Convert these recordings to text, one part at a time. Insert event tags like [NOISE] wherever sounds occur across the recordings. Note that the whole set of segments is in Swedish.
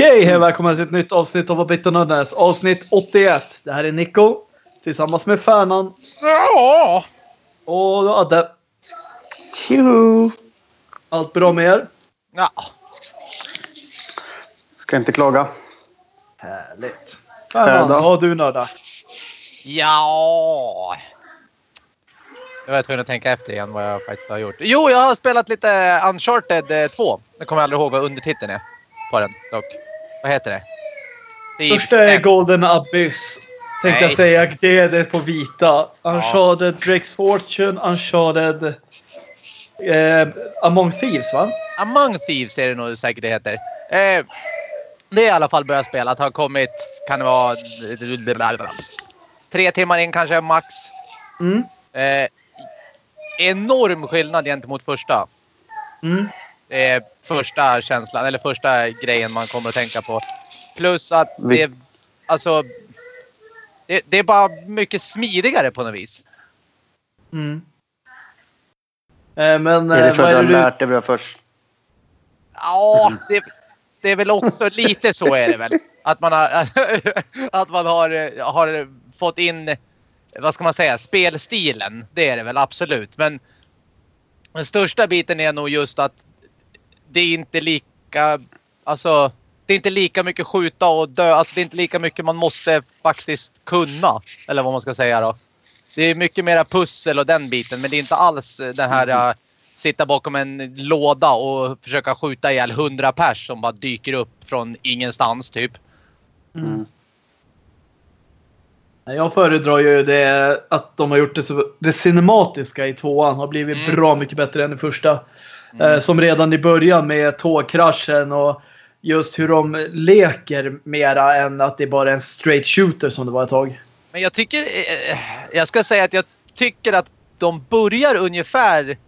Okej, hej välkommen till ett nytt avsnitt av Bit Nördnäs. Avsnitt 81. Det här är Nico tillsammans med Färnan Ja. och Adde. Tjoho! Allt bra med er? ja. Ska inte klaga. Härligt. Färnan, har du nördat? Ja. Jag var tvungen att tänka efter igen vad jag faktiskt har gjort. Jo, jag har spelat lite Uncharted eh, 2. Jag kommer aldrig ihåg vad undertiteln är på den dock. Vad heter det? Thieves Första är. Golden Abyss. Tänkte jag säga. Det är det på vita. Uncharted, Drake's Fortune, Uncharted... Eh, Among Thieves va? Among Thieves är det nog säkert det heter. Eh, det är i alla fall börjat spela. Det har kommit, kan det vara, tre timmar in kanske max. Mm. Eh, enorm skillnad gentemot första. Mm. Det är första känslan, eller första grejen man kommer att tänka på. Plus att det, alltså, det, det är bara mycket smidigare på något vis. Mm. Eh, men Är det eh, för att du har lärt dig bra först? Ja, det, det är väl också lite så är det väl. Att man har, [LAUGHS] att man har, har fått in, vad ska man säga, spelstilen. Det är det väl absolut. Men den största biten är nog just att det är inte lika, alltså det är inte lika mycket skjuta och dö. Alltså det är inte lika mycket man måste faktiskt kunna. Eller vad man ska säga då. Det är mycket mera pussel och den biten. Men det är inte alls den här äh, sitta bakom en låda och försöka skjuta ihjäl hundra pers som bara dyker upp från ingenstans typ. Mm. Jag föredrar ju det att de har gjort det så det cinematiska i tvåan har blivit Mm. bra mycket bättre än i första. Mm. Eh, som redan i början med tågkraschen och just hur de leker mera än att det bara är en straight shooter som det var ett tag. Men jag tycker, eh, jag ska säga att jag tycker att de börjar ungefär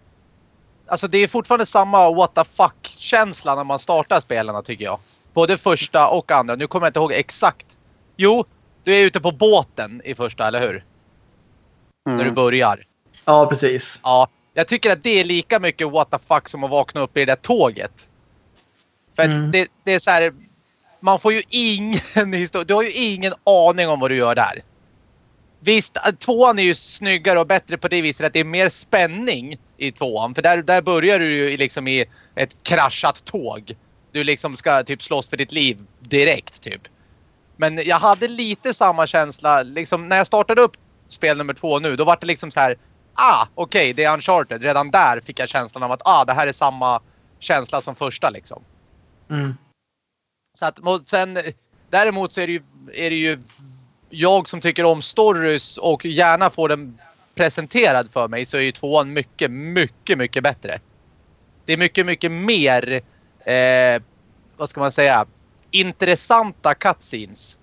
Alltså det är fortfarande samma what the fuck känsla när man startar spelarna tycker jag. Både första och andra. Nu kommer jag inte ihåg exakt. Jo, du är ute på båten i första, eller hur? När du Mm. börjar. Ja, precis. Ja, jag tycker att det är lika mycket what the fuck som att vakna upp i det där tåget. För Mm. det, det är så här. Man får ju ingen [LAUGHS] historia. Du har ju ingen aning om vad du gör där. Visst, äh, tvåan är ju snyggare och bättre på det viset att det är mer spänning i tvåan. För där, där börjar du ju liksom i ett kraschat tåg. Du liksom ska typ slåss för ditt liv direkt typ. Men jag hade lite samma känsla liksom när jag startade upp spel nummer två nu. Då var det liksom så här. Ah, okej, det är uncharted. Redan där fick jag känslan av att ah, det här är samma känsla som första liksom. Mm. Så att sen däremot så är det ju, är det ju jag som tycker om stories och gärna får den presenterad för mig så är ju tvåan mycket, mycket, mycket bättre. Det är mycket, mycket mer, eh, vad ska man säga, intressanta cutscenes.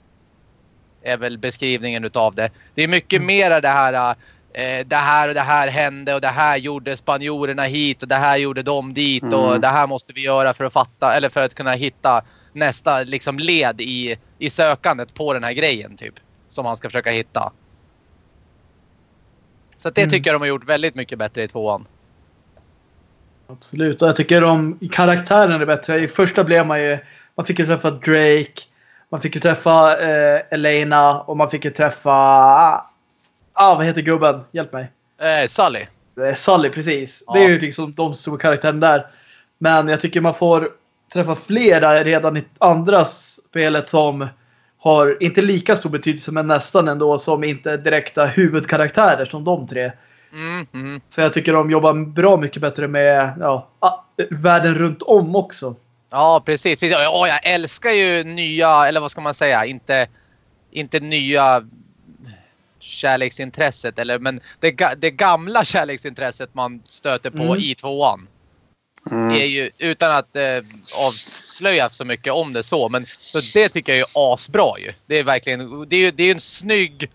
Är väl beskrivningen utav det. Det är mycket mer det här eh, det här och det här hände och det här gjorde spanjorerna hit och det här gjorde de dit och Mm. det här måste vi göra för att fatta eller för att kunna hitta nästa liksom led i, i sökandet på den här grejen typ. Som man ska försöka hitta. Så det Mm. tycker jag de har gjort väldigt mycket bättre i tvåan. Absolut. Och jag tycker om karaktären är bättre. I första blev man ju... Man fick ju träffa Drake. Man fick ju träffa eh, Elena och man fick ju träffa... Ah, vad heter gubben? Hjälp mig. Eh, Sully. Eh, Sully, precis. Ja. Det är ju liksom de stora karaktärerna där. Men jag tycker man får träffa flera redan i andra spelet som har inte lika stor betydelse men nästan ändå som inte är direkta huvudkaraktärer som de tre. Mm, mm. Så jag tycker de jobbar bra mycket bättre med ja, ah, världen runt om också. Ja, precis. Precis. Ja, jag älskar ju nya, eller vad ska man säga, inte, inte nya kärleksintresset, eller, men det, det gamla kärleksintresset man stöter på Mm. i tvåan. Mm. Är ju, utan att eh, avslöja så mycket om det så, men så det tycker jag är asbra ju. Det är verkligen, det är ju det är en snygg,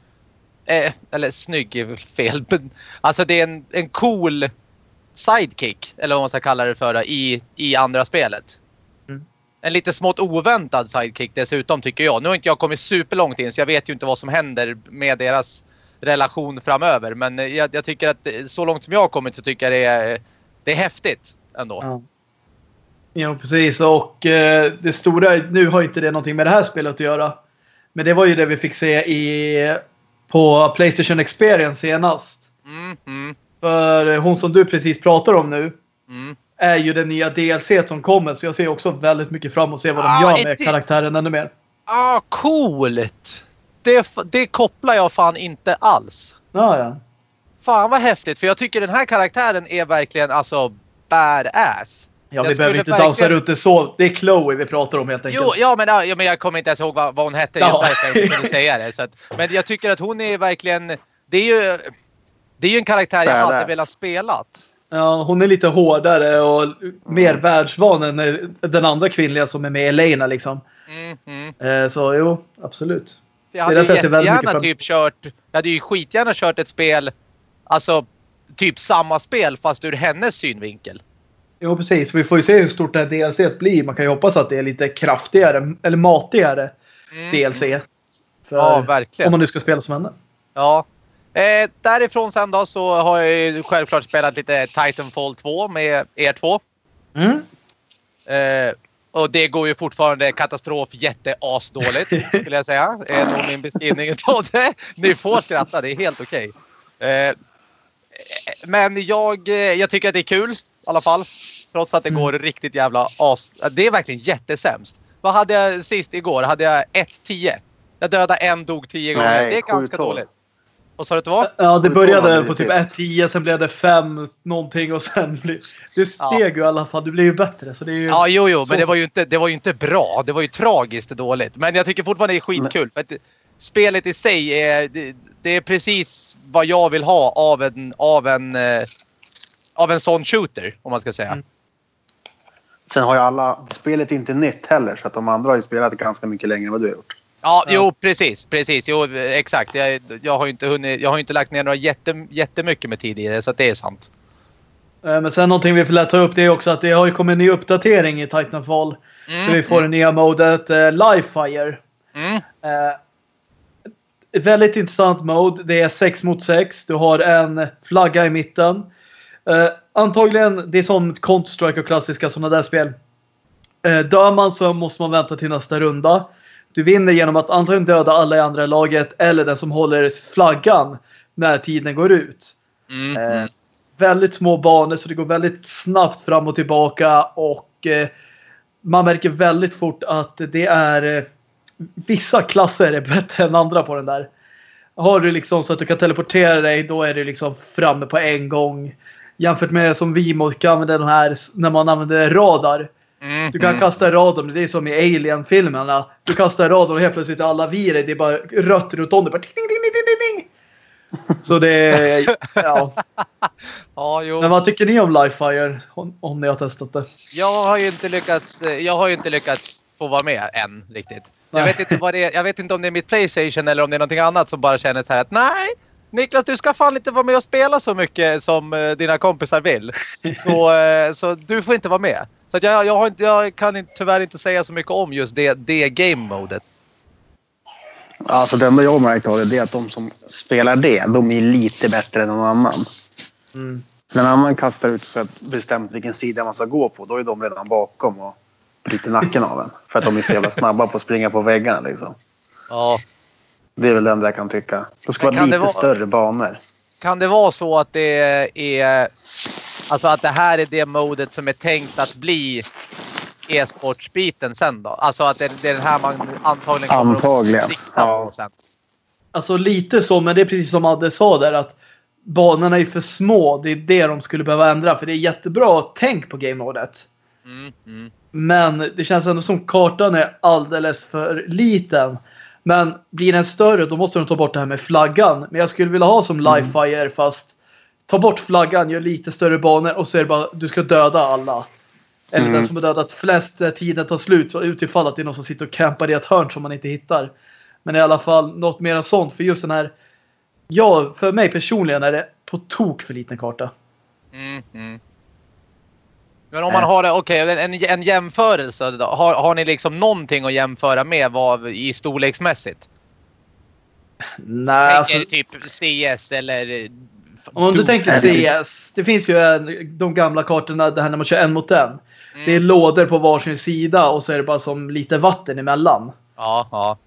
eh, eller snygg är fel, men alltså det är en, en cool sidekick, eller vad man ska kalla det för, i, i andra spelet. En lite smått oväntad sidekick dessutom tycker jag. Nu har inte jag kommit superlångt in så jag vet ju inte vad som händer med deras relation framöver. Men eh, jag, jag tycker att eh, så långt som jag har kommit så tycker jag det är, det är häftigt ändå. Ja. Ja, precis. Och eh, det stora, nu har inte det någonting med det här spelet att göra. Men det var ju det vi fick se i, på Playstation Experience senast. Mm, mm, För hon som du precis pratar om nu mm. Är ju det nya DLC som kommer. Så jag ser också väldigt mycket fram emot att se vad de Ah, gör med det- karaktären ännu mer. Ah, coolt! Det, det kopplar jag fan inte alls. Ja, ja. Fan vad häftigt, för jag tycker den här karaktären är verkligen alltså badass. Ja, Jag vi behöver inte dansa verkligen- runt det så. Det är Chloe vi pratar om helt enkelt. Jo, ja, men, ja, men jag kommer inte ens ihåg vad, vad hon hette just Ja. därför jag inte kunde säga det. Så att, men jag tycker att hon är verkligen... Det är ju, det är ju en karaktär jag hade Badass. velat spelat. Ja, hon är lite hårdare och mer världsvan än den andra kvinnliga som är med Elena liksom. Mm, mm. Så jo, absolut. Jag Det hade därför jag jättegärna typ kört... Jag hade ju skitgärna kört ett spel, alltså typ samma spel fast ur hennes synvinkel. Jo, precis. Vi får ju se hur stort det här DLC blir. Man kan ju hoppas att det är lite kraftigare eller matigare Mm. DLC. För, Ja, om verkligen. man nu ska spela som henne. Ja. Eh, därifrån sen då så har jag självklart spelat lite Titanfall 2 med er två. Mm. Eh, och det går ju fortfarande katastrof jätteasdåligt [LAUGHS] skulle jag säga. Är nog min beskrivning av det. Ni får skratta, det är helt okej. Eh, men jag, eh, jag tycker att det är kul i alla fall. Trots att det Mm. går riktigt jävla as... Det är verkligen jättesämst. Vad hade jag sist igår? Hade jag 1-10? Jag dödade en, dog 10 gånger. Nej, det är ganska 7-12. dåligt. Vad sa du att det var? Ja, det började på typ sist. 1-10, sen blev det 5 någonting och sen blev... Du steg ju i alla fall. Du blev ju bättre. Så det är ju... Ja, jo, jo, så- men det var, ju inte, det var ju inte bra. Det var ju tragiskt dåligt. Men jag tycker fortfarande det är skitkul. För att spelet i sig är, det, det är precis vad jag vill ha av en, av en, eh, av en sån shooter, om man ska säga. Mm. Sen har ju alla... Spelet är inte nytt heller så att de andra har ju spelat ganska mycket längre än vad du har gjort. Ja, Ja. jo, precis. precis. Jo, exakt. Jag, jag, har inte hunnit, jag har inte lagt ner några jätte, jättemycket med tid i det, så det är sant. Eh, Men sen någonting vi får ta upp det är också att det har ju kommit en ny uppdatering i Titanfall. Mm, Där vi får det nya modet eh, Livefire. mm, Eh, ett väldigt intressant mode. Det är 6 mot 6. Du har en flagga i mitten. Eh, antagligen, det är som Counter-Strike och klassiska sådana där spel. Eh, dör man så måste man vänta till nästa runda. Du vinner genom att antingen döda alla i andra laget eller den som håller flaggan när tiden går ut. mm, Eh, väldigt små banor så det går väldigt snabbt fram och tillbaka och eh, man märker väldigt fort att det är eh, vissa klasser är bättre än andra på den där. Har du liksom så att du kan teleportera dig då är du liksom framme på en gång. Jämfört med som vi kan använda den här när man använder radar. Mm, Du kan mm. kasta radarn, det är som i Alien-filmerna. Du kastar radarn och helt plötsligt är alla dig. Det är bara rött runt om dig. Bara ding, ding, ding, ding. Så det är... Ja. [LAUGHS] Ja, jo. Men vad tycker ni om Livefire? Om, om ni har testat det. Jag har ju inte lyckats, jag har inte lyckats få vara med än riktigt. Jag vet, inte vad det är, jag vet inte om det är mitt Playstation eller om det är någonting annat som bara känner så här att nej, Niklas du ska fan inte vara med och spela så mycket som eh, dina kompisar vill. [LAUGHS] Så, eh, så du får inte vara med. Så att jag, jag, har inte, jag kan inte, tyvärr inte säga så mycket om just det, det game-modet. Alltså det enda jag märkt av det, är att de som spelar det, de är lite bättre än någon annan. Mm. När en annan kastar ut så att bestämt vilken sida man ska gå på, då är de redan bakom och bryter nacken av en. För att de är så jävla snabba på att springa på väggarna liksom. Ja. Det är väl det enda jag kan tycka. Det ska vara kan lite det vara- större banor. Kan det vara så att det är... Alltså att det här är det modet som är tänkt att bli e-sportsbiten sen då? Alltså att det, det är den här man antagligen kommer Antagligen, att sikta ja. på sen. Alltså lite så, men det är precis som Adde sa där att banorna är för små. Det är det de skulle behöva ändra. För det är jättebra tänk på game-modet. Mm, mm. Men det känns ändå som kartan är alldeles för liten. Men blir den större då måste de ta bort det här med flaggan. Men jag skulle vilja ha som Livefire fast ta bort flaggan, gör lite större banor och så är det bara du ska döda alla. Eller Mm. den som har dödat flest tiden tar slut utifall att det är någon som sitter och campar i ett hörn som man inte hittar. Men i alla fall något mer än sånt för just den här Ja, för mig personligen är det på tok för liten karta. Mm, mm. Men om man har det, okej, en, en jämförelse då. Har, har ni liksom någonting att jämföra med vad, i storleksmässigt? Nej, alltså, Tänker typ CS eller... eh, Om du Doom. tänker CS. Det finns ju en, de gamla kartorna det här när man kör en mot en. Mm. Det är lådor på varsin sida och så är det bara som lite vatten emellan. Ja, ja.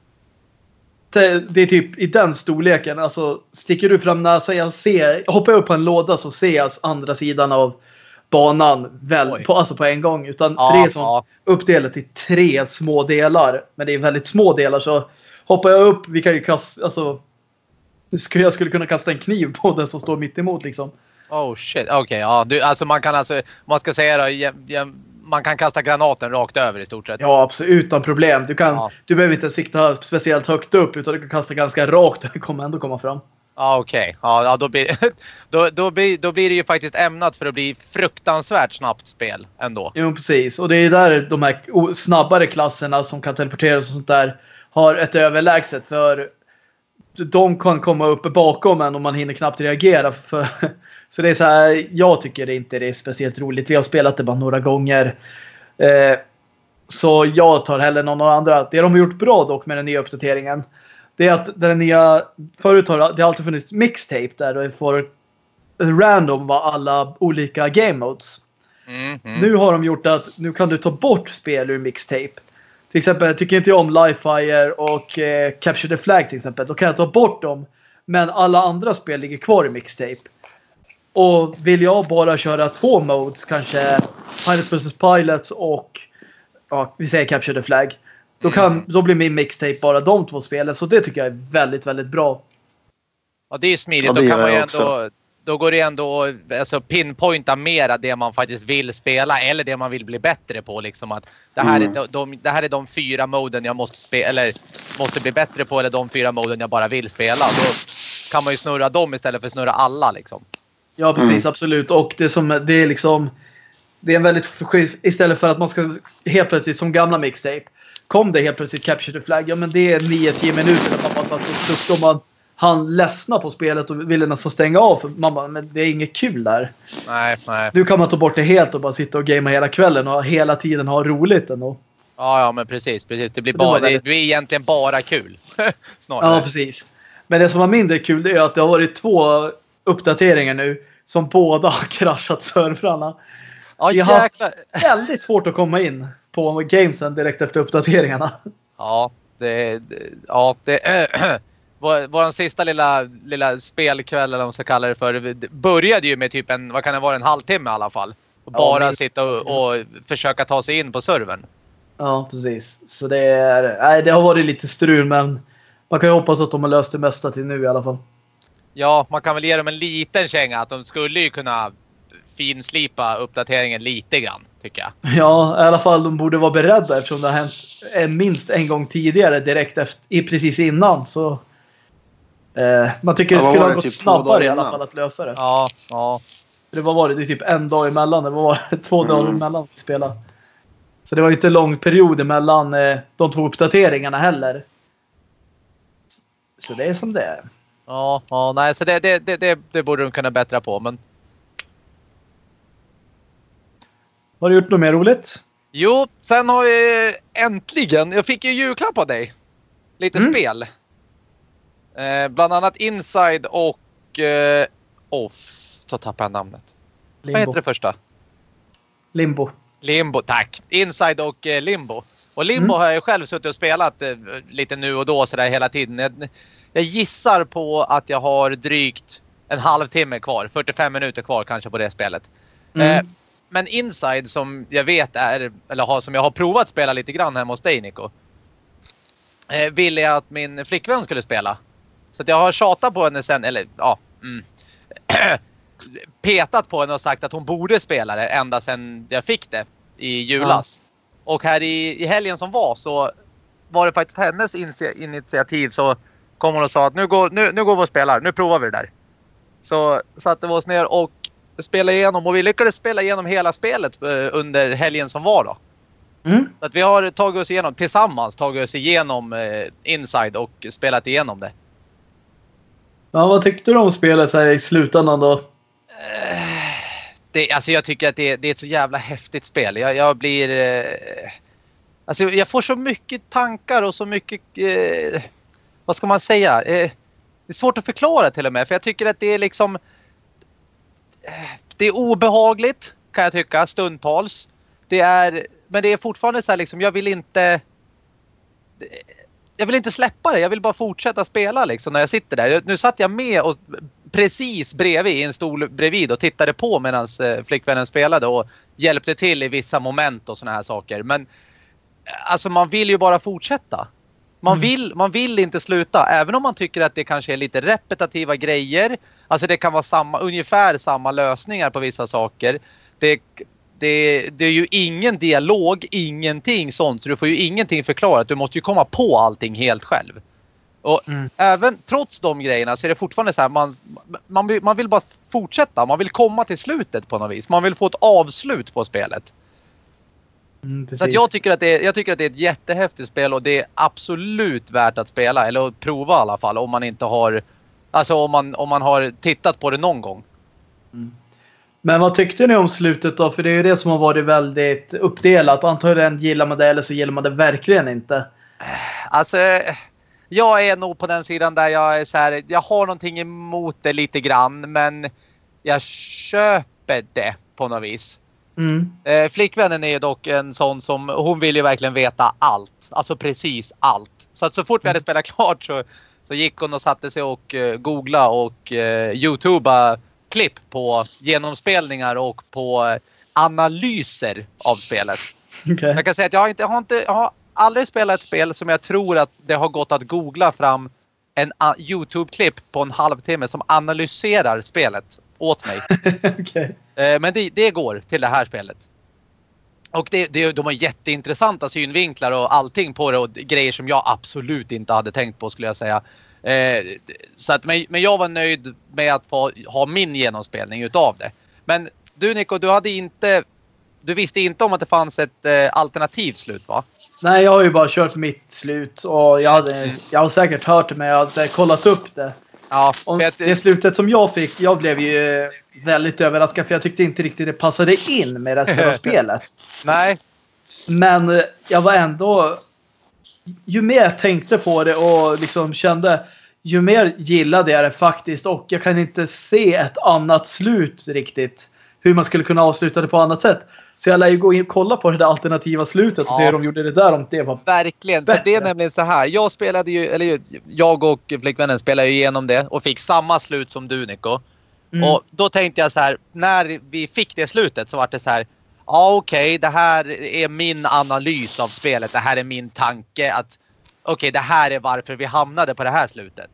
Det, det är typ i den storleken. Alltså, sticker du fram näsan, jag ser, hoppar jag upp på en låda så ser jag andra sidan av banan väl, Oj. på, alltså på en gång. Utan Ja, det är som ja. uppdelat i tre små delar. Men det är väldigt små delar så hoppar jag upp, vi kan ju kasta, alltså jag skulle kunna kasta en kniv på den som står mitt emot liksom. Oh shit, okej. ja. Du, alltså man kan alltså, man ska säga då, jäm- jäm- man kan kasta granaten rakt över i stort sett. Ja, absolut. Utan problem. Du, kan, Ja. du behöver inte sikta speciellt högt upp utan du kan kasta ganska rakt och det kommer ändå komma fram ah, okej. Ja, ja, då, blir, [LAUGHS] då, då, blir, då blir det ju faktiskt ämnat för att bli fruktansvärt snabbt spel ändå. Jo, precis. Och det är där de här snabbare klasserna som kan teleporteras och sånt där har ett överlägset. För de kan komma upp bakom en och man hinner knappt reagera. För, [LAUGHS] så det är så här, jag tycker inte det är speciellt roligt. Vi har spelat det bara några gånger. Eh, så jag tar hellre någon av de andra. Det de har gjort bra dock med den nya uppdateringen. Det är att den nya, förut har det alltid funnits mixtape där du får random vad alla olika game modes. Mm, mm. Nu har de gjort att nu kan du ta bort spel ur mixtape. Till exempel tycker inte jag om Livefire och eh, Capture the Flag till exempel. Då kan jag ta bort dem. Men alla andra spel ligger kvar i mixtape. Och vill jag bara köra två modes, kanske Pilots vs Pilots och ja, vi säger Capture the Flag. Då, kan, Mm. då blir min mixtape bara de två spelen. Så det tycker jag är väldigt, väldigt bra. Ja, det är smidigt. Ja, det då kan man ju ändå, då går det ändå att alltså, pinpointa mera det man faktiskt vill spela eller det man vill bli bättre på. Liksom att det, här Mm. är de, de, det här är de fyra moden jag måste, spe, eller måste bli bättre på eller de fyra moden jag bara vill spela. Då kan man ju snurra dem istället för att snurra alla. Liksom. Ja, precis. Absolut. Och det som det är liksom. Det är en väldigt istället för att man ska helt plötsligt som gamla mixtape. Kom det helt plötsligt Capture the Flag. Ja, men det är 9-10 minuter man bara satt och stuckade och man han ledsna på spelet och ville nästan stänga av. För man bara, men det är inget kul där. Nej, nej. Nu kan man ta bort det helt och bara sitta och gamea hela kvällen och hela tiden ha roligt ändå. Ja, ja, men precis. precis. Det, blir Så bara, det, väldigt- det är egentligen bara kul. [LAUGHS] Snarare. Ja, precis. Men det som var mindre kul är att det har varit två uppdateringar nu som båda har kraschat servrarna. Ja, Vi har- jäklar. Väldigt svårt att komma in på gamesen direkt efter uppdateringarna. Ja, det... ja, det... [CLEARS THROAT] Vår, vår sista lilla, lilla spelkväll eller vad man ska kalla det för. Började ju med typ en, vad kan det vara, en halvtimme i alla fall. Och Ja, bara minst. sitta och, och försöka ta sig in på servern. Ja, precis. Så det, är, nej, det har varit lite strul, men man kan ju hoppas att de har löst det mesta till nu i alla fall. Ja, man kan väl ge dem en liten känga att de skulle ju kunna finslipa uppdateringen lite grann, tycker jag. [LAUGHS] Ja, i alla fall de borde vara beredda eftersom det har hänt minst en gång tidigare direkt efter, i precis innan. Så, eh, man tycker Ja, det skulle ha gått typ snabbare dagar i alla fall att lösa det. Ja, ja. Det var var det, det är typ en dag emellan. Det var två dagar Mm. emellan vi spelade. Så det var ju inte lång period emellan eh, de två uppdateringarna heller. Så det är som det är. Ja, ja nej, så det, det, det, det, det borde de kunna bättra på. Men Har du gjort något mer roligt? Jo, sen har jag äntligen, jag fick ju julklapp av dig. Lite Mm. spel. Eh, bland annat Inside och... Eh, oh, så tappade jag namnet. Vad Limbo. heter det första? Limbo. Limbo, tack. Inside och eh, Limbo. Och Limbo Mm. har jag själv suttit och spelat eh, lite nu och då sådär hela tiden. Jag, jag gissar på att jag har drygt en halvtimme kvar. 45 minuter kvar kanske på det spelet. Mm. Men Inside som jag vet är, eller har, som jag har provat spela lite grann hemma hos dig Nico. Eh, ville jag att min flickvän skulle spela. Så jag har tjatat på henne sen, eller ja. Mm, [CLEARS THROAT] petat på henne och sagt att hon borde spela det ända sedan jag fick det i julas. Och här i, i helgen som var så var det faktiskt hennes initi- initiativ så kom hon och sa att nu går, nu, nu går vi och spelar, nu provar vi det där. Så satte vi oss ner och spelade igenom och vi lyckades spela igenom hela spelet eh, under helgen som var då. Mm. Så att vi har tagit oss igenom tillsammans, tagit oss igenom eh, Inside och spelat igenom det. Ja, vad tyckte du om spelet så här i slutändan då? det, alltså jag tycker att det, det är ett så jävla häftigt spel. Jag, jag blir... Eh, alltså jag får så mycket tankar och så mycket... Eh, vad ska man säga? Eh, det är svårt att förklara till och med. För jag tycker att det är liksom... Eh, det är obehagligt kan jag tycka stundtals. det är, men det är fortfarande så här liksom, jag vill inte jag vill inte släppa det. Jag vill bara fortsätta spela liksom när jag sitter där. Nu satt jag med och precis bredvid i en stol bredvid och tittade på medan eh, flickvännen spelade och hjälpte till i vissa moment och såna här saker. Men alltså man vill ju bara fortsätta. Man, Mm. vill, man vill inte sluta även om man tycker att det kanske är lite repetitiva grejer. Alltså det kan vara samma, ungefär samma lösningar på vissa saker. Det, det, det är ju ingen dialog, ingenting sånt. Så du får ju ingenting förklarat. Du måste ju komma på allting helt själv. Och Mm. även trots de grejerna så är det fortfarande så här. Man, man, vill, man vill bara fortsätta. Man vill komma till slutet på något vis. Man vill få ett avslut på spelet. Mm, Så jag, tycker att det är, jag tycker att det är ett jättehäftigt spel och det är absolut värt att spela. Eller att prova i alla fall om man inte har... Alltså om man, om man har tittat på det någon gång. Men vad tyckte ni om slutet då? För det är ju det som har varit väldigt uppdelat. Antagligen gillar man det eller så gillar man det verkligen inte. Alltså, jag är nog på den sidan där jag är så här. Jag har någonting emot det lite grann, men jag köper det på något vis. Mm. Eh, flickvännen är ju dock en sån som hon vill ju verkligen veta allt. Alltså precis allt. Så att så fort vi hade spelat klart så, så gick hon och satte sig och uh, googla och uh, youtuba klipp på genomspelningar och på eh, analyser av spelet. Okej. Jag kan säga att jag har, inte, jag, har inte, jag har aldrig spelat ett spel som jag tror att det har gått att googla fram en Youtube-klipp på en halvtimme som analyserar spelet åt mig. [LAUGHS] Okej. Eh, Men det, det går till det här spelet. Och det, det, de har jätteintressanta synvinklar och allting på det och grejer som jag absolut inte hade tänkt på skulle jag säga. Eh, så att, men, jag var nöjd med att få ha min genomspelning utav det. Men du Nico, du hade inte... Du visste inte om att det fanns ett eh, alternativt slut va? Nej, jag har ju bara kört mitt slut och jag, hade, jag har säkert hört det men jag hade kollat upp det. Ja, Och att, det slutet som jag fick, jag blev ju eh, väldigt överraskad för jag tyckte inte riktigt det passade in med resten av [LAUGHS] spelet. nej, Men eh, jag var ändå... Ju mer jag tänkte på det och liksom kände, ju mer gillade jag det faktiskt. Och jag kan inte se ett annat slut riktigt. Hur man skulle kunna avsluta det på annat sätt. Så jag lär ju gå in och kolla på det där alternativa slutet och Ja. se hur de gjorde det där. Om det var... Verkligen. För det är Bättre. nämligen så här. Jag spelade ju, eller jag och flickvännen spelade ju igenom det och fick samma slut som du Nico. Mm. Och då tänkte jag så här, när vi fick det slutet så var det så här. Ja okej, det här är min analys av spelet. Det här är min tanke att okej, det här är varför vi hamnade på det här slutet.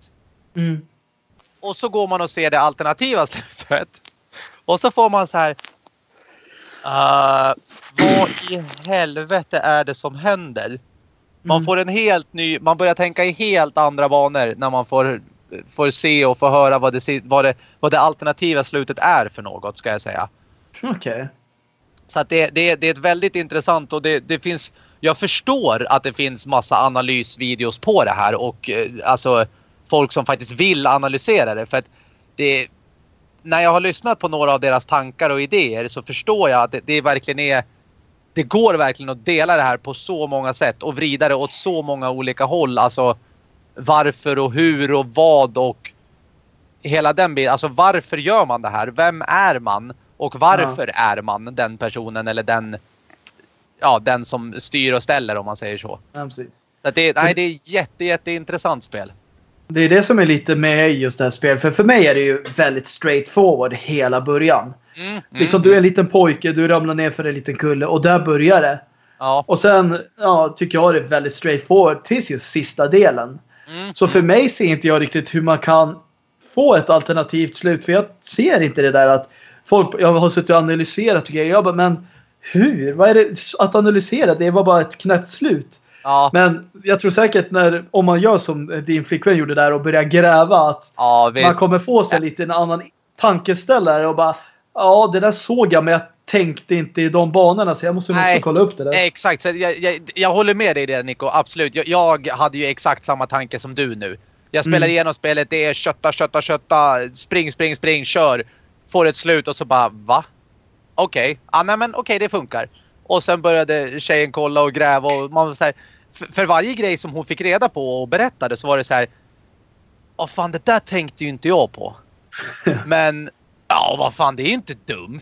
Mm. Och så går man och ser det alternativa [LAUGHS] slutet. Och så får man så här. Uh, vad i helvete är det som händer? Man Mm. får en helt ny, man börjar tänka i helt andra banor när man får, får se och få höra vad det, vad, det, vad det alternativa slutet är för något ska jag säga. Okej. Så att det, det, det är ett väldigt intressant och det, det finns, jag förstår att det finns massa analysvideos på det här och eh, alltså folk som faktiskt vill analysera det för att det när jag har lyssnat på några av deras tankar och idéer så förstår jag att det, det verkligen är det går verkligen att dela det här på så många sätt och vrida det åt så många olika håll. Alltså varför och hur och vad och hela den biten. Alltså varför gör man det här? Vem är man? Och varför är man den personen eller den ja, den som styr och ställer om man säger så. Ja, precis. så det, nej, det är jätte, jätteintressant spel. Det är det som är lite med just det här spelet. För för mig är det ju väldigt straightforward hela början. Mm, mm, Liksom du är en liten pojke, du ramlar ner för en liten kulle och där börjar det. Ja. Och sen ja, tycker jag det är väldigt straightforward tills just sista delen. Mm, Så för mig ser inte jag riktigt hur man kan få ett alternativt slut. För jag ser inte det där att folk, jag har suttit och analyserat och grejer. Jag bara, men hur? Vad är det att analysera? Det var bara ett knäppt slut. ja, Men jag tror säkert när, om man gör som din flickvän gjorde där och börjar gräva att ja, man kommer få sig lite en annan tankeställare och bara ja det där såg jag men jag tänkte inte i de banorna så jag måste nog kolla upp det där. Exakt, så jag, jag, jag håller med dig där Nico, absolut. Jag, jag hade ju exakt samma tanke som du nu. Jag spelar Mm. igenom spelet, det är kötta, kötta, kötta, spring, spring, spring, kör. Får ett slut och så bara va? Okej, ah, nej men okej det funkar. Och sen började tjejen kolla och gräva och man var så här, för, för varje grej som hon fick reda på och berättade så var det så här. Åh fan det där tänkte ju inte jag på. [LAUGHS] Men ja vad fan det är inte dumt.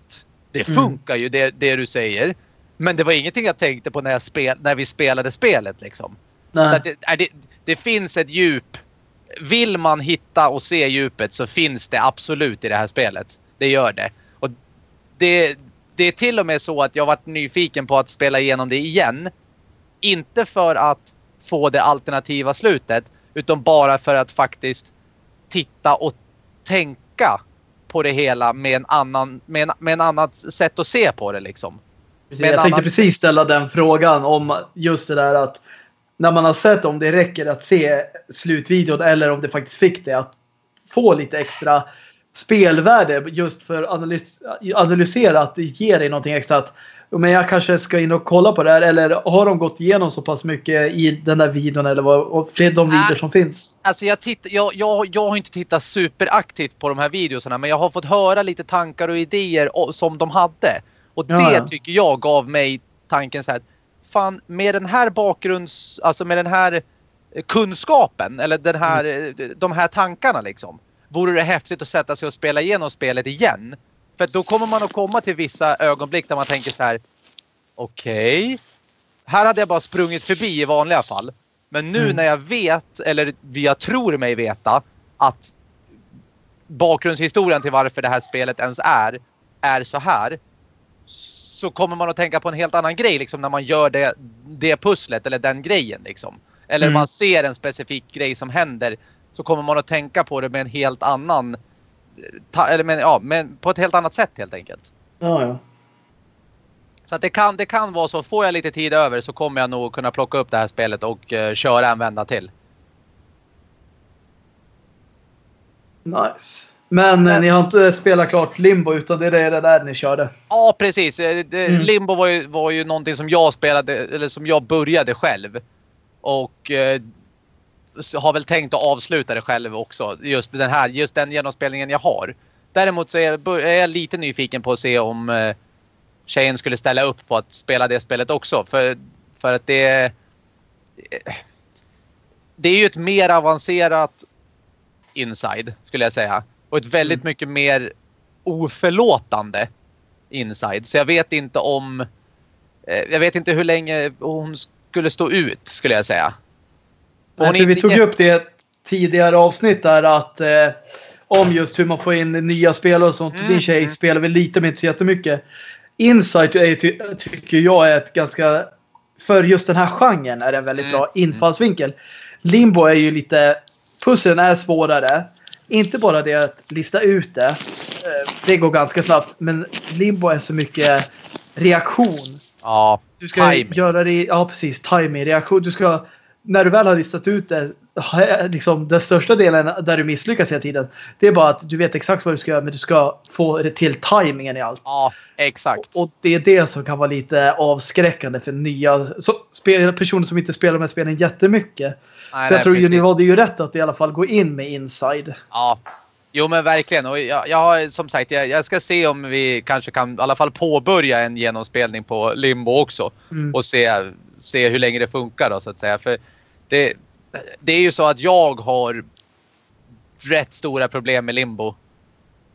Det Mm. funkar ju det, det du säger. Men det var ingenting jag tänkte på när, jag spel, när vi spelade spelet liksom. Nej. Så det, det, det finns ett djup. Vill man hitta och se djupet så finns det absolut i det här spelet. Det gör det. Och det, det är till och med så att jag varit nyfiken på att spela igenom det igen. Inte för att få det alternativa slutet. Utan bara för att faktiskt titta och tänka på det hela med en annan, med en, med en annat sätt att se på det liksom. Precis, jag tänkte annan- precis ställa den frågan om just det där att när man har sett om det räcker att se slutvideon eller om det faktiskt fick det att få lite extra spelvärde just för att analys analysera att det ger dig någonting extra. Att, "Jo, men jag kanske ska in och kolla på det här eller har de gått igenom så pass mycket i den där videon eller vad, och fler de videor som finns? Alltså jag, titt, jag, jag, jag har inte tittat superaktivt på de här videorna men jag har fått höra lite tankar och idéer som de hade. Och Ja, det tycker jag gav mig tanken så här. Fan med den här bakgrunds... Alltså med den här eh, kunskapen eller den här, Mm. eh, de här tankarna liksom. Vore det häftigt att sätta sig och spela igenom spelet igen. För då kommer man att komma till vissa ögonblick där man tänker så här. Okej. Här hade jag bara sprungit förbi i vanliga fall. Men nu Mm. när jag vet, eller jag tror mig veta, att bakgrundshistorien till varför det här spelet ens är, är så här. Så kommer man att tänka på en helt annan grej liksom när man gör det, det pusslet eller den grejen liksom. Eller Mm. man ser en specifik grej som händer så kommer man att tänka på det med en helt annan eller med, ja, men på ett helt annat sätt helt enkelt. Ja, ja. Så att det, kan, det kan vara så. Får jag lite tid över så kommer jag nog kunna plocka upp det här spelet och eh, köra en vända till. Nice. Men, eh, Men- ni har inte spelat klart Limbo utan det är det där ni körde. Ja, precis. Eh, Det, Mm. Limbo var ju, var ju någonting som jag spelade, eller som jag började själv. Och eh, har väl tänkt att avsluta det själv också. Just den här, just den genomspelningen jag har. Däremot så är jag, är jag lite nyfiken på att se om eh, tjejen skulle ställa upp på att spela det spelet också. För, för att det... eh, Det är ju ett mer avancerat inside, skulle jag säga. Och ett väldigt Mm. mycket mer oförlåtande inside. Så jag vet inte om... eh, Jag vet inte hur länge hon skulle stå ut, skulle jag säga. Nej, för vi inte tog upp det tidigare avsnitt där att eh, om just hur man får in nya spelare och sånt. Mm, Din tjej mm. spelar väl lite men inte så jättemycket. Insight är, ty tycker jag är ett ganska... För just den här genren är det en väldigt Mm, bra infallsvinkel. Limbo är ju lite... Pussen är svårare. Inte bara det att lista ut det. eh, Det går ganska snabbt. Men Limbo är så mycket reaktion. Ja, Du ska Timing. göra det, ja precis, timing, reaktion. Du ska, när du väl har listat ut det, liksom den största delen där du misslyckas hela tiden. Det är bara att du vet exakt vad du ska göra men du ska få det till timingen i allt. ja exakt. Och det är det som kan vara lite avskräckande för nya så, spel, personer som inte spelar med spelen jättemycket. Nej, så jag nej, tror ju precis. ni valde ju rätt att i alla fall gå in med inside. Ja, jo men verkligen. Och jag, jag som sagt, jag, jag ska se om vi kanske kan i alla fall påbörja en genomspelning på Limbo också. Mm. Och se, se hur länge det funkar då så att säga. För det, det är ju så att jag har rätt stora problem med Limbo.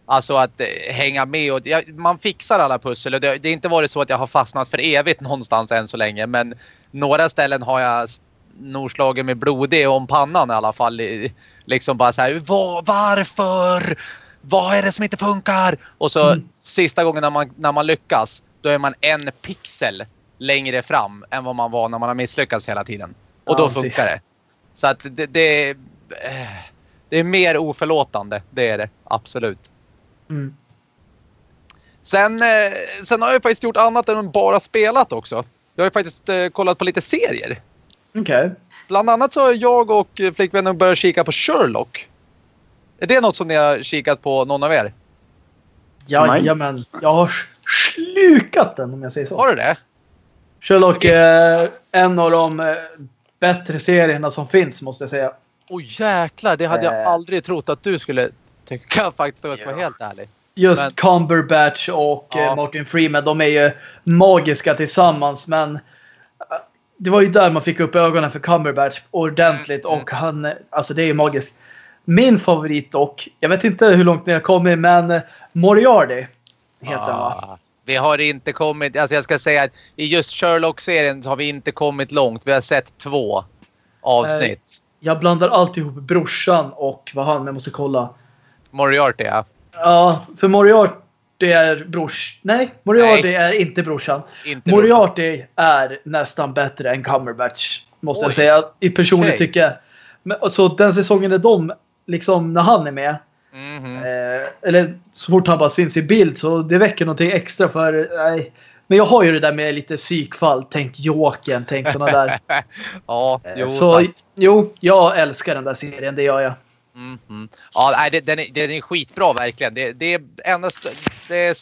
Alltså att eh, hänga med och man fixar alla pussel och det, det har inte varit så att jag har fastnat för evigt någonstans än så länge. Men några ställen har jag nog slagit med blodig om pannan i alla fall. Liksom bara så här, "Va- varför? Vad är det som inte funkar? Och så Mm. sista gången när man, när man lyckas, då är man en pixel längre fram än vad man var när man har misslyckats hela tiden. Och Ja, då precis. funkar det. Så att det, det, eh, det är mer oförlåtande, det är det absolut. Mm. Sen, eh, sen har jag faktiskt gjort annat än bara spelat också. Jag har faktiskt eh, kollat på lite serier. Okej. Bland annat så har jag och flickvännen börjat kika på Sherlock. Är det något som ni har kikat på, någon av er? Jajamän. Jag har slukat den om jag säger så. Har du det? Sherlock är en av de eh, bättre serierna som finns måste jag säga. Åh jäklar, det hade jag Eh. aldrig trott att du skulle tycka faktiskt om jag ska vara Ja. helt ärlig. Just Men- Cumberbatch och Ja. eh, Martin Freeman, de är ju magiska tillsammans. Men eh, det var ju där man fick upp ögonen för Cumberbatch ordentligt. Mm, Och han, eh, alltså det är ju magiskt. Min favorit dock, jag vet inte hur långt ni har kommit, men eh, Moriarty heter han va? Vi har inte kommit, alltså jag ska säga att i just Sherlock-serien har vi inte kommit långt. Vi har sett två avsnitt. Jag blandar alltid ihop brorsan och vad han, jag måste kolla. Moriarty ja. Ja, för Moriarty är brors... Nej, Moriarty är inte brorsan. Inte brorsan. Moriarty är nästan bättre än Cumberbatch. Måste Oj. jag säga. I personligt Okej. tycke. Men, så den säsongen är de, liksom när han är med. Mhm. Eh, eller så fort han bara syns i bild så det väcker någonting extra för... Nej. Men jag har ju det där med lite psykfall. Tänk Jokern, tänk sådana där. [LAUGHS] Ja, Eh, jo, så tack. jo, jag älskar den där serien. Det gör jag. Mhm. Ja, nej, det- den är, den är skitbra verkligen. Det, det, är endast, det är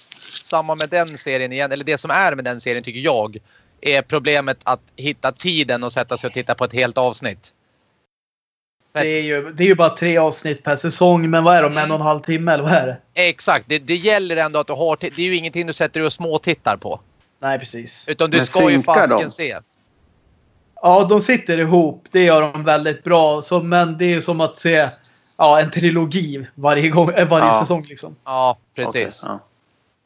samma med den serien igen. Eller det som är med den serien tycker jag är problemet att hitta tiden och sätta sig och titta på ett helt avsnitt. Det är, ju, det är ju bara tre avsnitt per säsong. Men vad är de? En och en halv timme eller vad är det? Exakt, det, det gäller ändå att du har... Det är ju ingenting du sätter dig och småtittar på. Nej, precis. Utan du Men ska ju fasiken de? se. Ja, de sitter ihop. Det gör de väldigt bra. Så, men det är ju som att se ja, en trilogi varje, gång, eh, varje Ja. säsong. Liksom. Ja, precis. ja.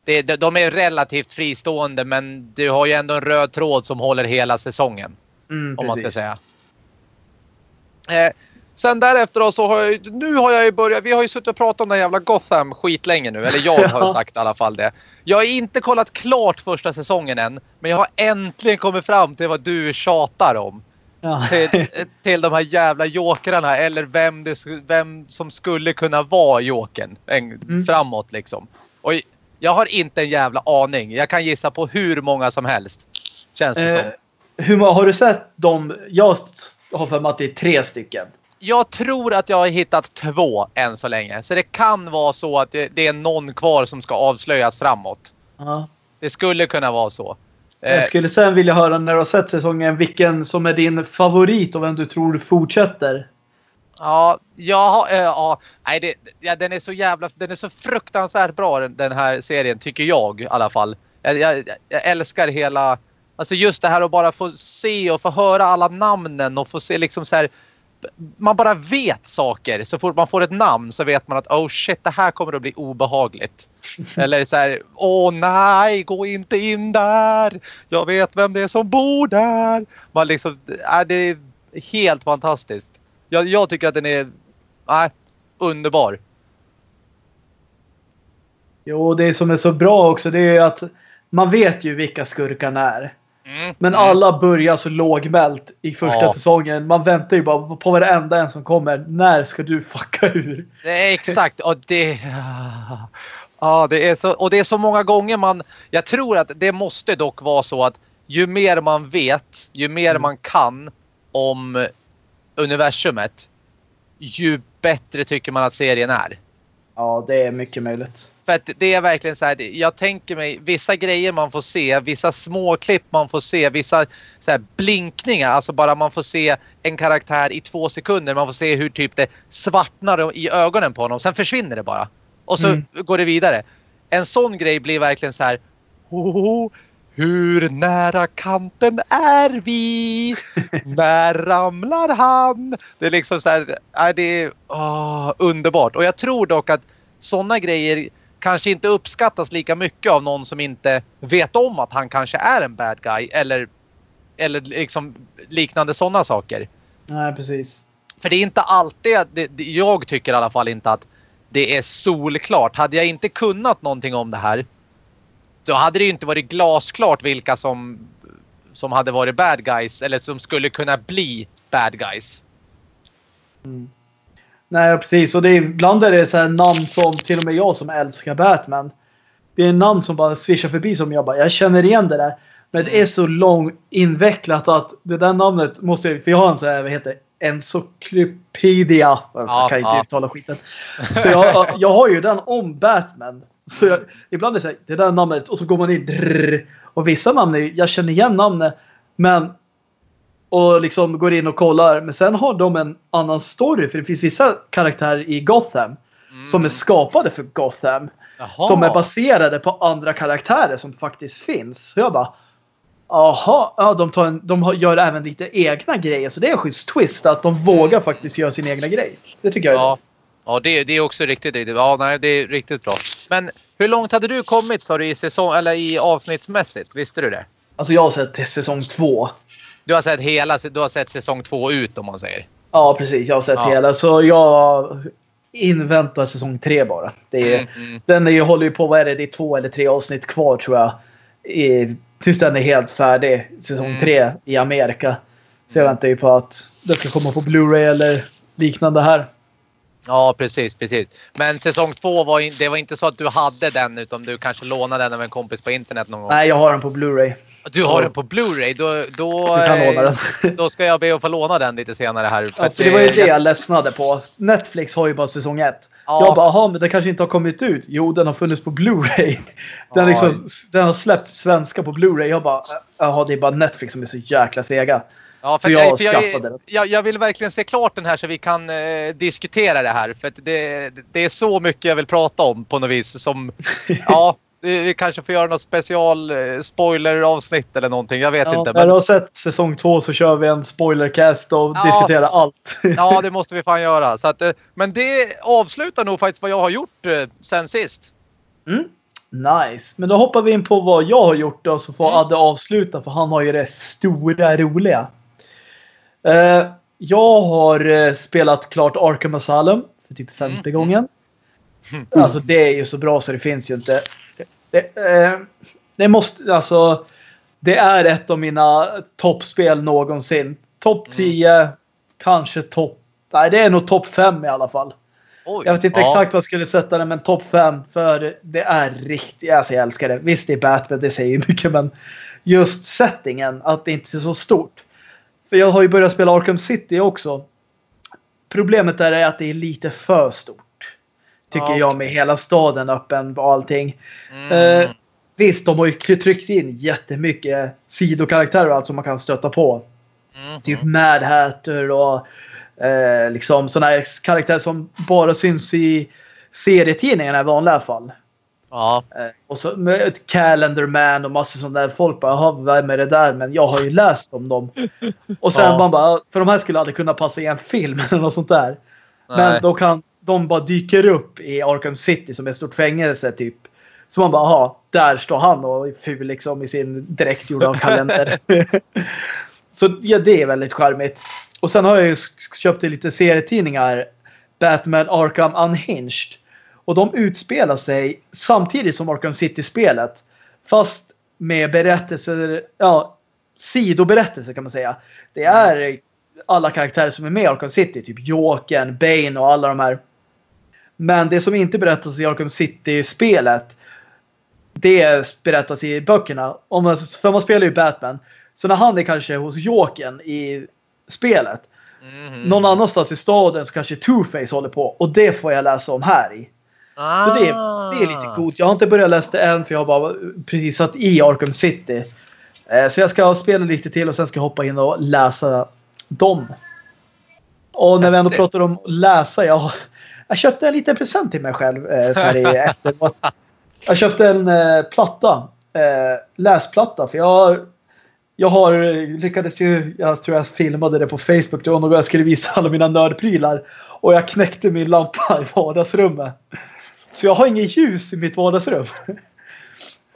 Det, de, de är relativt fristående men du har ju ändå en röd tråd som håller hela säsongen. Mm, Om man ska precis. säga. Eh, sen därefter så har jag nu har jag ju börjat, vi har ju suttit och pratat om den jävla Gotham skitlänge nu. Eller jag har sagt i alla fall det. Jag har inte kollat klart första säsongen än. Men jag har äntligen kommit fram till vad du tjatar om. Ja. Till, till de här jävla jokrarna eller vem, det, vem som skulle kunna vara jokern Mm. framåt liksom. Och jag har inte en jävla aning. Jag kan gissa på hur många som helst. Känns det som. Eh, hur, må- har du sett dem? Jag har för mig att det är tre stycken. Jag tror att jag har hittat två än så länge. Så det kan vara så att det, det är någon kvar som ska avslöjas framåt. Ja. Det skulle kunna vara så. Eh, Jag skulle sen vilja höra när du har sett säsongen vilken som är din favorit och vem du tror fortsätter. Ja, ja, eh, ja. Nej, det, ja, den är så jävla, den är så fruktansvärt bra den, den här serien tycker jag i alla fall. Jag, jag, jag älskar hela, alltså just det här att bara få se och få höra alla namnen och få se liksom så här. Man bara vet saker. Så fort man får ett namn så vet man att oh shit, det här kommer att bli obehagligt. [LAUGHS] Eller så här, åh nej, gå inte in där. Jag vet vem det är som bor där. Man liksom, är det är helt fantastiskt. Jag, jag tycker att den är nej, underbar. Jo, det som är så bra också det är att man vet ju vilka skurkarna är. Mm. Men Mm. alla börjar så lågmält i första Ja. säsongen. Man väntar ju bara på varenda en som kommer. När ska du fucka ur? Är exakt. Och det, ja, det är så, och det är så många gånger man... Jag tror att det måste dock vara så att ju mer man vet, ju mer Mm. man kan om universumet, ju bättre tycker man att serien är. Ja, det är mycket möjligt. För att det är verkligen så här, jag tänker mig vissa grejer man får se, vissa små klipp man får se, vissa så här blinkningar, alltså bara man får se en karaktär i två sekunder, man får se hur typ det svartnar i ögonen på honom, sen försvinner det bara. Och så Mm. går det vidare. En sån grej blir verkligen så här, oh, hur nära kanten är vi? När ramlar han? Det är liksom så här, är det är åh, underbart. Och jag tror dock att sådana grejer kanske inte uppskattas lika mycket av någon som inte vet om att han kanske är en bad guy eller, eller liksom liknande sådana saker. Nej, precis. För det är inte alltid, det, jag tycker i alla fall inte att det är solklart. Hade jag inte kunnat någonting om det här då hade det ju inte varit glasklart vilka som, som hade varit bad guys eller som skulle kunna bli bad guys. Mm. Nej, precis. Och det är, ibland är det så namn som till och med jag som älskar Batman. Det är namn som bara svischar förbi som jag bara, jag känner igen det där. Men det är så långt invecklat att det där namnet måste jag, för jag har en så här, vad heter det, Encyclopedia. Jag kan inte ja. uttala skiten. Så jag, jag har ju den om Batman. Så jag, ibland är det så här, det där namnet och så går man in drrr, och vissa namn, är, jag känner igen namnet. Men och liksom går in och kollar. Men sen har de en annan story. För det finns vissa karaktärer i Gotham Mm. som är skapade för Gotham. Jaha. Som är baserade på andra karaktärer som faktiskt finns. Så jag bara... Jaha, ja, de, tar en, de gör även lite egna grejer. Så det är en schysst twist att de vågar faktiskt göra sin egna grej. Det tycker jag är Ja. Ja, det, det är också riktigt, riktigt Ja, nej, det är riktigt bra. Men hur långt hade du kommit sa du i säsong eller i avsnittsmässigt? Visste du det? Alltså jag har sett säsong två. Du har sett hela, du har sett säsong två ut om man säger. Ja, precis. Jag har sett Ja. hela. Så jag inväntar säsong tre bara. Det är, Mm, mm. Den är, håller ju på, vad är det, det är två eller tre avsnitt kvar tror jag. I, tills den är helt färdig. Säsong Mm. tre i Amerika. Så jag väntar ju på att det ska komma på Blu-ray eller liknande här. Ja, precis, precis. Men säsong två var, in, det var inte så att du hade den utan du kanske lånade den av en kompis på internet någon gång. Nej, jag har den på Blu-ray. Du har den på Blu-ray. Då, då, Du kan låna eh, den. då ska jag be att få låna den lite senare här. Ja, för det var ju det jag ledsnade på. Netflix har ju bara säsong ett. Ja. Jag bara, jaha, men den kanske inte har kommit ut. Jo, den har funnits på Blu-ray. [LAUGHS] Den, Ja. liksom, den har släppt svenska på Blu-ray. Jag bara, jaha, det är bara Netflix som är så jäkla sega. Ja, för jag för jag, jag, jag vill verkligen se klart den här så vi kan eh, diskutera det här. För det, det är så mycket jag vill prata om på något vis. Som, [LAUGHS] ja, vi kanske får göra något special eh, spoiler-avsnitt eller någonting. Jag vet Ja, inte. när Men, du har sett säsong två så kör vi en spoilercast och Ja. diskuterar allt. ja, [LAUGHS] det måste vi fan göra. Så att, eh, men det avslutar nog faktiskt vad jag har gjort eh, sen sist. Mm. Nice. Men då hoppar vi in på vad jag har gjort då, så får Mm. Adde avsluta för han har ju det stora roliga. Eh, jag har eh, spelat klart Arkham Asylum för typ femte Mm. gången. [LAUGHS] Alltså det är ju så bra så det finns ju inte. Det, eh, det måste, alltså. Det är ett av mina toppspel någonsin. Topp Mm. 10, kanske topp... Nej, det är nog topp 5 i alla fall. Oj. Jag vet inte ja. exakt vad jag skulle sätta den, men topp 5. För det är riktigt... Alltså jag älskar det. Visst, det är Batman, det säger ju [LAUGHS] mycket, men just settingen, att det inte är så stort. För jag har ju börjat spela Arkham City också. Problemet där är att det är lite för stort. Tycker Ja, jag med hela staden öppen och allting. Mm. Eh, visst, de har ju tryckt in jättemycket sidokaraktärer och allt som man kan stöta på. Mm. Typ Mad Hatter och eh, liksom sådana här karaktärer som bara syns i serietidningarna i vanliga fall. Ja. Eh, och så med ett Calendar Man och massor sånt där. Folk bara, "Jaha, vem är det där? Men jag har ju läst om dem. Och sen Ja. man bara, för de här skulle aldrig kunna passa i en film [LAUGHS] eller något sånt där. Nej. Men då kan de bara dyker upp i Arkham City som är ett stort fängelse typ. Så man bara, aha, där står han och är ful liksom i sin dräkt gjord av kalender. [LAUGHS] så ja, det är väldigt charmigt. Och sen har jag ju köpt lite serietidningar. Batman Arkham Unhinged. Och de utspelar sig samtidigt som Arkham City-spelet. Fast med berättelser, ja, sidoberättelser kan man säga. Det är alla karaktärer som är med i Arkham City. Typ Jokern, Bane och alla de här. Men det som inte berättas i Arkham City-spelet. Det berättas i böckerna. Om man, för man spelar ju Batman. Så när han är kanske hos Jokern i spelet. Mhm. Någon annanstans i staden så kanske Two-Face håller på. Och det får jag läsa om här i. Så det, Ah. det är lite coolt. Jag har inte börjat läsa det än för jag har bara precis satt i Arkham City. Eh, Så jag ska spela lite till och sen ska jag hoppa in och läsa dem. Och när vi ändå pratar om läsa. Jag, jag köpte en liten present till mig själv. eh, Så här i [LAUGHS] efteråt. Jag köpte en eh, platta. Läsplatta. För jag har, jag har lyckades ju, jag tror jag filmade det på Facebook. Det var nog jag skulle visa alla mina nördprylar. Och jag knäckte min lampa i vardagsrummet. Så jag har inget ljus i mitt vardagsrum.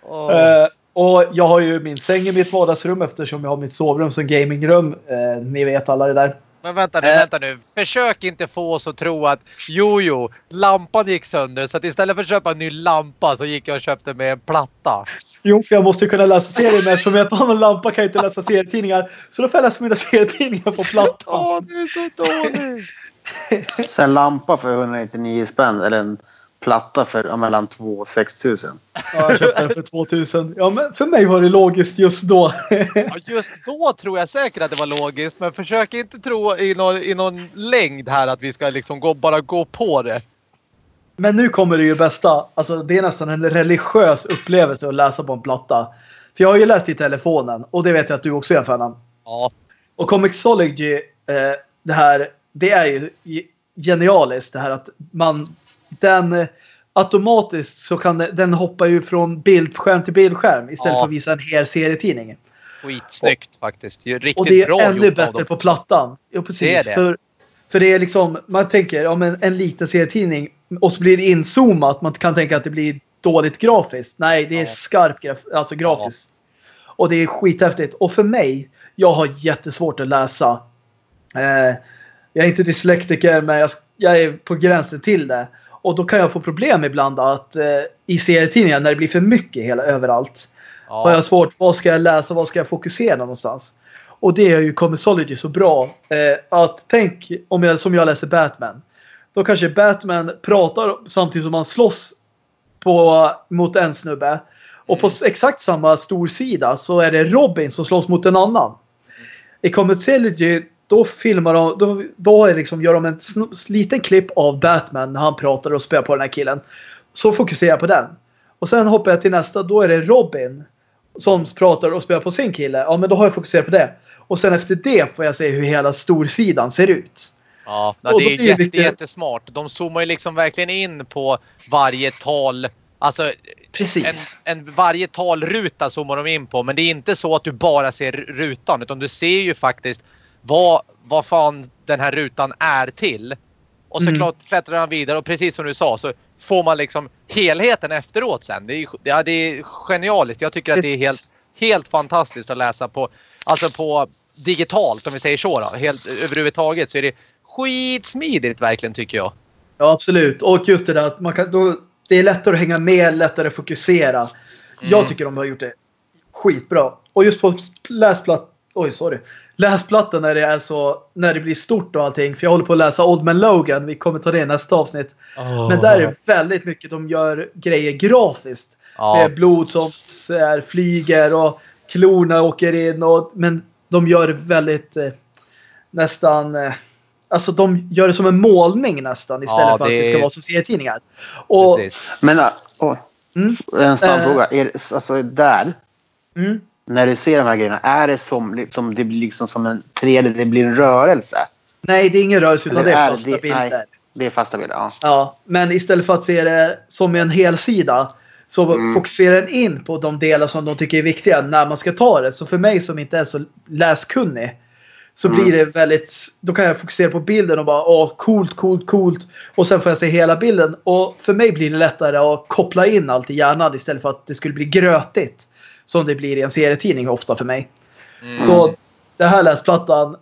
Åh. Eh, och jag har ju min säng i mitt vardagsrum eftersom jag har mitt sovrum som gamingrum. Eh, ni vet alla det där. Men vänta nu, Eh. vänta nu. Försök inte få oss att tro att jo, jo, lampan gick sönder. Så att istället för att köpa en ny lampa så gick jag och köpte med en platta. Jo, för jag måste ju kunna läsa serier med eftersom jag inte har någon lampa kan jag inte läsa serietidningar. Så då får jag läsa mina serietidningar på plattan. Åh, du är så dålig! Så en lampa för 199 spänn eller en platta för ja, mellan 2 och 6 tusen. Ja, jag köpte den för 2000. Ja, men för mig var det logiskt just då. [LAUGHS] Ja, just då tror jag säkert att det var logiskt. Men försök inte tro i någon, i någon längd här att vi ska liksom gå, bara gå på det. Men nu kommer det ju bästa. Alltså, det är nästan en religiös upplevelse att läsa på en platta. För jag har ju läst i telefonen och det vet jag att du också gör Fernan. Ja, Och Comixology, eh, det här, det är ju genialiskt det här att man, den eh, automatiskt så kan den, hoppa ju från bildskärm till bildskärm istället Ja. för att visa en hel serietidning. skitsnyggt faktiskt. Det Riktigt Och det är bra ännu bättre på plattan. Ja, precis. Det är det. För, För det är liksom, man tänker om en, en liten serietidning och så blir det inzoomat. Man kan tänka att det blir dåligt grafiskt. Nej, det är Ja. skarpt graf, alltså grafiskt. Och det är skithäftigt. Och för mig, jag har jättesvårt att läsa. Eh, jag är inte dyslektiker, men jag, jag är på gränsen till det. Och då kan jag få problem ibland att eh, i serietidningar när det blir för mycket hela överallt. Har Ja. jag svårt, vad ska jag läsa, vad ska jag fokusera någonstans? Och det är ju Comixology så bra. Eh, att tänk om jag, som jag läser Batman. Då kanske Batman pratar samtidigt som han slåss på, mot en snubbe. Och på s- exakt samma storsida så är det Robin som slåss mot en annan. I Comixology då filmar de, då, då är liksom, gör de en liten klipp av Batman när han pratar och spöar på den här killen. Så fokuserar jag på den. Och sen hoppar jag till nästa, då är det Robin som pratar och spelar på sin kille. Ja, men då har jag fokuserat på det. Och sen efter det får jag se hur hela storsidan ser ut. Ja, det är jätte, mycket- jättesmart. De zoomar ju liksom verkligen in på varje tal. Alltså Precis. en, en, varje talruta zoomar de in på. Men det är inte så att du bara ser rutan. Utan du ser ju faktiskt vad, vad fan den här rutan är till. Och så Mm. klättrar han vidare och precis som du sa så får man liksom helheten efteråt sen. Det är, ja, det är genialiskt. Jag tycker att det är helt, helt fantastiskt att läsa på, alltså på digitalt om vi säger så. Då. Helt, överhuvudtaget så är det skitsmidigt verkligen tycker jag. Ja, absolut. Och just det där att man kan, då, det är lättare att hänga med, lättare att fokusera. Jag Mm. tycker de har gjort det skitbra. Och just på läsplatt, oj, sorry. Läsplattan när det är så, när det blir stort och allting. För jag håller på att läsa Old Man Logan. Vi kommer ta det i nästa avsnitt. Men där är det väldigt mycket de gör grejer grafiskt. Ja. Med blod som här, flyger och klorna åker in. Och, men de gör det väldigt eh, nästan... Eh, alltså de gör det som en målning nästan istället Ja, för att det det- ska vara som serietidningar. Och, Precis. Men äh, åh, mm, en snabb Eh. fråga. Är, det- alltså där, mm, när du ser de här grejerna, är det som liksom, det blir liksom som en 3D, det blir en rörelse? nej, det är ingen rörelse utan Eller det är är fasta det- bilder. nej. Det är fasta bilder, ja. Ja, men istället för att se det som en hel sida så Mm. fokuserar den in på de delar som de tycker är viktiga när man ska ta det. Så för mig som inte är så läskunnig så Mm. blir det väldigt... Då kan jag fokusera på bilden och bara åh, coolt, coolt, coolt. Och sen får jag se hela bilden. Och för mig blir det lättare att koppla in allt i hjärnan istället för att det skulle bli grötigt. Som det blir i en serietidning ofta för mig. Mm. Så den här läsplattan.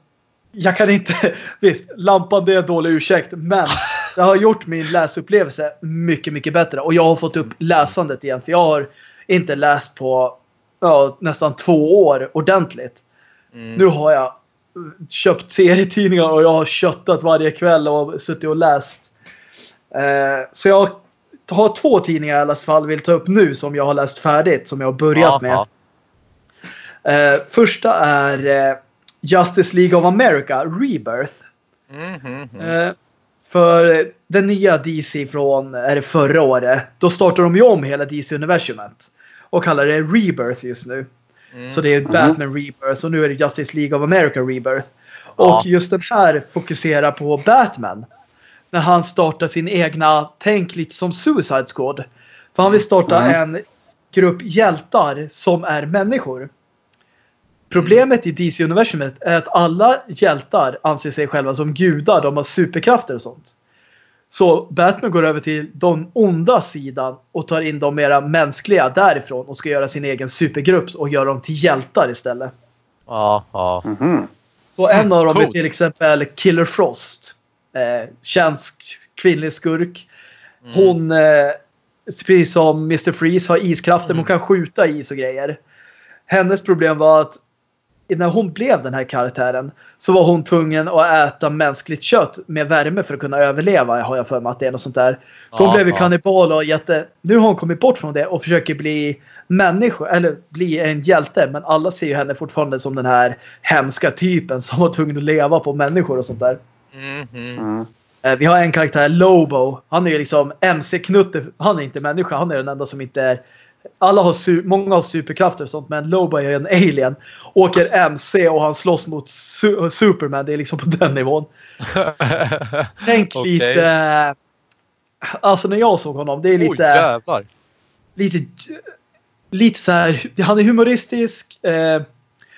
Jag kan inte... [LAUGHS] Visst, lampan det är en dålig ursäkt. Men [LAUGHS] det har gjort min läsupplevelse mycket, mycket bättre. Och jag har fått upp läsandet igen. För jag har inte läst på ja, nästan två år ordentligt. Mm. Nu har jag köpt serietidningar och jag har köttat varje kväll och suttit och läst. Eh, så jag har två tidningar i alla fall vill ta upp nu som jag har läst färdigt. Som jag har börjat Ja, med. Eh, första är eh, Justice League of America Rebirth. Mm, mm, mm. Eh, för den nya DC från är det förra året. Då startar de ju om hela DC-universumet. Och kallar det Rebirth just nu. Mm. Så det är Batman Rebirth och nu är det Justice League of America Rebirth. Och Ja. just den här fokuserar på Batman. När han startar sin egna, tänk lite som Suicide Squad. För han vill starta Mm. en grupp hjältar som är människor. Problemet i DC-universumet är att alla hjältar anser sig själva som gudar. De har superkrafter och sånt. Så Batman går över till den onda sidan och tar in de mera mänskliga därifrån och ska göra sin egen supergrupp och göra dem till hjältar istället. Ja, ja. Mhm. Så en av dem är till exempel Killer Frost. Eh, känd sk- kvinnlig skurk. Mm. Hon, eh, precis som Mr. Freeze, har iskrafter men hon Mm. kan skjuta is och grejer. Hennes problem var att när hon blev den här karaktären så var hon tvungen att äta mänskligt kött med värme för att kunna överleva. Har jag för mig att det är något sånt där. Så hon Ja, blev ju kannibal och jätte... Nu har hon kommit bort från det och försöker bli människa eller bli en hjälte. Men alla ser ju henne fortfarande som den här hemska typen som var tvungen att leva på människor och sånt där. Mm. Eh, Vi har en karaktär, Lobo. Han är ju liksom MC-knutte. Han är inte människa. Han är den enda som inte är... Alla har många har superkrafter och sånt, men Lobo är en alien. Åker MC och han slåss mot su- Superman. Det är liksom på den nivån. [LAUGHS] Tänk Okej. lite... Alltså när jag såg honom, det är Oj, lite... jävlar. lite, lite så här, han är humoristisk. Eh,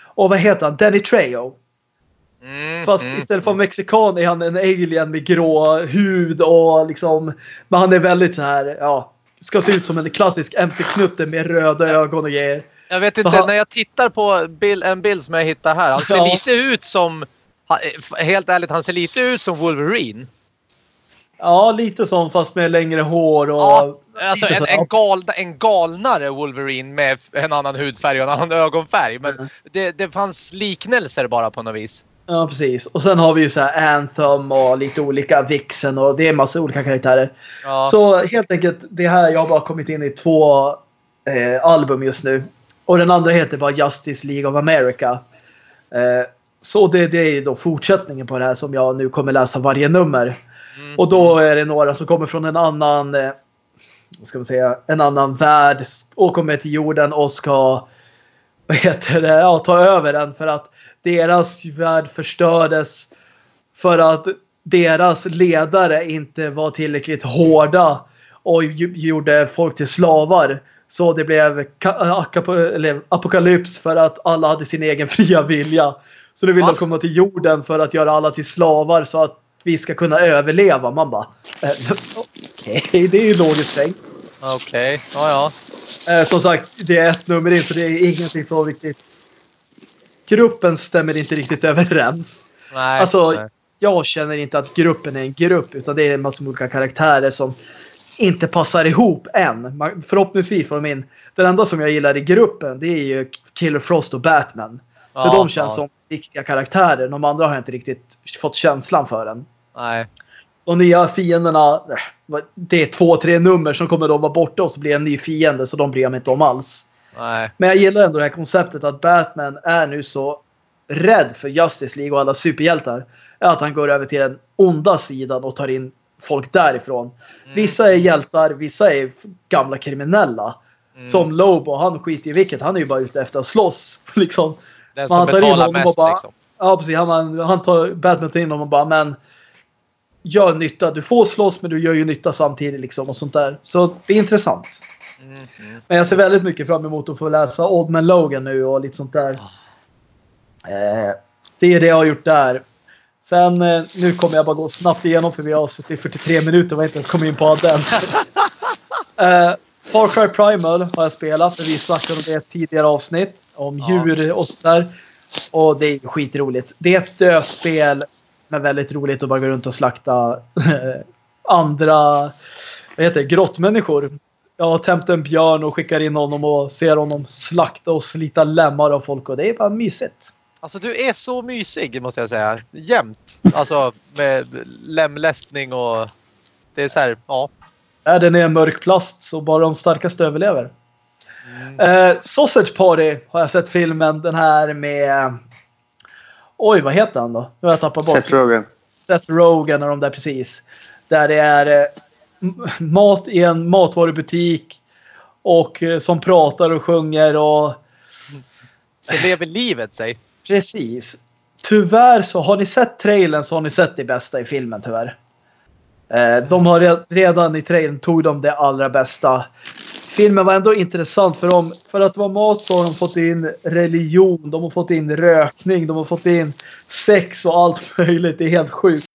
och vad heter han? Danny Trejo. Mm, Fast mm, istället för vara mexikan är han en alien med grå hud och liksom... Men han är väldigt så här, ja... Ska se ut som en klassisk MC-knutte med röda ögon och grejer. Jag vet inte, han- när jag tittar på bild, en bild som jag hittar här. Han ser Ja. lite ut som... han- Helt ärligt, han ser lite ut som Wolverine. Ja, lite sån fast med längre hår och... Ja, Alltså en, en, gal, en galnare Wolverine med en annan hudfärg och en annan [LAUGHS] ögonfärg. Men Mm. det, det fanns liknelser bara på något vis. Ja, precis. Och sen har vi ju så här Anthem och lite olika Vixen och det är massa olika karaktärer. Ja. Så helt enkelt, det här, jag har bara kommit in i två eh, album just nu. Och den andra heter bara Justice League of America. Eh, så det, det är ju då fortsättningen på det här som jag nu kommer läsa varje nummer. Mm. Och då är det några som kommer från en annan, eh, ska man säga, en annan värld och kommer till jorden och ska, vad heter det, ja, ta över den för att deras värld förstördes för att deras ledare inte var tillräckligt hårda och gjorde folk till slavar. Så det blev eller apokalyps för att alla hade sin egen [LAUGHS] fria vilja. Så nu vill de komma till jorden för att göra alla till slavar så att vi ska kunna överleva. Man bara, eh, okej, [LAUGHS] det är ju logiskt tänkt. Okej, ja ja. Eh, som sagt, det är ett nummer in så det är ingenting så riktigt. Gruppen stämmer inte riktigt överens. Nej. Alltså, nej. jag känner inte att gruppen är en grupp utan det är en massa olika karaktärer som inte passar ihop än. Förhoppningsvis får de in. Den enda som jag gillar i gruppen det är ju Killer Frost och Batman. För Ja, de känns ja. som riktiga karaktärer. De andra har jag inte riktigt fått känslan för än. Nej. De nya fienderna, eh, det är två, tre nummer som kommer då vara borta och så blir en ny fiende så de bryr jag mig inte om alls. Nej. Men jag gillar ändå det här konceptet att Batman är nu så rädd för Justice League och alla superhjältar. Att han går över till den onda sidan och tar in folk därifrån. Mm. Vissa är hjältar, vissa är gamla kriminella. Mm. Som Lobo, han skiter i vilket. Han är ju bara ute efter att slåss. [LAUGHS] Liksom. Den som tar in betalar mest bara- liksom. Ja, precis. Han, han tar, Batman tar in honom och bara men gör nytta. Du får slåss men du gör ju nytta samtidigt liksom och sånt där. Så det är intressant. Mm. Mm. Men jag ser väldigt mycket fram emot att få läsa Old Man Logan nu och lite sånt där. Eh, det är det jag har gjort där. Sen eh, nu kommer jag bara gå snabbt igenom för vi har suttit i 43 minuter och inte ens kommit in på den. [LAUGHS] eh, Far Cry Primal har jag spelat. Vi snackade om det i ett tidigare avsnitt. Om djur och sådär. Och det är skitroligt. Det är ett dödsspel. Men väldigt roligt att bara gå runt och slakta [LAUGHS] eh, andra vad heter det, grottmänniskor. Jag har tämt en björn och skickar in honom och ser honom slakta och slita lemmar av folk och det är bara mysigt. Alltså du är så mysig måste jag säga. Jämt. Alltså med lemlästning och... Det är så här, ja. Är en mörk plast så bara de starkaste överlever. Mm. Eh, Sausage Party har jag sett filmen. Den här med... Oj, vad heter han då? Nu har jag tappat bort. Seth Rogen. Seth Rogen och de där precis. Där det är eh, mat i en matvarubutik. Och eh, som pratar och sjunger och Så lever livet sig. Precis. Tyvärr så har ni sett trailern så har ni sett det bästa i filmen tyvärr. Eh, de har re- redan i trailern tog de det allra bästa. Filmen var ändå intressant för dem. För att vara mat så har de fått in religion, de har fått in rökning, de har fått in sex och allt [LAUGHS] möjligt. Det är helt sjukt.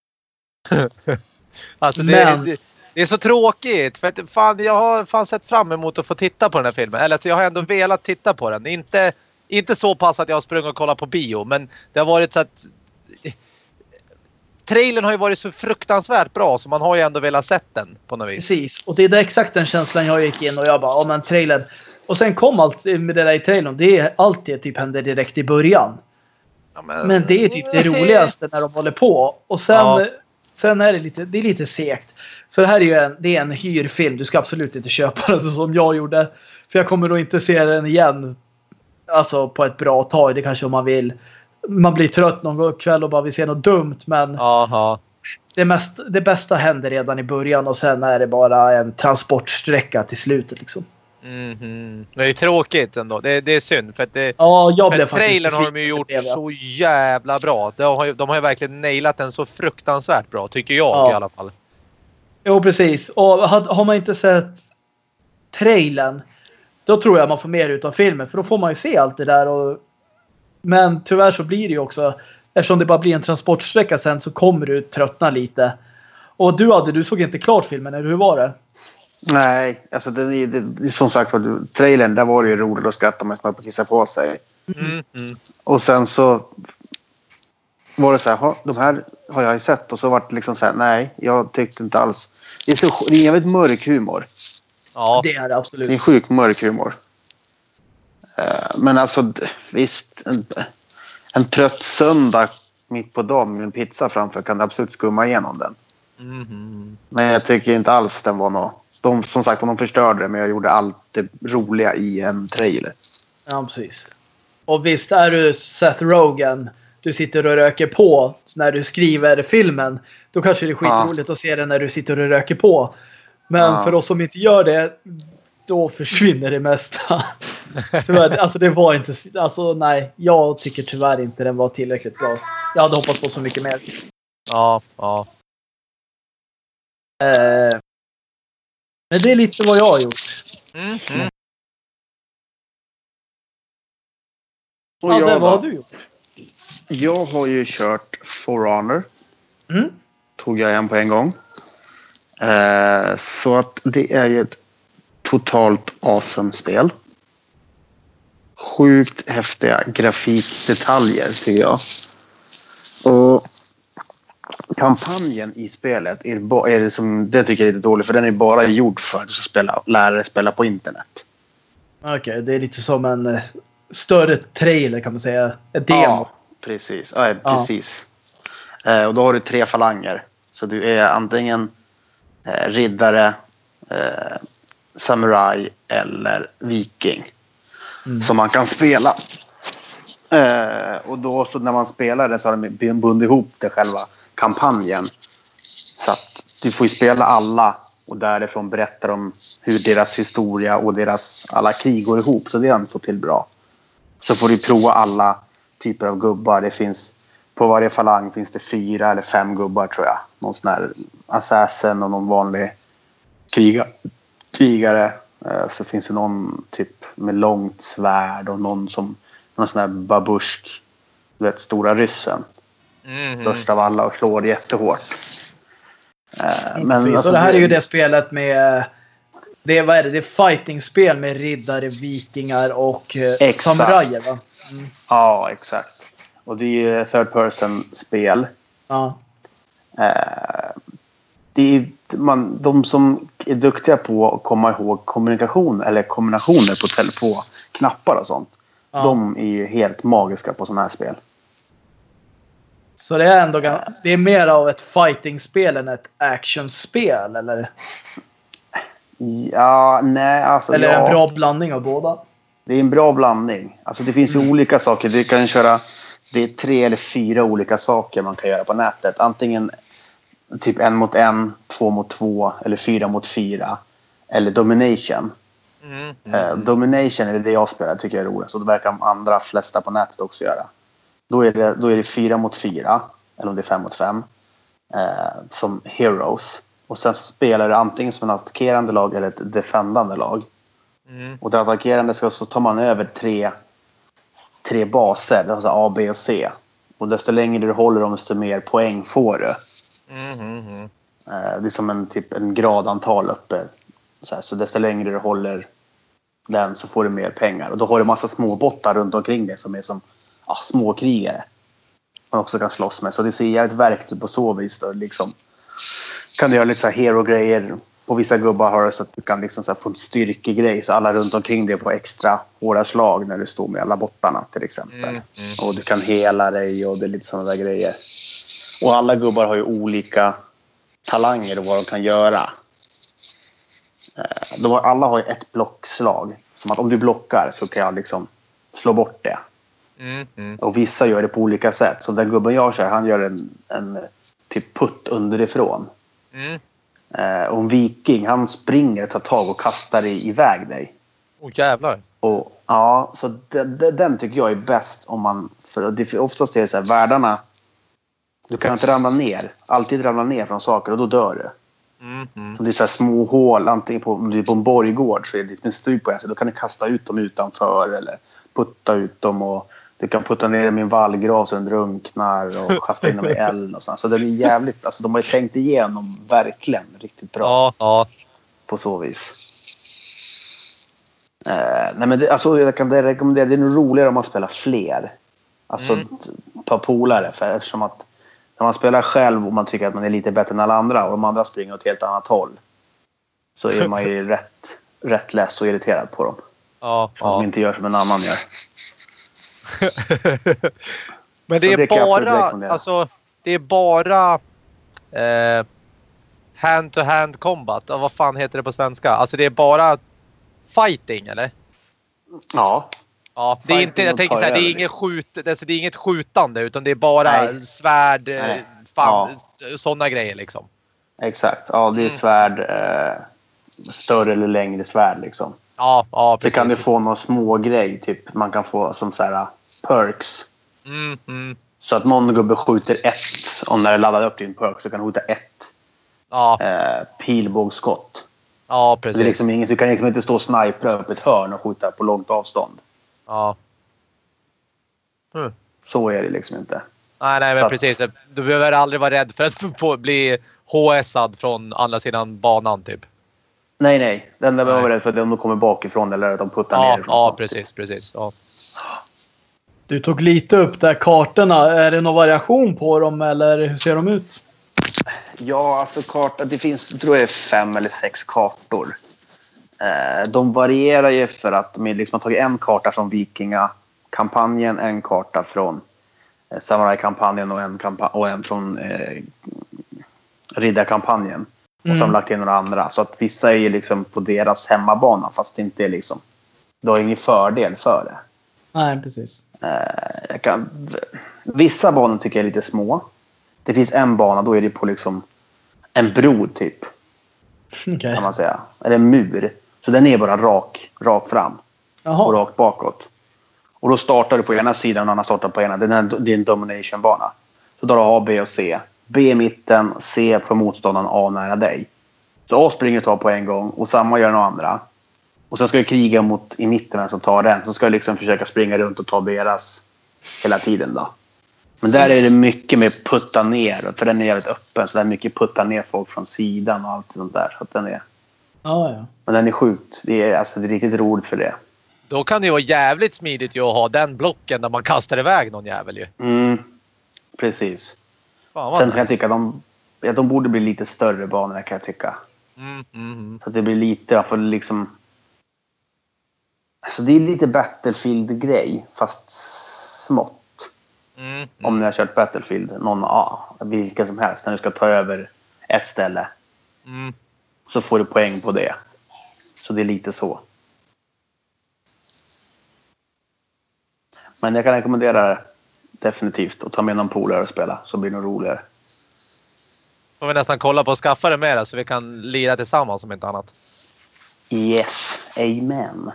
Alltså det, Men- det, det är så tråkigt. För att fan, jag har fan sett fram emot att få titta på den här filmen. Eller alltså, jag har ändå velat titta på den. Inte, inte så pass att jag har sprungit och kollat på bio. Men det har varit så att... Trailern har ju varit så fruktansvärt bra så man har ju ändå velat sett den på något vis. Precis. Och det är exakt den känslan jag gick in och jag bara, ja men trailern. Och sen kom allt med det där i trailern. Det är allt det typ hände direkt i början. Ja, Men det är typ det roligaste när de håller på. Och sen, Ja. sen är det lite, det är lite segt. Så det här är ju en, det är en hyrfilm. Du ska absolut inte köpa den så som jag gjorde. För jag kommer nog inte se den igen. Alltså på ett bra tag. Det kanske om man vill. Man blir trött någon kväll och bara vill se något dumt. Men Jaha. det, mest, det bästa händer redan i början och sen är det bara en transportsträcka till slutet. Liksom. Mhm. Det är tråkigt ändå. Det, det är synd för det, Ja, jag För trailern har de ju gjort det så jävla bra. De har, ju, de har ju verkligen nailat den så fruktansvärt bra, tycker jag Ja. i alla fall. Jo, precis. Och har, man inte sett trailern då tror jag man får mer ut av filmen. För då får man ju se allt det där. Och, men tyvärr så blir det ju också eftersom det bara blir en transportsträcka sen så kommer du tröttna lite. Och du hade, du såg inte klart filmen, eller hur var det? Nej, alltså det, det, det, det, som sagt var, trailern där var det ju roligt att skratta när man kissa på sig. Mm, mm. Och sen så var det så här, "Ha, de här har jag ju sett och så var det liksom så här, nej, jag tyckte inte alls. Det är, så, det är jävligt mörk humor. Ja. Det är det Det är absolut. en sjukt mörk humor. Eh, Men alltså visst, en, en trött söndag mitt på dagen med en pizza framför kan du absolut skumma igenom den. Mm, mm. Men jag tycker inte alls den var något. De, som sagt, de förstörde det men jag gjorde allt det roliga i en trailer. Ja, precis. Och visst är du Seth Rogen, du sitter och röker på när du skriver filmen. Då kanske det är skitroligt att se det när du sitter och röker på. Men Ja. för oss som inte gör det, då försvinner det mesta. [LAUGHS] tyvärr, alltså det var inte, alltså nej, jag tycker tyvärr inte den var tillräckligt bra. Jag hade hoppats på så mycket mer. Ja, ja. Eh, men det är lite vad jag har gjort. Mm, mm. Vad har då? du gjort? Jag har ju kört For Honor. Mm? Tog jag en på en gång. Eh, så att det är ju ett totalt awesome spel. Sjukt häftiga grafikdetaljer tycker jag. Och kampanjen i spelet är, ba- är det, som, det tycker jag är lite dåligt för den är bara gjord för att spela, lära dig spela på internet. Okej, det är lite som en eh, större trailer kan man säga. Ett demo. Ja, precis. Ja, precis. Eh, och då har du tre falanger. Så du är antingen eh, riddare, eh, samuraj eller viking. Mm. Som man kan spela. Eh, och då så när man spelar det så har de bundit ihop det själva kampanjen. Så att du får ju spela alla och därifrån berättar de hur deras historia och deras alla krig går ihop. Så det har de fått till bra. Så får du prova alla typer av gubbar. Det finns, på varje falang finns det fyra eller fem gubbar tror jag. Någon sån här assassin och någon vanlig kriga, krigare. Eh, Så finns det någon typ med långt svärd och någon som någon sån här babusk. Du vet stora ryssen. Mm, Störst av alla och slår jättehårt. Eh, Precis, alltså, och det här är ju det spelet med... Det är, vad är det? Det är fighting-spel med riddare, vikingar och eh, samurajer va? Ja, exakt. Och det är ju third person-spel. Ja. Eh, det är, man, de som är duktiga på att komma ihåg kommunikation eller kombinationer på, på knappar och sånt. ja. De är ju helt magiska på sådana här spel. Så det är ändå det är mer av ett fighting-spel än ett actionspel eller? Ja, nej, alltså Eller ja, en bra blandning av båda? Det är en bra blandning. Alltså det finns ju olika saker. Du kan köra, det är tre eller fyra olika saker man kan göra på nätet. Antingen typ en mot en, två mot två eller fyra mot fyra. Eller domination. mm, Eh, domination är det jag spelar, tycker jag är roligast. Och det verkar de andra flesta på nätet också göra. Då är det, då är det fyra mot fyra, eller om det är fem mot fem, eh, som heroes. Och sen så spelar du antingen som en attackerande lag eller ett defendande lag. Mm, Och det attackerande så, så tar man över tre, tre baser, alltså A, B och C. Och desto längre du håller dem, desto mer poäng får du. mm, mm, mm. Eh, det är som en, typ, en gradantal uppe. Så, här, så desto längre du håller den så får du mer pengar. Och då har du massa småbottar runt omkring dig som är som ja, småkrigare. Man också kan slåss med. Så det ser jävligt verkligt ut på så vis. Då, liksom. Kan du göra lite så här hero-grejer. På vissa gubbar har du så att du kan liksom så få en styrkegrej. Så alla runt omkring dig får extra hårda slag när du står med alla bottarna till exempel. Mm, mm. Och du kan hela dig och det är lite sådana där grejer. Och alla gubbar har ju olika talanger och vad de kan göra. Eh, De har, alla har ju ett blockslag. Som att om du blockar så kan jag liksom slå bort det. Mm, mm. Och vissa gör det på olika sätt. Så den gubben jag kör, han gör en, en typ putt underifrån. Eh, och en viking, han springer, tar tag och kastar i, iväg dig. Oh jävlar. Och, ja, så den, den- tycker jag är bäst om man... För det, oftast är det så här, världarna... Du kan inte ramla ner. Alltid ramla ner från saker och då dör du. Mm, mm. Det är så här små hål, antingen på, om du är på en borggård så är det med stup på en sida. Då kan du kasta ut dem utanför eller putta ut dem. Och Du kan putta ner dem i en vallgrav så den drunknar och kasta in dem i [LAUGHS] eld och sånt. Så den är jävligt, alltså de har ju tänkt igenom verkligen riktigt bra Ja, ja. på så vis. Eh, nej men det, alltså, jag kan rekommendera, det är nog roligare om man spelar fler. Alltså Mm. ett par polare. För eftersom att när man spelar själv och man tycker att man är lite bättre än alla andra och de andra springer åt ett helt annat håll. Så är man ju [LAUGHS] rätt, rätt less och irriterad på dem. ja, För att de ja. inte gör som en annan gör. [LAUGHS] Men Så det är det bara, alltså, det är bara eh, hand-to-hand combat. Ja, vad fan heter det på svenska? Alltså det är bara fighting eller? Ja. Ja, det är inte, jag tänker ta så här, det är, inget skjut, alltså det är inget skjutande utan det är bara Nej. svärd, eh, Nej. fan, sådana grejer liksom. Exakt. Ja, det är Mm. svärd. Eh, större eller längre svärd liksom. Ja, ja Så precis. kan du få någon små grej. Typ man kan få som så här perks. Mm, mm. Så att någon gubbe skjuter ett. Och när det laddar upp din perk så kan du skjuta ett Ja, eh, pilbågsskott. ja Det precis. är liksom ingen, så du kan liksom inte stå och snipra upp ett hörn och skjuta på långt avstånd. Ja. Mm. Så är det liksom inte. Nej, nej, Så men att- precis. Du behöver aldrig vara rädd för att få bli HSad från andra sidan banan typ. Nej, nej. Den där Nej. var jag rädd för att om de kommer bakifrån eller att de puttar Ja, nerifrån. ja precis, precis. Ja. Du tog lite upp där kartorna. Är det någon variation på dem eller hur ser de ut? Ja, alltså karta. Det finns, jag tror är fem eller sex kartor. Eh, de varierar ju för att de liksom har tagit en karta från Vikingakampanjen, en karta från eh, Samurai-kampanjen och en, kampa- och en från eh, Riddarkampanjen. Och så har de Mm. lagt in några andra. Så att vissa är ju liksom på deras hemmabana fast det inte är liksom... Du har ingen fördel för det. Nej, precis. Eh, kan, vissa banor tycker jag är lite små. Det finns en bana, då är det på liksom en bro typ, [LAUGHS] Okej. kan man säga. Eller en mur. Så den är bara rak, rak fram och Jaha. rakt bakåt. Och då startar du på ena sidan och en annan startar på ena. Det är en, det är en domination-bana. Så då har du A, B och C. B i mitten, C för motståndaren, A nära dig. Så A springer och tar på en gång och samma gör den andra. Och sen ska du kriga mot i mitten vem som tar den. Så ska du liksom försöka springa runt och ta deras hela tiden då. Men där är det mycket med putta ner. För den är jävligt öppen. Så det är mycket putta ner folk från sidan och allt sånt där. Så att den är, Ja, ja. men den är sjukt. Det är, alltså, det är riktigt roligt för det. Då kan det ju vara jävligt smidigt ju att ha den blocken där man kastar iväg någon jävel ju. Mm, precis. Fan vad Sen kan jag nice. tycka de, ja, de borde bli lite större banor kan jag tycka. Mm, mm, mm. Så att det blir lite, jag får liksom... Alltså det är lite Battlefield-grej fast smått. Mm, mm. Om ni har kört Battlefield, någon, ja, vilken som helst, när du ska ta över ett ställe. Mm. Så får du poäng på det. Så det är lite så. Men jag kan rekommendera det definitivt att ta med någon polare och spela så blir det nog roligare. Får vi nästan kolla på att skaffa det med så vi kan lira tillsammans om inte annat. Yes, amen.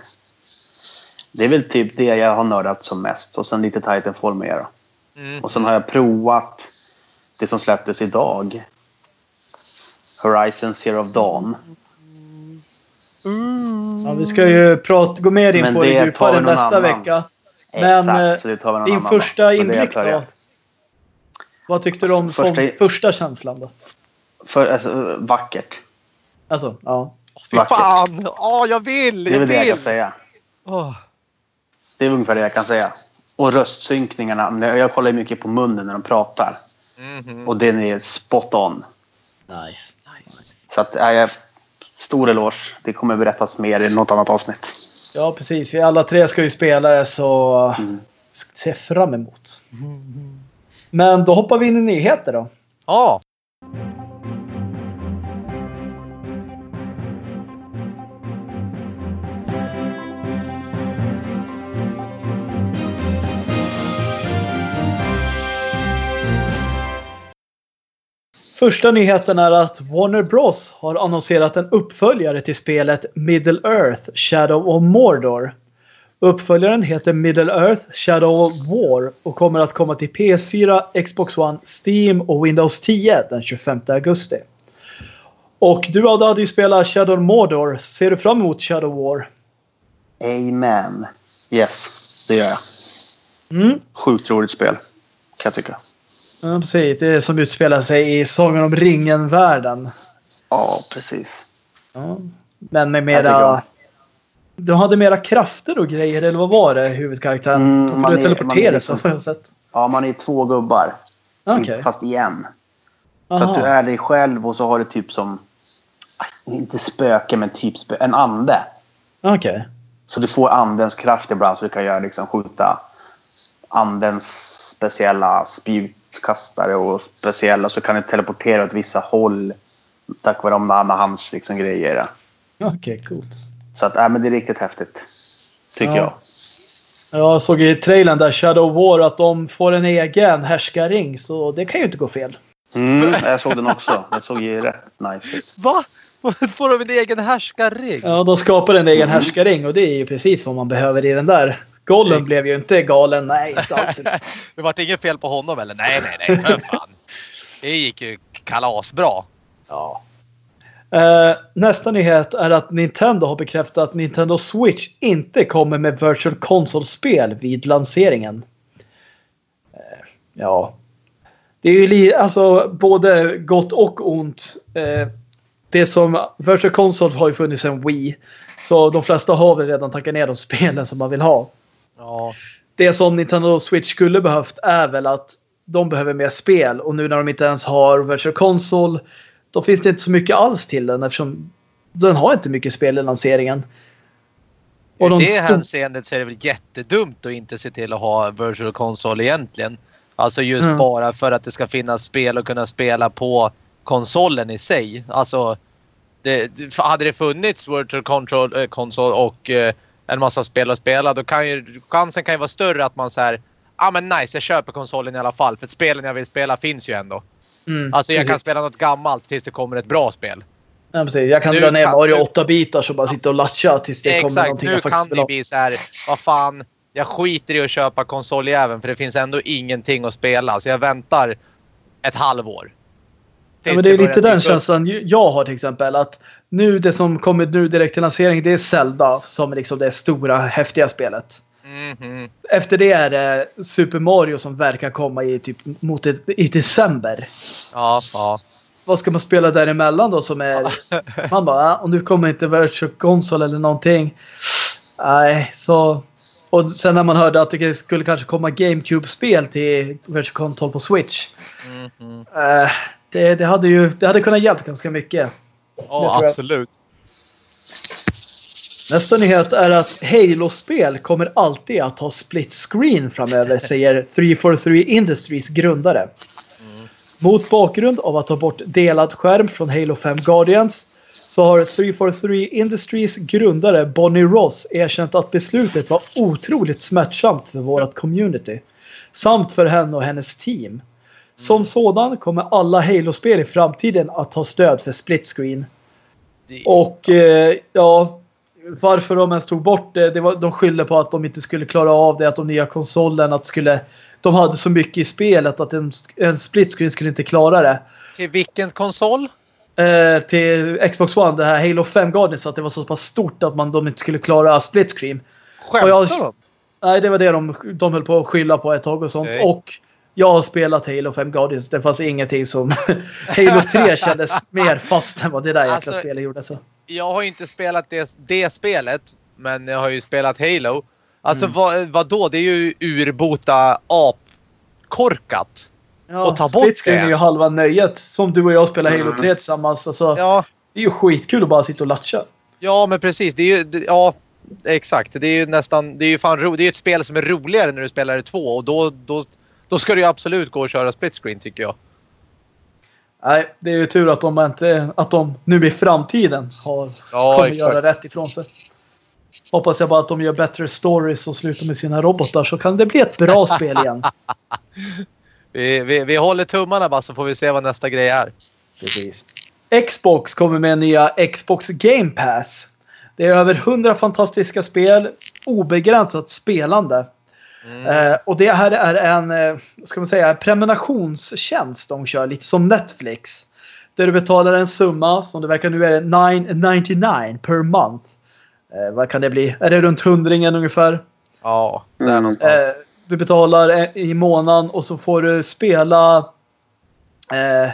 Det är väl typ det jag har nördat som mest. Och sen lite Titanfall med då. Mm. Och sen har jag provat det som släpptes idag. Horizon Zero Dawn. ja vi ska ju prata, gå mer in Men på det djupare nästa annan. vecka. Men, Exakt, eh, Din annan första jag inblick då? Vad tyckte du om Första- som första känslan då? För, alltså, vackert. Alltså, ja. Fy Vackert. fan! Åh, jag vill! Det är Jag väl det jag kan säga. Åh. Det är ungefär det jag kan säga. Och röstsynkningarna. Jag kollar ju mycket på munnen när de pratar. Mhm. Och den är spot on. Nice. Nice. Så att, äh, jag, stor eloge. Det kommer berättas mer i något annat avsnitt. Ja, precis. Vi alla tre ska ju spela det så Mm. se fram emot. Men då hoppar vi in i nyheter då. Ja. Första nyheten är att Warner Bros har annonserat en uppföljare till spelet Middle Earth Shadow of Mordor. Uppföljaren heter Middle Earth Shadow of War och kommer att komma till PS4, Xbox One, Steam och Windows 10 den 25 augusti. Och du Adde hade ju spelat Shadow of Mordor. Ser du fram emot Shadow War? Amen. Yes, det gör jag. Mm. Sjukt roligt spel. Kan jag tycka. Ja, precis. Det är som utspelar sig i Sagan om ringen-världen. Ja, precis. Ja. Men med mera... De hade mera krafter och grejer, eller vad var det huvudkaraktären? Mm, De kunde teleportera sig liksom- har jag sett. Ja, man är två gubbar. Okej. Fast i en. Så att du Aha. är dig själv och så har du typ som... aj, Inte spöke, men typ spö, en ande. Okej. Så du får andens kraft ibland så du kan göra liksom skjuta andens speciella spjutkastare och speciella så kan du teleportera åt vissa håll tack vare de med hans liksom grejer. Okej, coolt. Så att, äh, men det är riktigt häftigt. Tycker Ja. jag. Jag såg i trailern där Shadow War att de får en egen härskarring, så det kan ju inte gå fel. Mm, jag såg den också. Den såg ju rätt nice ut. Va? [LAUGHS] Får de en egen härskarring? Ja, de skapar en egen Mm. härskarring och det är ju precis vad man behöver i den där. Gollum blev ju inte galen, nej. inte [LAUGHS] alls. Det vart inget fel på honom eller? Nej, nej, nej. För fan. Det gick ju kalasbra. Ja. Eh, nästa nyhet är att Nintendo har bekräftat att Nintendo Switch inte kommer med Virtual Console-spel vid lanseringen. Eh, ja. Det är ju alltså både gott och ont. Eh, det som Virtual Console har ju funnits en Wii. Så de flesta har väl redan tackat ner de spelen som man vill ha. Ja. Det som Nintendo Switch skulle behövt är väl att de behöver mer spel och nu när de inte ens har Virtual Console då finns det inte så mycket alls till den eftersom den har inte mycket spel i lanseringen. I Och de det hänseendet så är det väl jättedumt att inte se till att ha virtual console egentligen. Alltså just Mm. bara för att det ska finnas spel och kunna spela på konsolen i sig. Alltså, det, det- hade det funnits virtual control, eh, console och eh, en massa spel att spela då kan ju chansen kan ju vara större att man säger ja ah, men nice jag köper konsolen i alla fall för spelen jag vill spela finns ju ändå. Mm, Alltså jag kan precis. spela något gammalt tills det kommer ett bra spel. Ja, precis. Jag kan Nu dra ner kan- Mario 8 bitar så bara sitta och latcha tills det kommer Exakt, någonting nu jag kan faktiskt det bli så här. Vad fan, jag skiter i att köpa konsoljäveln för det finns ändå ingenting att spela. Så jag väntar ett halvår. Ja, men det är lite den känslan jag har till exempel. Att nu det som kommer nu direkt till lansering det är Zelda som liksom det stora häftiga spelet. Mhm. Efter det är det Super Mario som verkar komma i typ mot ett, i december. Ja, ja. Vad ska man spela däremellan då som är... [LAUGHS] Man bara, ah, och nu kommer inte Virtual Console eller någonting. Nej, så... Och sen när man hörde att det skulle kanske komma GameCube-spel till Virtual Console på Switch. Mhm. Eh, det, det hade ju det hade kunnat hjälpa ganska mycket. Ja, absolut. Nästa nyhet är att Halo-spel kommer alltid att ha split screen framöver, [LAUGHS] säger 343 Industries grundare. Mot bakgrund av att ta bort delad skärm från Halo 5 Guardians så har 343 Industries grundare Bonnie Ross erkänt att beslutet var otroligt smärtsamt för vårt community. Samt för henne och hennes team. Som sådan kommer alla Halo-spel i framtiden att ha stöd för split screen. Och eh, ja, varför de ens tog bort det, det var, de skyllde på att de inte skulle klara av det, att de nya konsolen att skulle, de hade så mycket i spelet att en, en split screen skulle inte klara det. Till vilken konsol? Eh, till Xbox One, det här Halo 5 Guardians, att det var så pass stort att man, de inte skulle klara split screen. Skämtar de? Nej, det var det de, de höll på att skylla på ett tag och sånt. Okej. Och jag har spelat Halo 5 Guardians, det fanns ingenting som... [LAUGHS] Halo 3 [LAUGHS] kändes mer fast än vad det där jäkla Alltså, spelet gjorde. Så. Jag har ju inte spelat det, det spelet. Men jag har ju spelat Halo. Alltså Mm. vad, vad då? Det är ju urbota apkorkat. Ja, och ta bort det är ju halva nöjet. Som du och jag spelar Halo Mm. 3 tillsammans. Alltså, Ja, Det är ju skitkul att bara sitta och latcha. Ja, men precis. Det är ju, det, ja, exakt. Det är ju nästan, det är ju fan ro, det är ett spel som är roligare när du spelar i två och då, då, då ska det ju absolut gå att köra split screen tycker jag. Nej, det är ju tur att de, inte, att de nu i framtiden har, Ja, kommer exakt. göra rätt ifrån sig. Hoppas jag bara att de gör bättre stories och slutar med sina robotar så kan det bli ett bra spel igen. [LAUGHS] Vi, vi, vi håller tummarna bara så får vi se vad nästa grej är. Precis. Xbox kommer med nya Xbox Game Pass. Det är över 100 fantastiska spel, obegränsat spelande. Mm. Eh, och det här är en, eh, ska man säga, en prenumerationstjänst de kör, lite som Netflix. Där du betalar en summa, som det verkar nu är det 999 per month. Eh, vad kan det bli? Är det runt hundringen ungefär? Ja, där Mm. någonstans. Eh, Du betalar i månaden och så får du spela eh,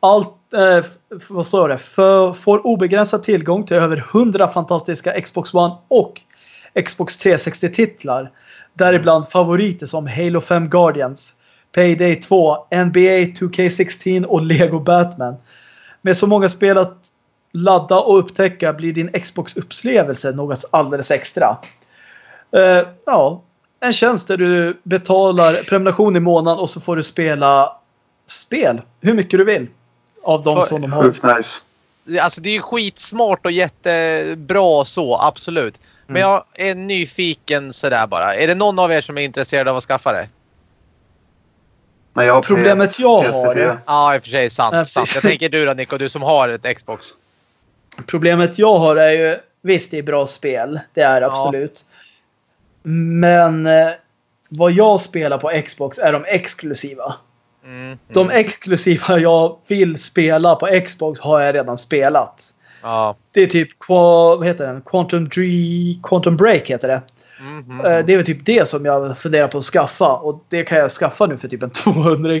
allt, eh, vad står det? För, får obegränsad tillgång till över 100 fantastiska Xbox One och Xbox 360-titlar. Däribland favoriter som Halo 5 Guardians, Payday 2, NBA 2K16 och Lego Batman. Med så många spel att ladda och upptäcka blir din Xbox-upplevelse något alldeles extra. Eh, ja, en tjänst där du betalar prenumeration i månaden och så får du spela spel hur mycket du vill. Av de som de har. Nice. Alltså det är skitsmart och jättebra så, absolut. Men Mm. jag är nyfiken sådär bara. Är det någon av er som är intresserad av att skaffa det? Men jag har Problemet PS, jag PS4. har- Ja, i och för sig sant. Ja, sant. Jag tänker du då Nico, du som har ett Xbox. Problemet jag har är ju visst det är bra spel. Det är Ja. absolut. Men eh, vad jag spelar på Xbox är de exklusiva. Mm, De mm. exklusiva jag vill spela på Xbox har jag redan spelat. Ja. Det är typ vad heter den? Quantum, Dre- Quantum Break heter det. Mm, mm, Eh, mm. Det är väl typ det som jag funderar på att skaffa. Och det kan jag skaffa nu för typ en [LAUGHS] 200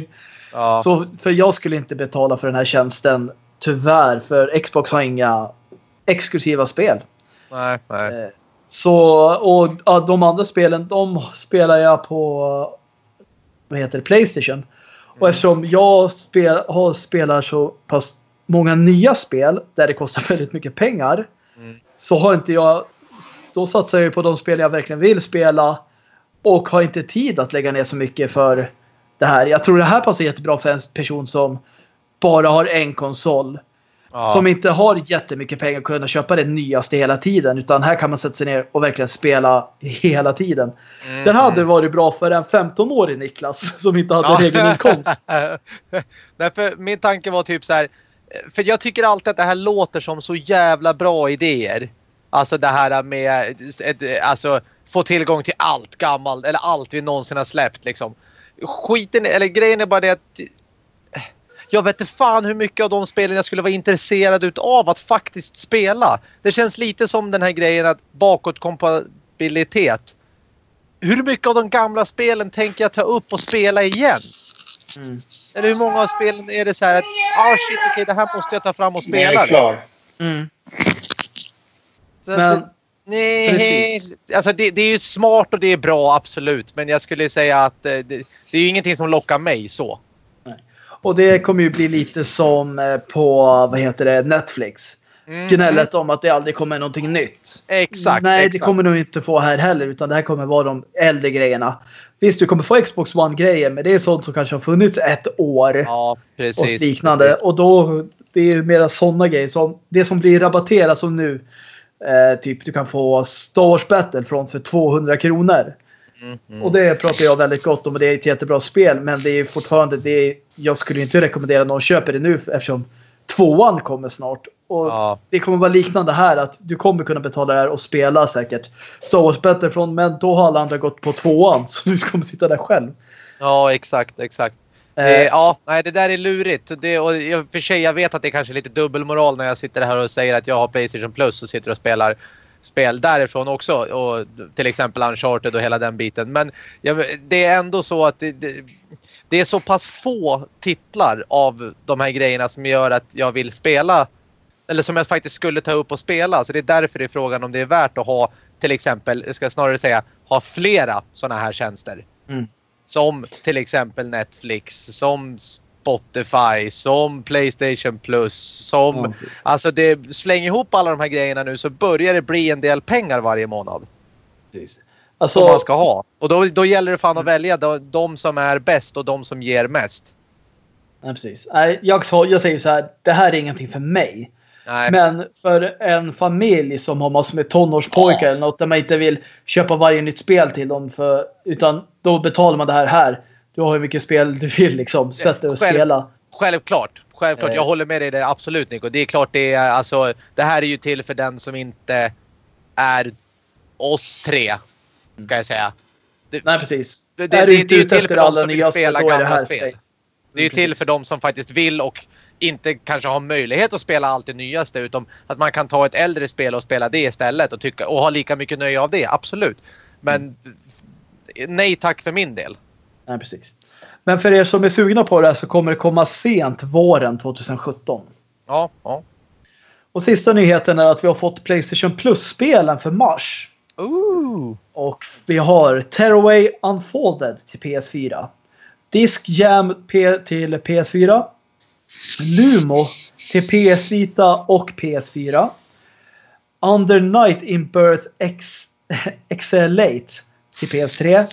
ja. Så för jag skulle inte betala för den här tjänsten. Tyvärr. För Xbox har inga exklusiva spel. Nej, nej. Eh, Så, och ja, de andra spelen, de spelar jag på vad heter det, Playstation. Och Mm. eftersom jag spel, har, spelar så pass många nya spel där det kostar [LAUGHS] väldigt mycket pengar. Mm. Så har inte jag, då satsar jag på de spel jag verkligen vill spela. Och har inte tid att lägga ner så mycket för det här. Jag tror det här passar jättebra för en person som bara har en konsol. Ja. Som inte har jättemycket pengar att kunna köpa det nyaste hela tiden. Utan här kan man sätta sig ner och verkligen spela hela tiden. Mm, Den hade mm. varit bra för en 15-årig Niklas [LAUGHS] som inte hade Ja. en egen inkomst. [LAUGHS] Nej, min tanke var typ så här. För jag tycker alltid att det här låter som så jävla bra idéer. Alltså det här med ett, alltså, få tillgång till allt gammalt eller allt vi någonsin har släppt liksom. Skiten, eller grejen är bara det att jag vet inte fan hur mycket av de spelen jag skulle vara intresserad utav att faktiskt spela. Det känns lite som den här grejen att bakåtkompatibilitet. Hur mycket av de gamla spelen tänker jag ta upp och spela igen? Mm. Eller hur många av spelen är det så här att ah shit okej det här måste jag ta fram och Den är spela. klar. Mm. Så att, Men, nej, precis. alltså det, det är ju smart och det är bra absolut. Men jag skulle säga att eh, det, det är ju ingenting som lockar mig så. och det kommer ju bli lite som eh, på vad heter det, Netflix. Mm, Gnället om att det aldrig kommer någonting nytt. Exakt. Nej, exakt. det kommer du inte få här heller. Utan det här kommer vara de äldre grejerna. Visst, du kommer få Xbox One-grejer. Men det är sånt som kanske har funnits ett år. Ja, precis. och liknande. precis. Och då det är ju mera sådana grejer. Som, det som blir rabatterat som nu. Eh, typ du kan få Star Wars Battlefront för 200 kronor. Mm, mm. Och det pratar jag väldigt gott om och det är ett jättebra spel. Men det är fortfarande, det är, jag skulle inte rekommendera någon köper det nu eftersom tvåan kommer snart. Och Ja, det kommer vara liknande här att du kommer kunna betala det här och spela säkert Star Wars Battlefront men då har alla andra gått på tvåan [LAUGHS] så du kommer sitta där själv. ja, exakt, exakt. Eh, Det, ja, nej, det där är lurigt. Det, och jag, för sig, jag vet att det är kanske lite dubbelmoral när jag sitter här och säger att jag har Playstation Plus och sitter och spelar spel därifrån också. Och till exempel Uncharted och hela den biten. Men jag, det är ändå så att det, det, det är så pass få titlar av de här grejerna som gör att jag vill spela. Eller som jag faktiskt skulle ta upp och spela. Så det är därför det är frågan om det är värt att ha till exempel, jag ska snarare säga, ha flera sådana här tjänster. Mm. Som till exempel Netflix, som Spotify, som Playstation Plus, som... Alltså det, släng ihop alla de här grejerna nu så börjar det bli en del pengar varje månad. Precis. Som Alltså, man ska ha. Och då, då gäller det fan att välja de, de som är bäst och de som ger mest. nej, precis. Jag, jag säger så här, det här är ingenting för mig. Nej. Men för en familj som har massor med tonårspojkar eller något där man inte vill köpa varje nytt spel till dem. För, utan då betalar man det här här. Du har hur mycket spel du vill liksom. Sätt dig och Själv- spela. Självklart. Självklart. Eh. Jag håller med dig där absolut Nico. Det är klart det är alltså. Det här är ju till för den som inte är oss tre. Ska jag säga. Nej precis. Det, det, är det, inte det är ju till för de alla som vill spela det gamla spel. Det är ju till Precis. för de som faktiskt vill och inte kanske har möjlighet att spela allt det nyaste utan att man kan ta ett äldre spel och spela det istället och, tycka, och ha lika mycket nöje av det. Absolut. Men nej tack för min del. Nej, precis. Men för er som är sugna på det här så kommer det komma sent våren 2017. Ja, ja. Och sista nyheten är att vi har fått Playstation Plus-spelen för mars. Ooh. Och vi har Tearaway Unfolded till PS4. Disc Jam P till PS4. Lumo till PS Vita och PS4. Under Night in Birth X [LAUGHS] Excellate till PS3.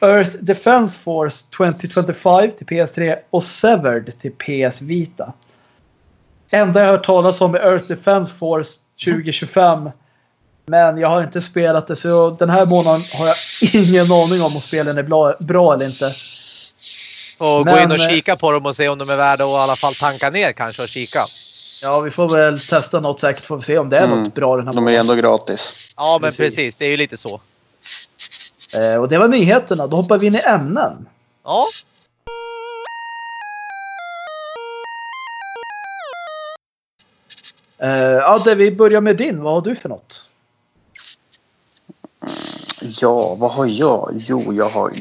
Earth Defense Force 2025 till PS3 och Severed till PS Vita. Enda jag har hört talas om är Earth Defense Force 2025. Men jag har inte spelat det så den här månaden har jag [LAUGHS] ingen aning om om spelen är bra, bra eller inte. Och Men, gå in och eh, kika på dem och se om de är värda att i alla fall tanka ner kanske och kika. Ja, vi får väl testa något säkert får vi se om det är Mm. något bra den här De är månaden. ändå gratis. Ja, men Precis. precis. Det är ju lite så. Eh, och det var nyheterna. Då hoppar vi in i ämnen. Ja, Eh, Adde, vi börjar med din. Vad har du för något? Ja, vad har jag? Jo, jag har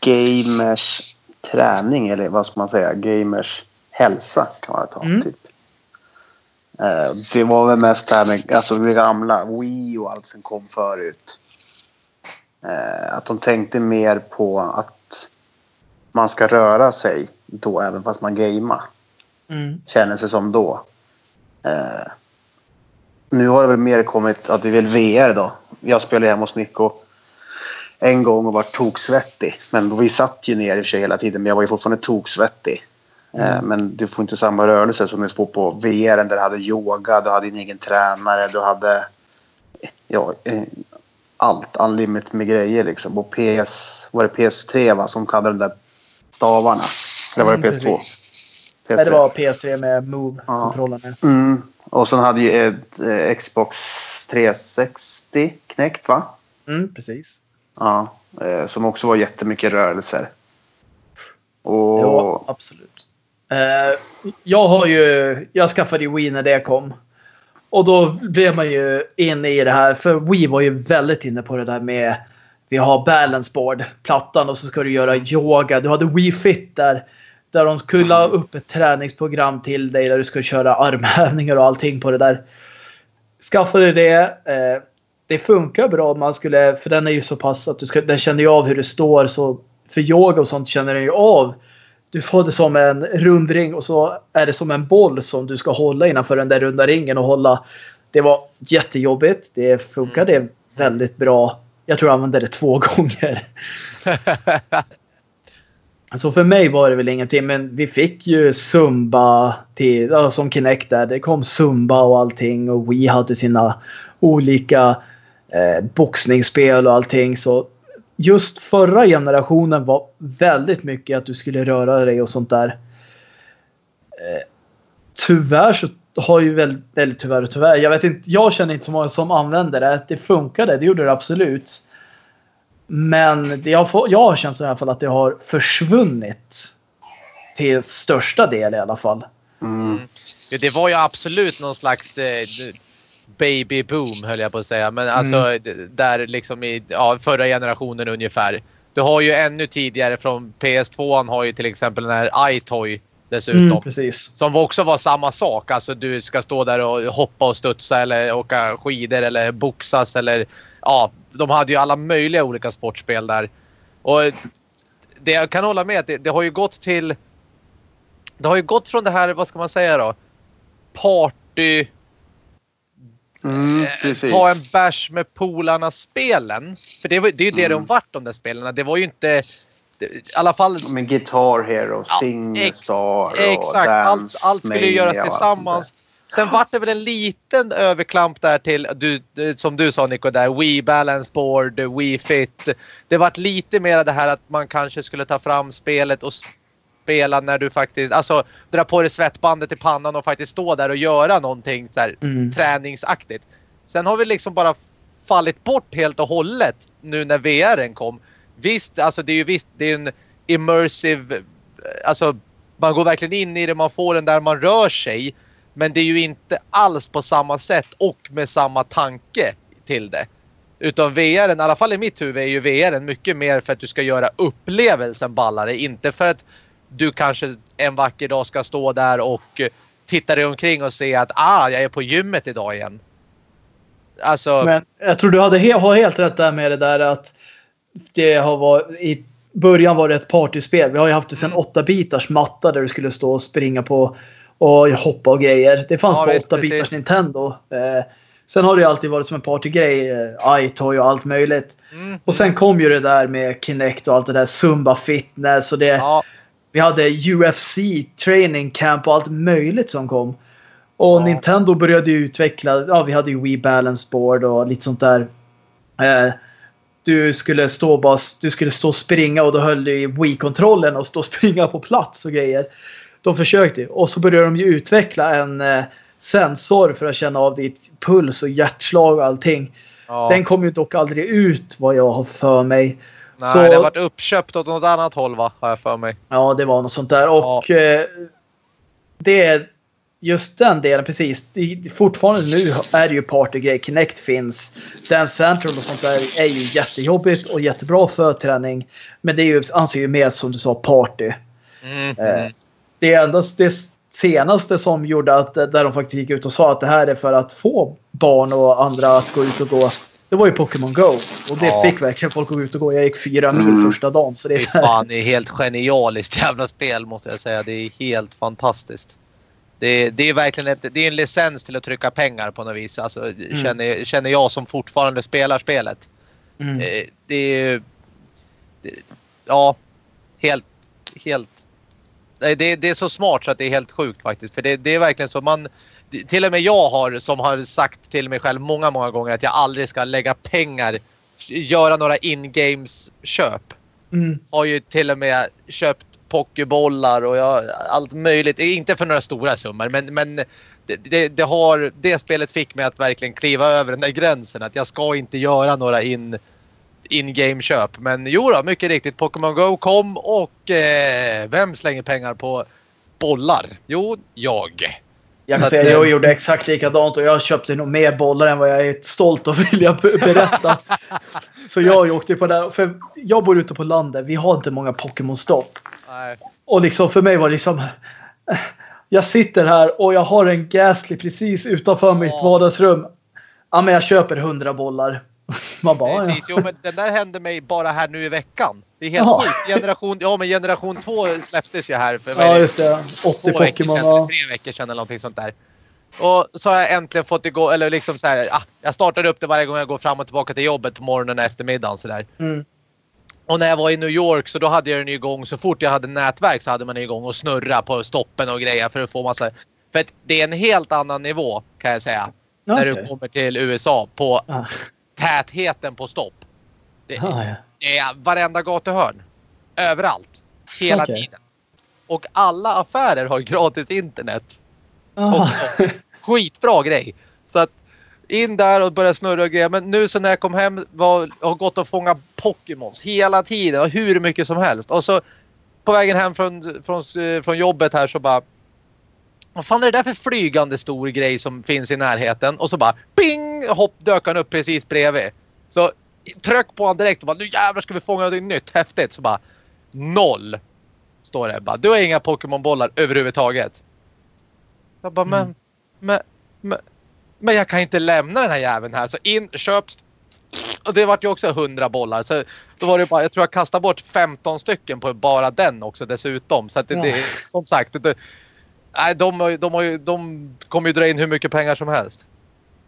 gamers träning eller vad ska man säga? Gamers hälsa kan man ta. Mm. Typ. Eh, Det var väl mest det här med alltså det gamla Wii och allt som kom förut. Eh, Att de tänkte mer på att man ska röra sig då även fast man gamar. Mm. Känner sig som då. Eh, nu har det väl mer kommit att det är väl VR då. Jag spelade hemma hos Nico en gång och var toksvettig. Men vi satt ju ner i och för sig hela tiden men jag var ju fortfarande toksvettig. Eh, men du får inte samma rörelse som du får på VR där du hade yoga, du hade din egen tränare, du hade ja, eh, allt, unlimited med grejer liksom. Och PS, var det PS3 va, som hade de där stavarna? Eller var det Mm, PS2? precis. PS3. Nej, det var PS3 med Move-kontrollerna. Mm. Och sen hade ju ett eh, Xbox 360 knäckt va? Mm, precis. Ja. Eh, som också var jättemycket rörelser. Och... Ja, absolut. Eh, jag har ju... Jag skaffade ju Wii när det kom. Och då blev man ju inne i det här. För Wii var ju väldigt inne på det där med... Vi har balance board, plattan och så ska du göra yoga. Du hade Wii Fit där. Där de skulle la upp ett träningsprogram till dig där du ska köra armhävningar och allting på det där. Skaffade det. Eh, det funkar bra. Man skulle, för den är ju så pass att du ska, den känner ju av hur du står. Så för yoga och sånt känner den ju av. Du får det som en rundring och så är det som en boll som du ska hålla innanför den där runda ringen och hålla. Det var jättejobbigt. Det funkade väldigt bra. Jag tror jag använde det två [LAUGHS] gånger. Så för mig var det väl ingenting, men vi fick ju Zumba till, som Kinect där. Det kom Zumba och allting och vi hade sina olika eh, boxningsspel och allting. Så just förra generationen var väldigt mycket att du skulle röra dig och sånt där. Eh, tyvärr så har ju väl, eller tyvärr och tyvärr, jag vet inte, jag känner inte så många som använder det. Det funkade, det gjorde det absolut. Men det jag, får, jag har känt i alla fall att det har försvunnit. Till största del i alla fall. Mm. Ja, det var ju absolut någon slags eh, baby boom höll jag på att säga. Men alltså d- där liksom i ja, förra generationen ungefär. Du har ju ännu tidigare från PS2 har ju till exempel den här iToy dessutom. Mm, precis. Som också var samma sak. Alltså du ska stå där och hoppa och studsa eller åka skidor eller boxas eller ja, de hade ju alla möjliga olika sportspel där. Och det jag kan hålla med att det, det har ju gått till det har ju gått från det här, vad ska man säga då? Party, Mm, precis. ta en bärs med polarna-spelen. För det, var, det är ju det Mm. de vart de där spelen. Det var ju inte, det, i alla fall Med Guitar Hero, Ja, Singstar och Exakt, Dance allt, allt skulle ju göras och tillsammans. Sen vart det väl en liten överklamp där till, du- som du sa Nico, där Wii Balance Board, Wii Fit. Det vart lite mer det här att man kanske skulle ta fram spelet och spela när du faktiskt, alltså dra på dig svettbandet i pannan och faktiskt stå där och göra någonting så här, Mm. träningsaktigt. Sen har vi liksom bara fallit bort helt och hållet nu när VRen kom. Visst, alltså det är ju visst, det är en immersive, alltså man går verkligen in i det, man får den där man rör sig. Men det är ju inte alls på samma sätt och med samma tanke till det. Utan VR, i alla fall i mitt huvud, är ju VR mycket mer för att du ska göra upplevelsen ballare. Inte för att du kanske en vacker dag ska stå där och titta dig omkring och se att ah, jag är på gymmet idag igen. Alltså... Men jag tror du hade he har helt rätt där med det där att det har varit i början var det ett partyspel. Vi har ju haft det Mm. åtta bitars matta där du skulle stå och springa på och hoppa och grejer. Det fanns Ja, på åtta bitars. Nintendo. Eh, sen har det ju alltid varit som en partygrej. Eh, iToy och allt möjligt. Mm. Och sen kom ju det där med Kinect och allt det där. Zumba fitness och det. Ja, Vi hade UFC training camp och allt möjligt som kom. Och Ja. Nintendo började utveckla, ja vi hade ju Wii Balance Board och lite sånt där. Eh, du skulle stå bara, du skulle stå och springa och då höll du i Wii-kontrollen och stå och [LAUGHS] springa på plats och grejer. De försökte. Och så började de ju utveckla en eh, sensor för att känna av ditt puls och hjärtslag och allting. ja. Den kom ju dock aldrig ut vad jag har för mig. Nej, så- det har varit uppköpt åt något annat håll va? Har jag för mig. Ja, det var något sånt där. Och eh, det är just den delen, precis. Fortfarande nu är det ju partygrej. Kinect finns. Dance Central och sånt där är ju jättejobbigt och jättebra för träning. Men det är ju, anser ju mer som du sa, party. Mm. Eh, det är endast det senaste som gjorde att eh, där de faktiskt gick ut och sa att det här är för att få barn och andra att gå ut och gå. Det var ju Pokémon Go. Och det Ja. fick verkligen folk att gå ut och gå. Jag gick fyra mil Mm. första dagen. Så det är så här, fan, det är helt genialiskt jävla spel måste jag säga. Det är helt fantastiskt. Det, det är verkligen ett, det är en licens till att trycka pengar på något vis. Alltså, känner, känner jag som fortfarande spelar spelet. mm. Eh, Det är... Det, ja, helt... helt det, det är så smart så att det är helt sjukt faktiskt. För det, det är verkligen så man... Till och med jag har som har sagt till mig själv många, många gånger att jag aldrig ska lägga pengar, göra några in-games köp Mm. har ju till och med köpt pokébollar och jag, allt möjligt. Inte för några stora summor men, men det, det, det, har, det spelet fick mig att verkligen kliva över den där gränsen. Att jag ska inte göra några in, in-game köp. Men jo då, mycket riktigt. Pokémon Go kom och eh, vem slänger pengar på bollar? Jo, jag. Jag kan att, säga eh, jag gjorde exakt likadant och jag köpte nog mer bollar än vad jag är stolt och vill jag be- berätta. Så jag åkte på det. För jag bor ute på landet. Vi har inte många Pokémon-stopp. Och liksom för mig var det liksom. Jag sitter här och jag har en Ghastly precis utanför mitt Ja. vardagsrum. Ja, men jag köper 100 bollar. Man bara, ja. Precis, jo men den där hände mig bara här nu i veckan. Det är helt Jaha. sjukt. Generation, ja men generation 2 släpptes ju här för ja, just det. 80 två veckor sedan, tre veckor sedan eller någonting sånt där. Och så har jag äntligen fått igång, eller liksom så här, ah, jag startar upp det varje gång jag går fram och tillbaka till jobbet på morgonen och eftermiddagen så där. Mm. Och när jag var i New York så då hade jag den igång, så fort jag hade nätverk så hade man igång och snurra på stoppen och grejer för att få massa... För att det är en helt annan nivå kan jag säga. När du kommer till USA på Ah. tätheten på stopp. Det, Ah, ja. Det är varenda gatuhörn. Överallt. Hela Okej. tiden. Och alla affärer har gratis internet. Ah. Skitbra grej. Så att in där och börja snurra och grejer. Men nu så när jag kom hem var, har gått och fångat Pokémons hela tiden och hur mycket som helst. Och så på vägen hem från, från, från jobbet här så bara vad fan är det där för flygande stor grej som finns i närheten? Och så bara ping! Hopp dök han upp precis bredvid. Så tryck på honom direkt och bara nu jävlar ska vi fånga något nytt häftigt. Så bara noll. Står det bara. Du har inga Pokémon-bollar överhuvudtaget. Jag bara men, Mm. men, men, men jag kan inte lämna den här jäveln här. Så in, köps. Och det vart ju också 100 bollar. Så då var det bara, jag tror jag kastade bort 15 stycken på bara den också dessutom. Så att det, Ja. det som sagt. Det, nej, de, de, ju, de kommer ju dra in hur mycket pengar som helst.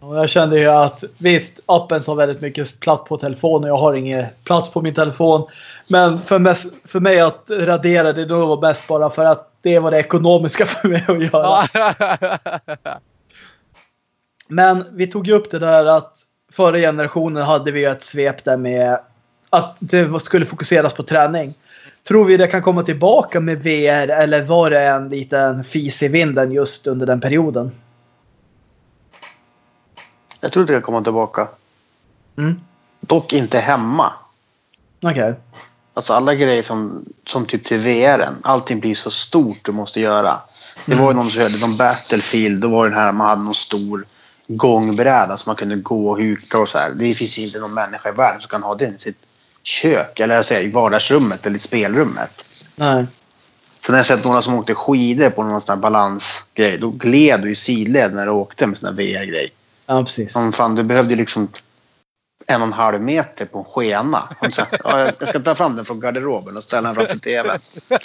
Och jag kände ju att visst, appen tar väldigt mycket plats på telefonen. Jag har ingen plats på min telefon. Men för, mest, för mig att radera det då var mest bara för att det var det ekonomiska [LAUGHS] för mig att göra. [LAUGHS] Men vi tog ju upp det där att förra generationen hade vi ett svep där med att det skulle fokuseras på träning. Tror vi det kan komma tillbaka med VR eller var det en liten fis i vinden just under den perioden? Jag tror det kan komma tillbaka. Mm. Dock inte hemma. Okej. Alltså alla grejer som, som typ till VR. Allting blir så stort du måste göra. Det Mm. var ju någon som körde någon Battlefield. Då var det den här man hade någon stor gångbräda som man kunde gå och huka och så här. Det finns ju inte någon människa i världen som kan ha det i sitt kök eller jag säger, i vardagsrummet eller i spelrummet. Nej. Så när jag sett några som åkte skidor på någon sån balansgrej, då gled du i sidled när du åkte med sån här VR-grej. Ja, precis. Om fan, du behövde liksom en och en halv meter på en skena. Så, ja, jag ska ta fram den från garderoben och ställa den framför tvn. [LAUGHS]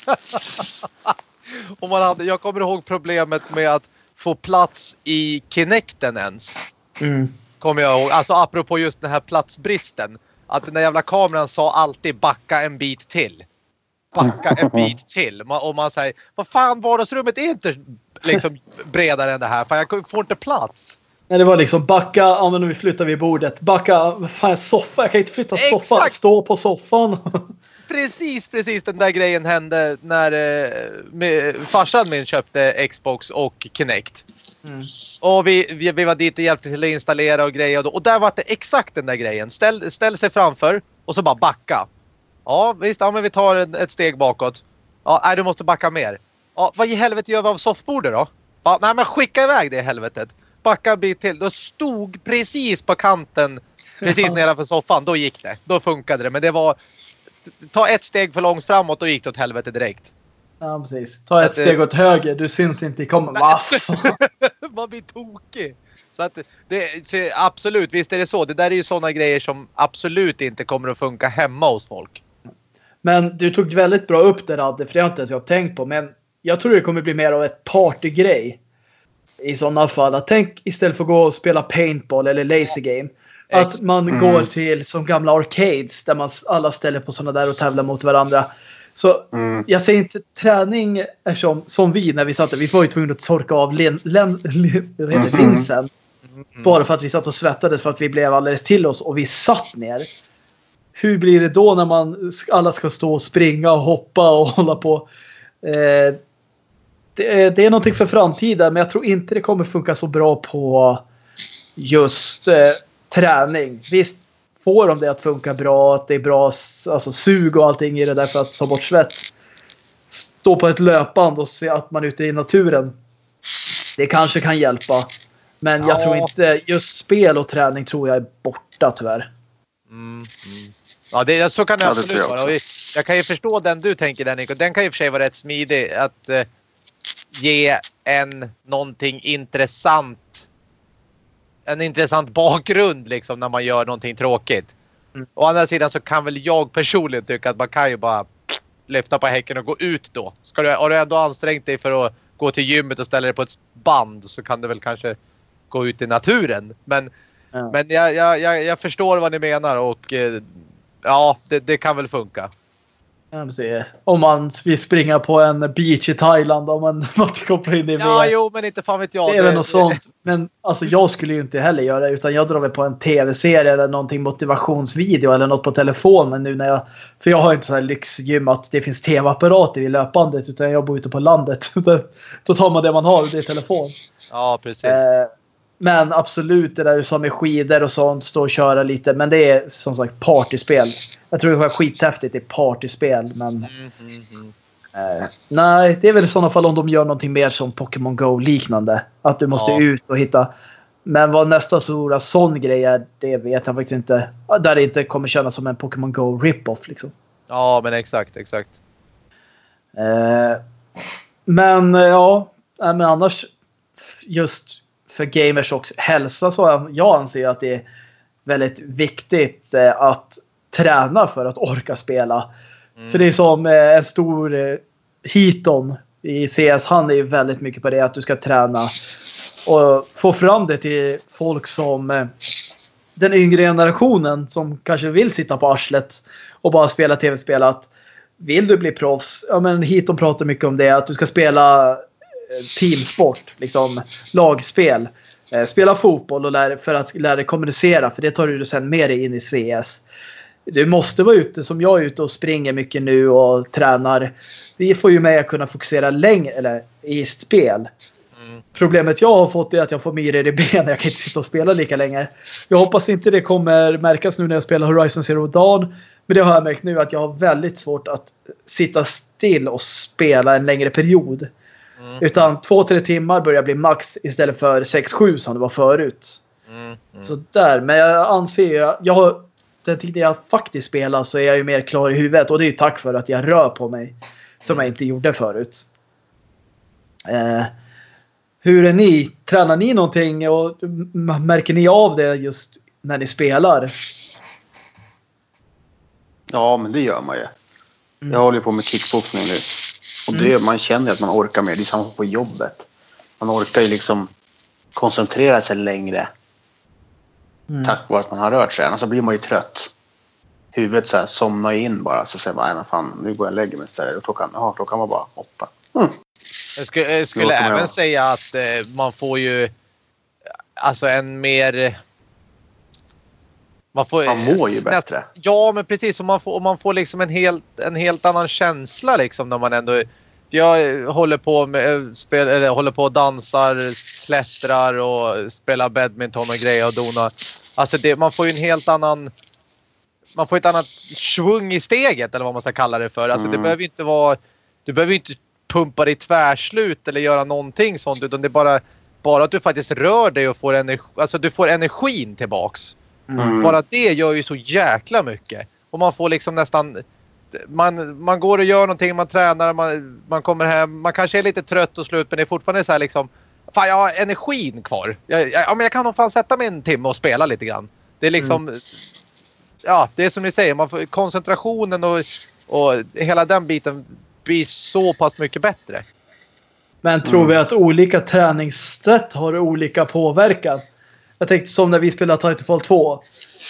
Och man hade, jag kommer ihåg problemet med att få plats i Kinecten ens. Mm. Kommer jag ihåg. Alltså apropå just den här platsbristen. Att den där jävla kameran sa alltid backa en bit till. Backa en bit till. Och man säger, vad fan vardagsrummet är inte liksom bredare än det här. Fan jag får inte plats. Nej, det var liksom backa, ja men nu flyttar vi bordet. Backa, fan soffa? Jag kan inte flytta soffan. Exakt. Stå på soffan. [LAUGHS] Precis, precis den där grejen hände när eh, med, farsan min köpte Xbox och Kinect. Mm. Och vi, vi, vi var dit och hjälpte till att installera och grejer. Och, då, och där var det exakt den där grejen. Ställ, ställ sig framför och så bara backa. Ja visst, ja, men vi tar en, ett steg bakåt. Ja, nej du måste backa mer. Ja, vad i helvete gör vi av soffbordet då? Ja, nej men skicka iväg det i helvetet. Backa en bit till. Då stod precis på kanten. Precis nedanför soffan. Då gick det. Då funkade det. Men det var... Ta ett steg för långt framåt och gick det åt helvete direkt. Ja, precis. Ta ett Att steg åt höger. Du syns inte i kameran. [LAUGHS] Man blir tokig. Så att det, så absolut, visst är det så. Det där är ju sådana grejer som absolut inte kommer att funka hemma hos folk. Men du tog väldigt bra upp det Radde, för det har inte ens jag tänkt på. Men jag tror det kommer bli mer av ett partygrej. I sådana fall. Att tänk istället för att gå och spela paintball eller laser game. Att man Mm. går till som gamla arcades där man alla ställer på sådana där och tävlar mot varandra. Så Mm. jag säger inte träning eftersom som vi när vi satt där, vi var ju tvungna att torka av lin, lin, vad heter Mhm. linsen. Bara för att vi satt och svettades för att vi blev alldeles till oss och vi satt ner. Hur blir det då när man alla ska stå och springa och hoppa och [LAUGHS] hålla på? Eh, det, är- det är någonting för framtiden men jag tror inte det kommer funka så bra på just eh, träning. Visst får de det att funka bra, att det är bra alltså, sug och allting i det där för att ta bort svett. Stå på ett löpband och se att man är ute i naturen. Det kanske kan hjälpa. Men jag Ja. tror inte, just spel och träning tror jag är borta tyvärr. Mm, mm. Ja, det, så kan det Ja, det absolut jag vara. Jag kan ju förstå den du tänker där Nico. Den kan ju för sig vara rätt smidig. Att eh, ge en någonting intressant. En intressant bakgrund liksom när man gör någonting tråkigt. Mm. Å andra sidan så kan väl jag personligen tycka att man kan ju bara lyfta på häcken och gå ut då. Ska du, har du ändå ansträngt dig för att gå till gymmet och ställa dig på ett band så kan du väl kanske gå ut i naturen. Men Ja. men jag, jag, jag, jag förstår vad ni menar och eh, ja, det, det kan väl funka. Jag vill se. Om man vill springa på en beach i Thailand om man, [LAUGHS] man kopplar in det i Ja, VR. jo, men inte fan vet jag. Det är väl något sånt. Men alltså jag skulle ju inte heller göra det. Utan jag drar väl på en tv-serie eller någonting motivationsvideo eller något på telefonen nu när jag... För jag har inte så här lyxgym att det finns tv-apparater i löpandet. Utan jag bor ute på landet. [LAUGHS] Då tar man det man har, det är telefon. Ja, precis. Eh, men absolut det där du sa med skidor och sånt. Stå och köra lite. Men det är som sagt partyspel. Jag tror det var skithäftigt i partyspel. Men Mm, mm, mm. Eh, nej, det är väl i sådana fall om de gör någonting mer som Pokémon Go liknande. Att du måste Ja. ut och hitta. Men vad nästa stora sån grej är, det vet jag faktiskt inte. Där det inte kommer kännas som en Pokémon Go rip-off liksom. Ja, men exakt, exakt. Eh, men eh, ja, men annars just för gamers och hälsa så jag anser att det är väldigt viktigt eh, att träna för att orka spela. Mm. För det är som eh, en stor eh, Hiton i CS. Han är ju väldigt mycket på det att du ska träna. Och få fram det till folk som den yngre generationen som kanske vill sitta på arslet och bara spela tv-spel. Vill du bli proffs? Ja men Hiton pratar mycket om det. Att du ska spela teamsport. Liksom lagspel. Eh, Spela fotboll och lär, för att lära dig kommunicera. För det tar du sen med dig in i CS. Du måste vara ute som jag är ute och springer mycket nu och tränar. Det får ju mig att kunna fokusera längre eller, i spel. Mm. Problemet jag har fått är att jag får myror i benen. Jag kan inte sitta och spela lika länge. Jag hoppas inte det kommer märkas nu när jag spelar Horizon Zero Dawn. Men det har jag märkt nu att jag har väldigt svårt att sitta still och spela en längre period. Mm. Mm. Utan två, tre timmar börjar bli max istället för sex, sju som det var förut. Mm. Mm. Så där, men jag anser ju, jag har, den tiden jag faktiskt spelar så är jag ju mer klar i huvudet och det är ju tack för att jag rör på mig. Som jag inte gjorde förut. Eh, hur är ni? Tränar ni någonting och märker ni av det just när ni spelar? Ja, men det gör man ju. Mm. Jag håller på med kickboxning nu. Och det, man känner att man orkar mer. Det är samma på jobbet. Man orkar ju liksom koncentrera sig längre Mm. tack vare att man har rört sig. Annars så blir man ju trött. Huvudet så här somnar in bara. Så säger man, nej fan, nu går jag och lägger mig istället. Och klockan, ja, klockan var bara åtta. Mm. Jag skulle, jag skulle även vara. säga att eh, man får ju alltså en mer... Man får, Man mår ju bättre. Ja, men precis. Och man får, och man får liksom en helt, en helt annan känsla liksom när man ändå... Jag håller på med spel, eller håller på och dansar, klättrar och spelar badminton och grejer och donar. Alltså det, man får ju en helt annan... Man får ett annat svung i steget eller vad man ska kalla det för. Alltså det Mm. behöver ju inte vara... Du behöver inte pumpa dig tvärslut eller göra någonting sånt utan det är bara, bara att du faktiskt rör dig och får energi, alltså du får energin tillbaks. Mm. Bara det gör ju så jäkla mycket. Och man får liksom nästan... Man, man går och gör någonting, man tränar, man, man kommer hem. Man kanske är lite trött och slut men det är fortfarande så här liksom... Fan jag har energin kvar. Jag, jag, ja, men jag kan nog fan sätta mig en timme och spela lite grann. Det är liksom... Ja, det är som ni säger. Man får, koncentrationen och, och hela den biten blir så pass mycket bättre. Men tror Mm. vi att olika träningssätt har olika påverkan? Jag tänkte som när vi spelar Titanfall 2.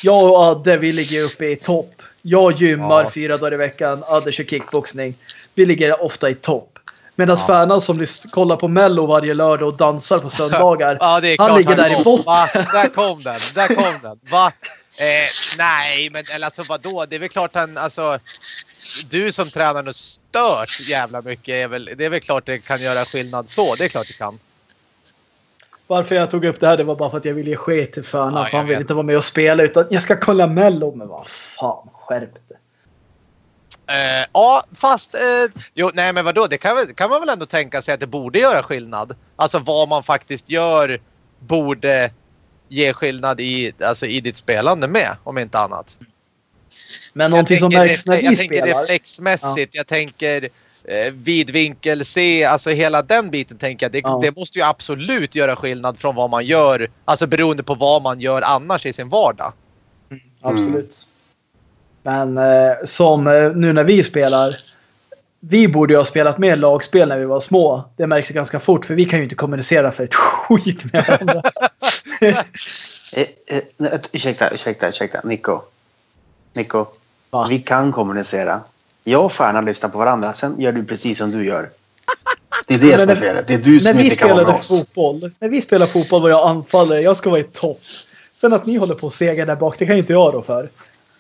Jag och Adde, vi ligger uppe i topp. Jag gymmar Ja. fyra dagar i veckan. Adde kör kickboxning. Vi ligger ofta i topp. Medan Ja. Färnan som kollar på Mello varje lördag och dansar på söndagar. [LAUGHS] Ja, det är Han klart ligger där i kom. botten. Va? Där kom den. Där kom den. Va? Eh, nej, men eller alltså vadå? Det är väl klart han, alltså. Du som tränar något stört jävla mycket är väl, det är väl klart det kan göra skillnad så. Det är klart det kan. Varför jag tog upp det här det var bara för att jag ville ge skit till Färnan. Ja, för han vill inte vara med och spela utan jag ska kolla Mello. Men vad fan, skärp dig. Eh, ja, fast... Eh, jo, nej men vadå? Det kan, kan man väl ändå tänka sig att det borde göra skillnad. Alltså vad man faktiskt gör borde ge skillnad i, alltså, i ditt spelande med, om inte annat. Men någonting som märks när vi jag tänker spelar. reflexmässigt, jag tänker eh, vidvinkel C, alltså hela den biten tänker jag. Det, Ja. det måste ju absolut göra skillnad från vad man gör, alltså beroende på vad man gör annars i sin vardag. Absolut. Men eh, som eh, nu när vi spelar. Vi borde ju ha spelat mer lagspel när vi var små. Det märks ju ganska fort för vi kan ju inte kommunicera för ett [LAUGHS] skit med varandra. [LAUGHS] Eh, eh, ursäkta, ursäkta, ursäkta. Nico. Nico. Va? Vi kan kommunicera. Jag och Färna lyssnar på varandra. Sen gör du precis som du gör. Det är det Men som är felet. Det är du som vi inte kan vara med spelade oss. fotboll. När vi spelar fotboll var jag anfallare. Jag ska vara i topp. Sen att ni håller på och segar där bak, det kan ju inte jag då för.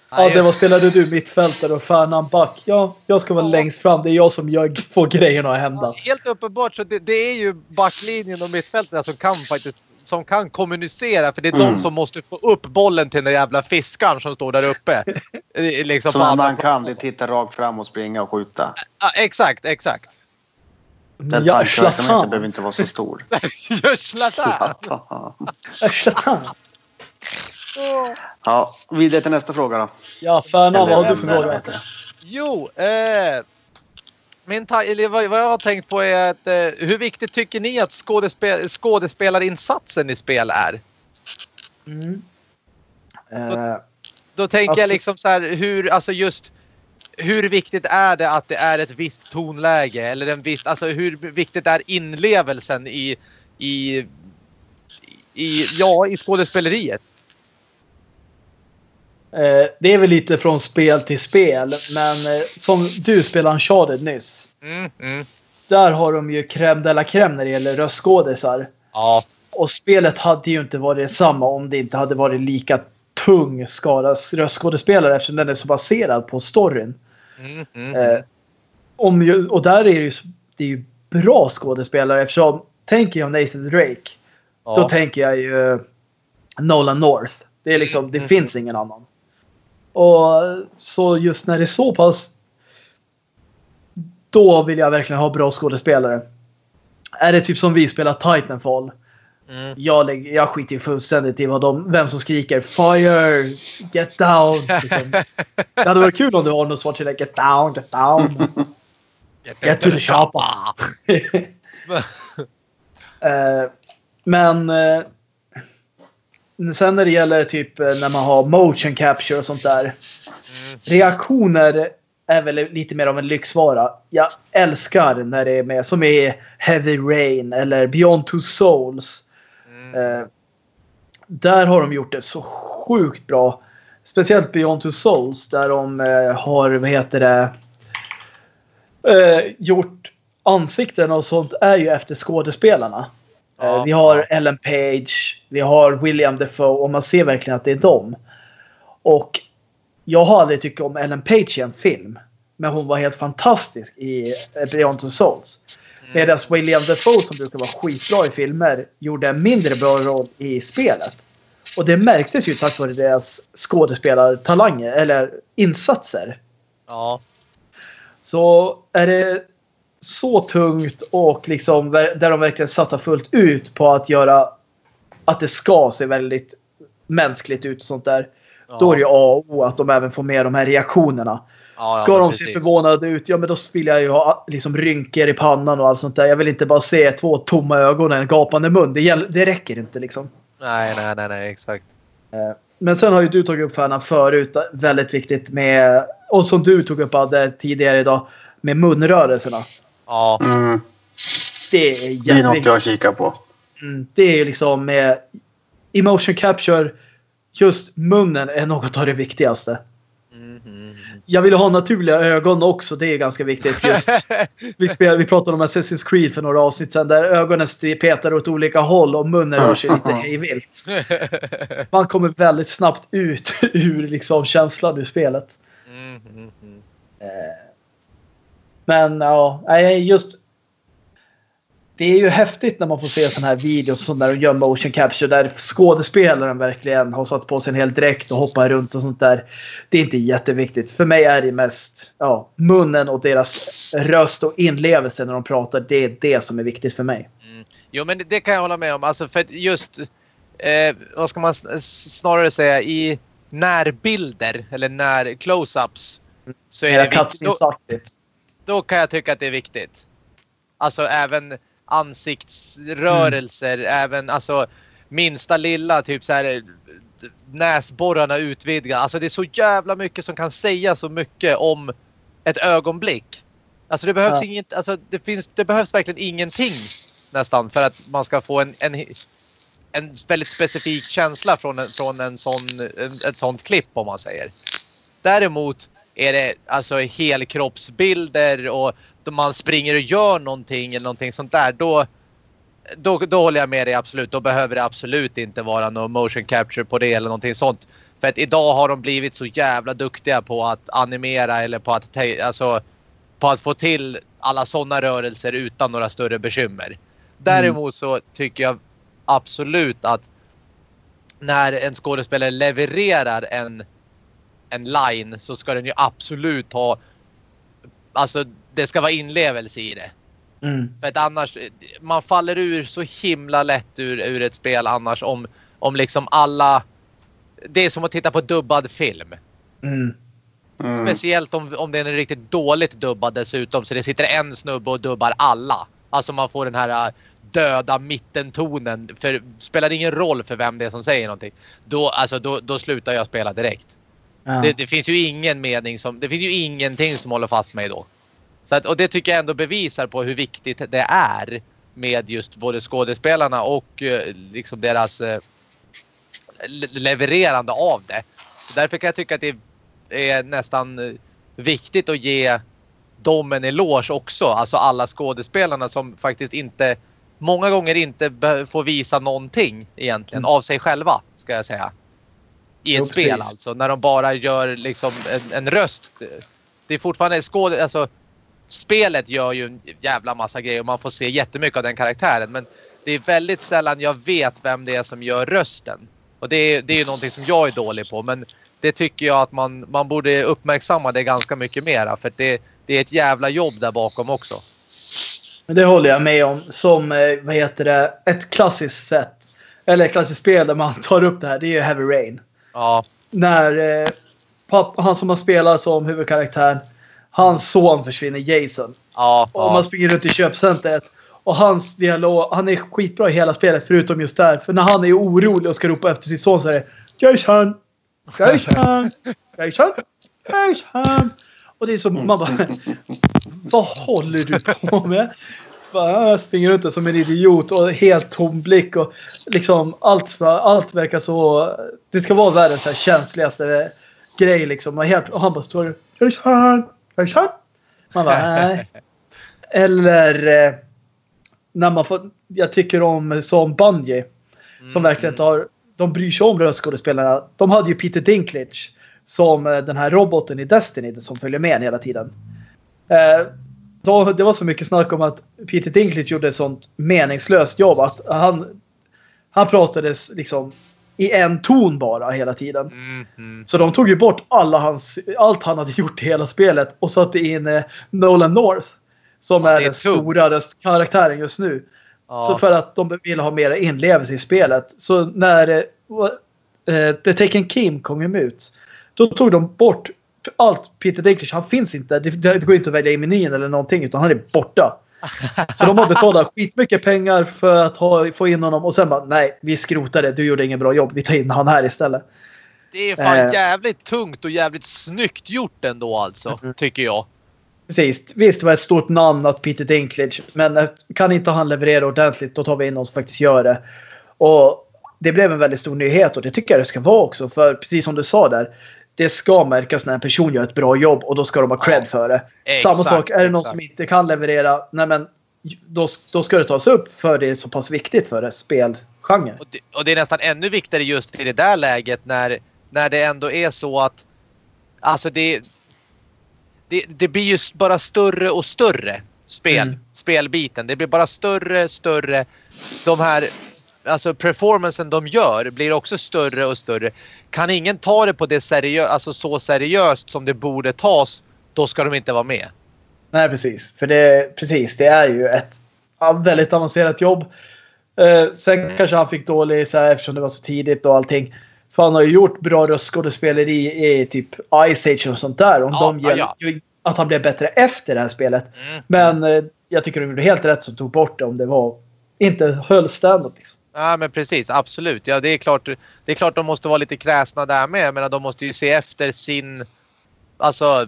Ja, det just- vad spelade du? Mittfältare och Färnan back. Ja, jag ska vara Ja. längst fram. Det är jag som gör, får grejerna att hända. Ja, helt uppenbart så det, det är ju backlinjen och mittfältet som kan faktiskt som kan kommunicera för det är Mm. de som måste få upp bollen till den jävla fiskaren som står där uppe. [LAUGHS] Eh, liksom på andra- man kan det titta rakt fram och springa och skjuta. Ja, exakt, exakt. Den Ja, tankeverksamheten behöver inte vara så stor. [LAUGHS] Där! Zlatan. ja, vidare till nästa fråga då. Ja, Färnan, vad har du för fråga? Jo, eh, min ta- vad, jag har tänkt på är att eh, hur viktigt tycker ni att skådespe- skådespelarinsatsen i spel är? Mm. Eh, Då tänker Alltså- jag liksom så här hur, alltså just hur viktigt är det att det är ett visst tonläge eller en viss, alltså hur viktigt är inlevelsen i, i, i ja, i skådespeleriet? Eh, det är väl lite från spel till spel, men eh, som du spelade Uncharted nyss. Mm, mm. Där har de ju crème de la crème när det gäller röstskådisar. Ja, Och spelet hade ju inte varit detsamma om det inte hade varit lika tung skara röstskådespelare eftersom den är så baserad på storyn. mm, mm. Eh, om ju, och där är det ju, det är ju bra skådespelare eftersom tänker jag Nathan Drake. ja. Då tänker jag ju eh, Nolan North. Det är liksom, det Mm. finns ingen annan. Och så just när det är så pass. Då vill jag verkligen ha bra skådespelare. är det typ som vi spelar Titanfall. Mm. Jag, lägger, jag skiter ju fullständigt i vad de, vem som skriker Fire! Get down! [LAUGHS] Liksom. Det hade varit kul om det var någon svart till Get down, get down. [LAUGHS] Get to the chopper. [LAUGHS] Eh, men eh, sen när det gäller typ eh, när man har motion capture och sånt där. Reaktioner är väl lite mer av en lyxvara. Jag älskar när det är med som i Heavy Rain eller Beyond Two Souls. Mm. Eh, där har de gjort det så sjukt bra. Speciellt Beyond Two Souls där de eh, har, vad heter det, eh, gjort ansikten och sånt är ju efter skådespelarna. Eh, Ja, vi har ja. Ellen Page, vi har William Defoe och man ser verkligen att det är dem. Och jag har aldrig tyckt om Ellen Page i en film. Men hon var helt fantastisk i eh, Beyond Two Souls. Medan William Defoe som brukar vara skitbra i filmer gjorde en mindre bra roll i spelet. Och det märktes ju tack vare deras skådespelartalanger eller insatser. Ja. Så är det så tungt och liksom där de verkligen satsar fullt ut på att göra att det ska se väldigt mänskligt ut och sånt där. ja. Då är det ju A och O att de även får med de här reaktionerna. Ja, Ska de se precis. förvånade ut, ja men då vill jag ju ha liksom rynkor i pannan och allt sånt där. Jag vill inte bara se två tomma ögon och en gapande mun. Det, det räcker inte liksom. Nej, nej, nej, nej, exakt. Eh, Men sen har ju du tagit upp Fernan förut, väldigt viktigt med, och som du tog upp Adde tidigare idag, med munrörelserna. Ja, Mm. Det är Det är något jag kikar på. Mm, Det är ju liksom med emotion capture, just munnen är något av det viktigaste. mm, mm. Jag vill ha naturliga ögon också, det är ganska viktigt. Just [LAUGHS] Vi, spel, vi pratade om Assassin's Creed för några avsnitt sedan där ögonen petar åt olika håll och munnen rör sig lite hejvilt. [LAUGHS] Man kommer väldigt snabbt ut [LAUGHS] ur liksom känslan ur spelet. Mm, mm, mm. Men ja, just det är ju häftigt när man får se sådana här videos som där de gör motion capture där skådespelaren verkligen har satt på sig en hel dräkt och hoppar runt och sånt där. Det är inte jätteviktigt. För mig är det mest ja, munnen och deras röst och inlevelse när de pratar. Det är det som är viktigt för mig. Jo, men det kan jag hålla med om. Alltså för just, eh, vad ska man snarare säga, i närbilder eller när close-ups så är Era det viktigt. Då, kan jag tycka att det är viktigt. Alltså även ansiktsrörelser, även alltså minsta lilla, typ så här eh, näsborrarna utvidgade. Alltså det är så jävla mycket som kan säga så mycket om ett ögonblick. Alltså det behövs Ja. inget, alltså det finns, det behövs verkligen ingenting nästan för att man ska få en, en, en väldigt specifik känsla från, en, från en sån, en, ett sånt klipp om man säger. Däremot är det alltså helkroppsbilder och då man springer och gör någonting eller någonting sånt där. Då, då, då håller jag med dig absolut. Då behöver det absolut inte vara någon motion capture på det eller någonting sånt. För att idag har de blivit så jävla duktiga på att animera eller på att, alltså, på att få till alla sådana rörelser utan några större bekymmer. Däremot så tycker jag absolut att när en skådespelare levererar en, en line så ska den ju absolut ha... Alltså det ska vara inlevelse i det. Mm. För att annars, man faller ur så himla lätt ur, ur ett spel annars om, om liksom alla... Det är som att titta på dubbad film. Mm. Mm. Speciellt om, om den är riktigt dåligt dubbad dessutom. Så det sitter en snubbe och dubbar alla. Alltså man får den här äh, döda mittentonen. För det spelar ingen roll för vem det är som säger någonting. Då, alltså, då, då slutar jag spela direkt. Ja. Det, det finns ju ingen mening som, det finns ju ingenting som håller fast mig då. Så att, och det tycker jag ändå bevisar på hur viktigt det är med just både skådespelarna och eh, liksom deras eh, le- levererande av det. Så därför kan jag tycka att det är nästan eh, viktigt att ge dem en eloge också. Alltså alla skådespelarna som faktiskt inte många gånger inte får visa någonting egentligen Mm. av sig själva ska jag säga. I ett Jo, spel precis. alltså. När de bara gör liksom en, en röst. Det är fortfarande skåd... Alltså, spelet gör ju en jävla massa grejer och man får se jättemycket av den karaktären. Men det är väldigt sällan jag vet vem det är som gör rösten. Och det är, det är ju någonting som jag är dålig på. Men det tycker jag att man, man borde uppmärksamma det ganska mycket mera. För det, det är ett jävla jobb där bakom också. Men det håller jag med om. Som, eh, vad heter det, ett klassiskt sätt. Eller ett klassiskt spel där man tar upp det här. Det är ju Heavy Rain. Ja, När eh, papp, han som har spelat som huvudkaraktär, hans son försvinner, Jason. ja, Och man springer runt i köpcentret. Och hans dialog, han är skitbra i hela spelet förutom just där. För när han är orolig och ska ropa efter sin son så är det Jason! Jason! [LAUGHS] Jason! Jason! Och det är som, man bara Vad håller du på med? Bara, jag springer runt där som en idiot och helt tom blick och liksom allt, allt verkar så... Det ska vara världens här känsligaste grej liksom. Och, helt, och han bara står Jason! Jason! Man bara nej. [LAUGHS] Eller eh, när man får, jag tycker om som Bungie som verkligen tar, de bryr sig om röstskådespelarna. De hade ju Peter Dinklage som eh, den här roboten i Destiny som följer med hela tiden. Eh, då, det var så mycket snack om att Peter Dinklage gjorde ett sånt meningslöst jobb att han, han pratade liksom i en ton bara hela tiden. Mm, mm. Så de tog ju bort alla hans, allt han hade gjort i hela spelet och satte in eh, Nolan North. Som Ja, är, är den stora karaktären just nu. Ja. Så för att de ville ha mer inlevelse i spelet. Så när eh, eh, The Taken Kim kom ut. Då tog de bort allt Peter Dinklage. Han finns inte. Det, det går inte att välja i menyn eller någonting. Utan han är borta. [LAUGHS] Så de har betalat skitmycket pengar för att ha, få in honom. Och sen bara nej, vi skrotar det. Du gjorde ingen bra jobb. Vi tar in han här istället. Det är fan Eh. jävligt tungt och jävligt snyggt gjort ändå alltså, Mm. tycker jag. Precis. Visst det var ett stort namn att Peter Dinklage. Men eh, kan inte han leverera ordentligt då tar vi in någon som faktiskt gör det. Och det blev en väldigt stor nyhet och det tycker jag det ska vara också. För precis som du sa där. Det ska märkas när en person gör ett bra jobb och då ska de ha cred för det. Exakt, Samma sak, är det någon exakt. som inte kan leverera, nej men då, då ska det tas upp för det är så pass viktigt för det spelgenre. Och det, och det är nästan ännu viktigare just i det där läget när, när det ändå är så att alltså det, det, det blir ju bara större och större spel, Mm. spelbiten. Det blir bara större, större. De här alltså performancen de gör blir också större och större. Kan ingen ta det på det seriö- alltså så seriöst som det borde tas, då ska de inte vara med. Nej, precis. För det, precis, det är ju ett väldigt avancerat jobb. Eh, sen kanske han fick dålig så här, eftersom det var så tidigt och allting. För han har ju gjort bra röstskådespeleri i typ Ice Age och sånt där. Om Ja, de ja, ja. Att han blev bättre efter det här spelet. Mm. Men eh, jag tycker de gjorde helt rätt som tog bort det om det var inte höll standard. Liksom. Ja men precis, absolut. Ja, det, är klart, det är klart de måste vara lite kräsna där med. Men de måste ju se efter sin... Alltså,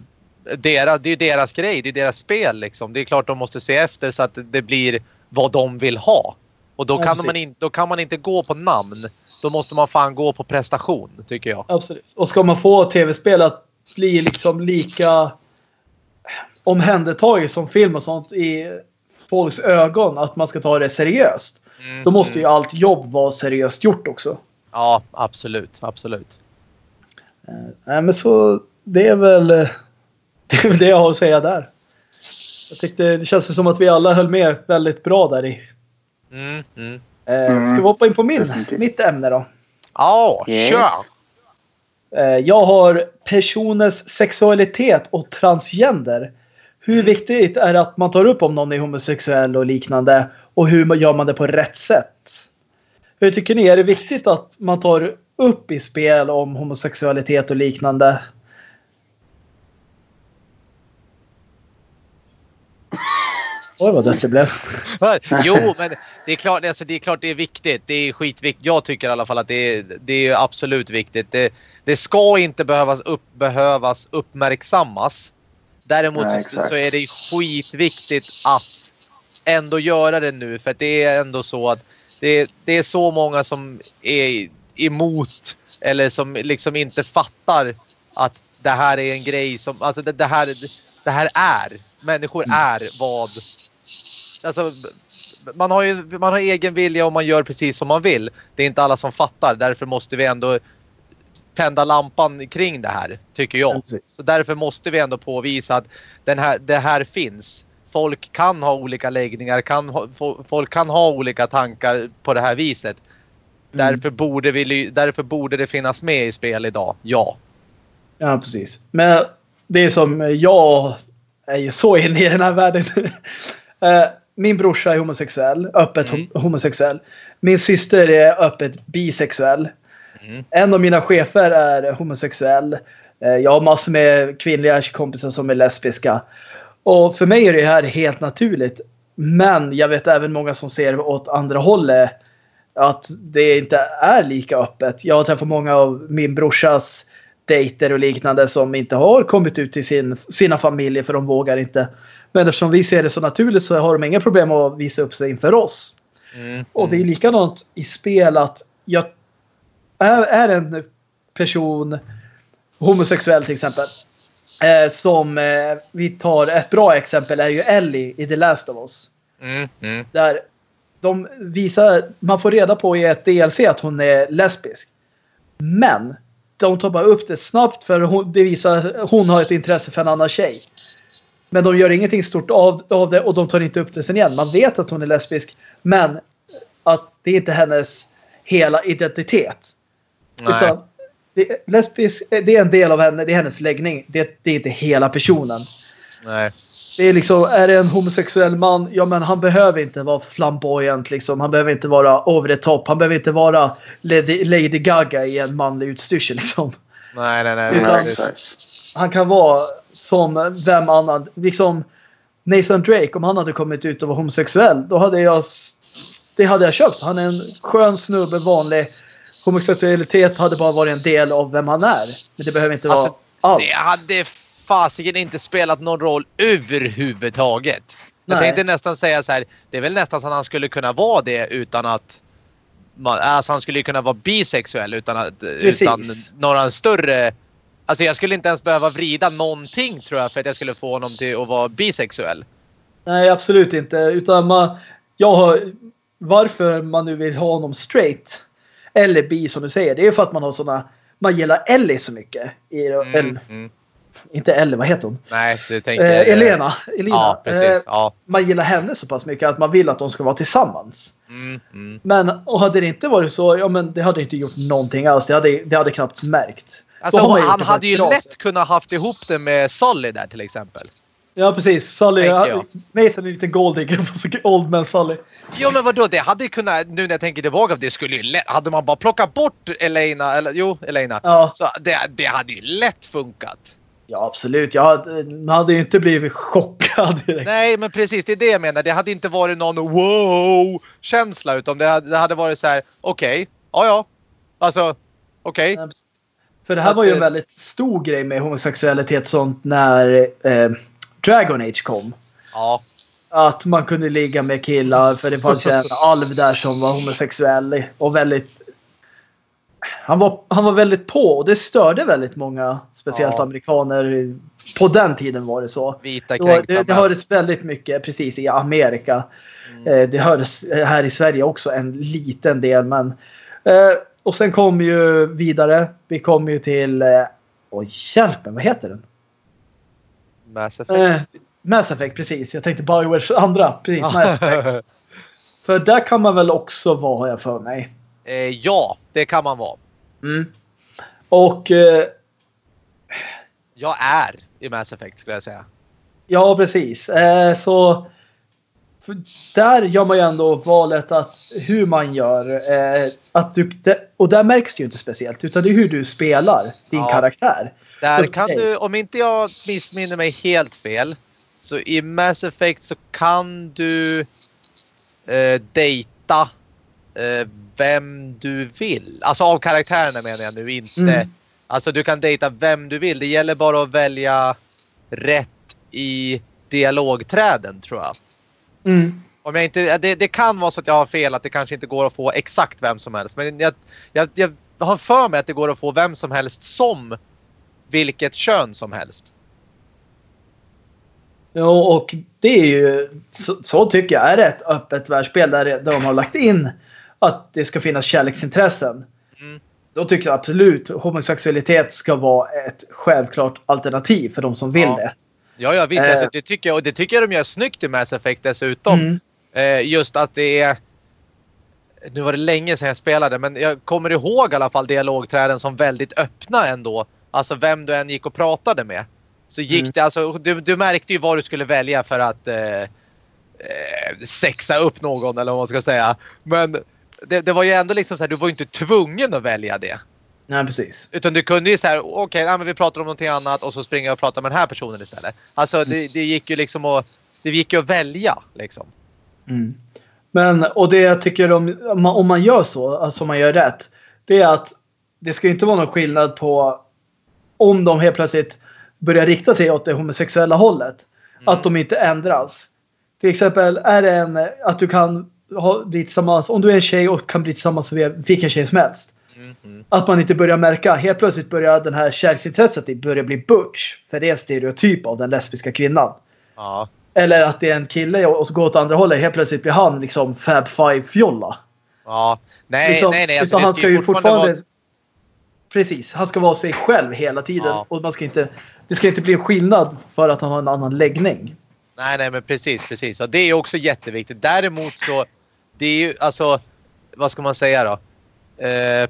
deras, det är ju deras grej. Det är deras spel liksom. Det är klart de måste se efter så att det blir vad de vill ha. Och då, Ja, kan, man in, då kan man inte gå på namn. Då måste man fan gå på prestation, tycker jag. Absolut. Och ska man få tv-spel att bli liksom lika omhändertaget som film och sånt i folks ögon, att man ska ta det seriöst. Mm, Då måste ju allt jobb vara seriöst gjort också. Ja, absolut. Absolut. Eh, Nej, men så det är väl eh, [LAUGHS] det, är väl det jag har att säga där. Jag tyckte det känns som att vi alla höll med väldigt bra där i. Mm, mm. Eh, Mm. Ska vi hoppa in på min, mitt ämne då? Ja, Yes. kör! Eh, jag har personers sexualitet och transgender. Hur viktigt är det att man tar upp om någon är homosexuell och liknande? Och hur gör man det på rätt sätt? Hur tycker ni? Är det viktigt att man tar upp i spel om homosexualitet och liknande? Oj vad dött det blev. [LAUGHS] jo, men det är, klart, alltså, det är klart det är viktigt. Det är skitviktigt. Jag tycker i alla fall att det är, det är absolut viktigt. Det, det ska inte behövas, upp, behövas uppmärksammas. Däremot Nej, så, är det skitviktigt att ändå göra det nu. För det är ändå så att det, det är så många som är emot eller som liksom inte fattar att det här är en grej som... Alltså det, det, här, det här är. Människor är vad alltså, man, har ju, man har egen vilja och man gör precis som man vill. Det är inte alla som fattar. Därför måste vi ändå tända lampan kring det här, tycker jag. Precis. Så därför måste vi ändå påvisa att den här, det här finns. Folk kan ha olika läggningar, kan ha, fo- folk kan ha olika tankar på det här viset. Därför, borde vi, därför borde det finnas med i spel idag, ja. Ja, precis. Men det är som jag är ju så inne i den här världen. [LAUGHS] Eh, min brorsa är homosexuell, öppet Mm. ho- homosexuell. Min syster är öppet bisexuell. Mm. En av mina chefer är homosexuell. Eh, Jag har massor med kvinnliga kompisar som är lesbiska. Och för mig är det här helt naturligt. Men jag vet även många som ser åt andra hållet. Att det inte är lika öppet. Jag har träffat många av min brorsas dejter och liknande som inte har kommit ut till sin, sina familjer för de vågar inte. Men eftersom vi ser det så naturligt så har de inga problem att visa upp sig inför oss. Mm. Och det är likadant i spel att jag är, är en person homosexuell till exempel. Eh, som eh, vi tar ett bra exempel är ju Ellie i The Last of Us. Mm. Mm. Där de visar, man får reda på i ett DLC att hon är lesbisk. Men de tar bara upp det snabbt för hon, det visar hon har ett intresse för en annan tjej. Men de gör ingenting stort av, av det och de tar inte upp det sen igen. Man vet att hon är lesbisk men att det är inte hennes hela identitet. Nej. Utan det, lesbisk, det är en del av henne, det är hennes läggning. Det, det är inte hela personen. Nej. Det är liksom, är det en homosexuell man, ja men han behöver inte vara flamboyant liksom. Han behöver inte vara over the top. Han behöver inte vara Lady, Lady Gaga i en manlig utstyrsel liksom. Nej, nej, nej. Utan- Nej. Han kan vara som vem annan. Liksom Nathan Drake, om han hade kommit ut och var homosexuell, då hade jag... Det hade jag köpt. Han är en skön snubbe, vanlig. Homosexualitet hade bara varit en del av vem han är. Men det behöver inte Alltså, vara allt. Det hade fasiken inte spelat någon roll överhuvudtaget. Jag Nej. tänkte nästan säga så här. Det är väl nästan så att han skulle kunna vara det utan att... man- Alltså han skulle kunna vara bisexuell utan, att, utan några större... Alltså jag skulle inte ens behöva vrida någonting tror jag för att jag skulle få honom till att vara bisexuell. Nej, absolut inte. Utan man, jag har, varför man nu vill ha honom straight eller bi som du säger, det är för att man har såna man gillar Ellie så mycket. I, Mm, El, mm. inte Ellie, vad heter hon? Nej, det tänker Eh, jag. Elena. Elina. Ja, precis. Eh, Ja. man gillar henne så pass mycket att man vill att de ska vara tillsammans. Mm, mm. Men och hade det inte varit så, ja men det hade inte gjort någonting alls. Det hade, det hade knappt märkt. Alltså, gjort han hade ju lätt sätt. kunnat haft ihop det med Sully där till exempel. Ja precis. Sully. Nathan är lite golddigger på old man Sully. Jo men vadå, det hade kunnat, nu när jag tänker tillbaka, det skulle ju lätt, hade man bara plockat bort Elena, eller jo, Elena. Ja. Så det, det hade ju lätt funkat. Ja absolut. Jag hade, man hade ju inte blivit chockad direkt. Nej men precis, det är det jag menar. Det hade inte varit någon wow-känsla utan det hade, det hade varit så här: okej, ja ja. Alltså, okej. Precis. För det Så här att var ju en det- väldigt stor grej med homosexualitet sånt när eh, Dragon Age kom. Ja. Att man kunde ligga med killar för det fanns en [LAUGHS] alv där som var homosexuell och väldigt han var, han var väldigt på och det störde väldigt många, speciellt Ja. amerikaner. På den tiden var det så. Vita Det, det, det hördes väldigt mycket precis i Amerika. Eh, Det hördes här i Sverige också en liten del. Men, eh, och sen kom ju vidare. Vi kom ju till... Eh, Oj, hjälp mig, vad heter den? Mass Effect. Mass Effect, precis. Jag tänkte Biowares andra. Precis, Mass Effect. [LAUGHS] För där kan man väl också vara, har jag för mig. eh, ja, det kan man vara. Mm. Och eh, Jag är i Mass Effect skulle jag säga. ja, precis. Eh, så där gör man ju ändå valet att hur man gör. Eh, att du, och där märks det ju inte speciellt. Utan det är hur du spelar din Ja. karaktär. Där kan du, om inte jag missminner mig helt fel, så i Mass Effect så kan du eh, dejta eh, vem du vill. Alltså av karaktärerna menar jag nu, inte... Mm. Alltså du kan dejta vem du vill. Det gäller bara att välja rätt i dialogträden tror jag. Mm. Om jag inte, det, det kan vara så att jag har fel, att det kanske inte går att få exakt vem som helst. Men jag, jag, jag har för mig att det går att få vem som helst som vilket kön som helst. Jo, och det är ju, så, så tycker jag, är det ett öppet världsspel där de har lagt in att det ska finnas kärleksintressen. Mm. Då tycker jag absolut homosexualitet ska vara ett självklart alternativ för de som vill Ja. det. Ja, ja visst. Eh. Alltså, det, tycker jag, och det tycker jag de gör snyggt i Mass Effect dessutom. Mm. Eh, just att det är... Nu var det länge sedan jag spelade men jag kommer ihåg i alla fall dialogträden som väldigt öppna ändå. Alltså vem du än gick och pratade med. Så gick Mm. det alltså, du, du märkte ju vad du skulle välja för att eh, eh, sexa upp någon eller vad man ska säga. Men det, det var ju ändå liksom så här, du var inte tvungen att välja det. Nej, precis. Utan du kunde ju så här, okej, okay, vi pratar om någonting annat och så springer jag och pratar med den här personen istället. Alltså det, det gick ju liksom att, det gick ju att välja liksom. Mm. Men, och det jag tycker om, om man gör så, alltså om man gör rätt, det är att det ska inte vara någon skillnad på om de helt plötsligt börjar rikta sig åt det homosexuella hållet. Mm. Att de inte ändras. Till exempel är det en, att du kan ha, bli tillsammans, om du är en tjej och kan bli tillsammans med vilken tjej som helst. Mm. Att man inte börjar märka, helt plötsligt börjar den här kärleksintresset börja bli butch. För det är en stereotyp av den lesbiska kvinnan. Ja. Eller att det är en kille och så går åt andra hållet. Helt plötsligt blir han liksom Fab Five-fjolla. Ja. Nej, liksom, nej, nej. Alltså, han ska ju fortfarande... Vara... Precis. Han ska vara sig själv hela tiden. Ja. Och man ska inte... Det ska inte bli en skillnad för att han har en annan läggning. Nej, nej, men precis, precis. Och det är också jätteviktigt. Däremot så... Det är ju alltså... Vad ska man säga då? Eh,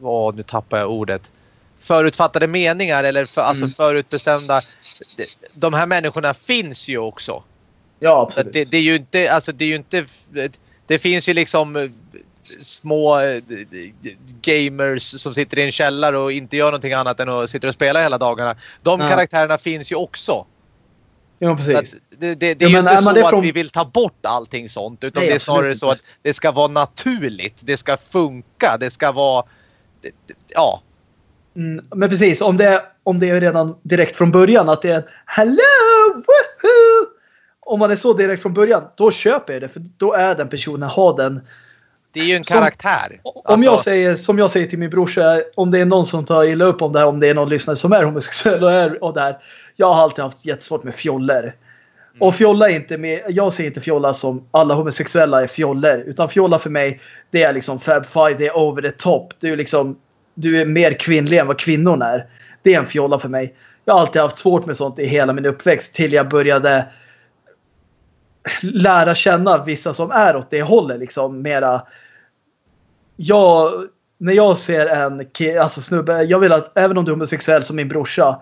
oh, nu tappar jag ordet förutfattade meningar eller för, alltså mm. förutbestämda. De här människorna finns ju också. Ja, absolut. Det, det, är ju inte, alltså det är ju inte, det finns ju liksom små eh, gamers som sitter i en källare och inte gör någonting annat än att sitta och spela hela dagarna. De ja. karaktärerna finns ju också. Ja, precis. Det, det, det, är ju inte så från... att vi vill ta bort allting sånt. Utan Nej, det är snarare så att det ska vara naturligt. Det ska funka. Det ska vara... Ja, Mm, men precis, om det, om det är redan direkt från början att det är Hello! Woohoo! Om man är så direkt från början, då köper jag det. För då är den personen, har den. Det är ju en karaktär. Som, om jag alltså- säger, som jag säger till min brorsa, om det är någon som tar illa upp om det här, om det är någon lyssnare som är homosexuell och, är, och det här. Jag har alltid haft jättesvårt med fjoller. Mm. Och fjolla är inte med, jag ser inte fjolla som alla homosexuella är fjoller. Utan fjolla för mig, det är liksom Fab Five, det är over the top. Det är liksom du är mer kvinnlig än vad kvinnorna är. Det är en fjolla för mig. Jag har alltid haft svårt med sånt i hela min uppväxt till jag började lära känna vissa som är åt det hållet. Liksom mera. Jag, när jag ser en alltså snubbe, jag vill att även om du är homosexuell som min brorsa,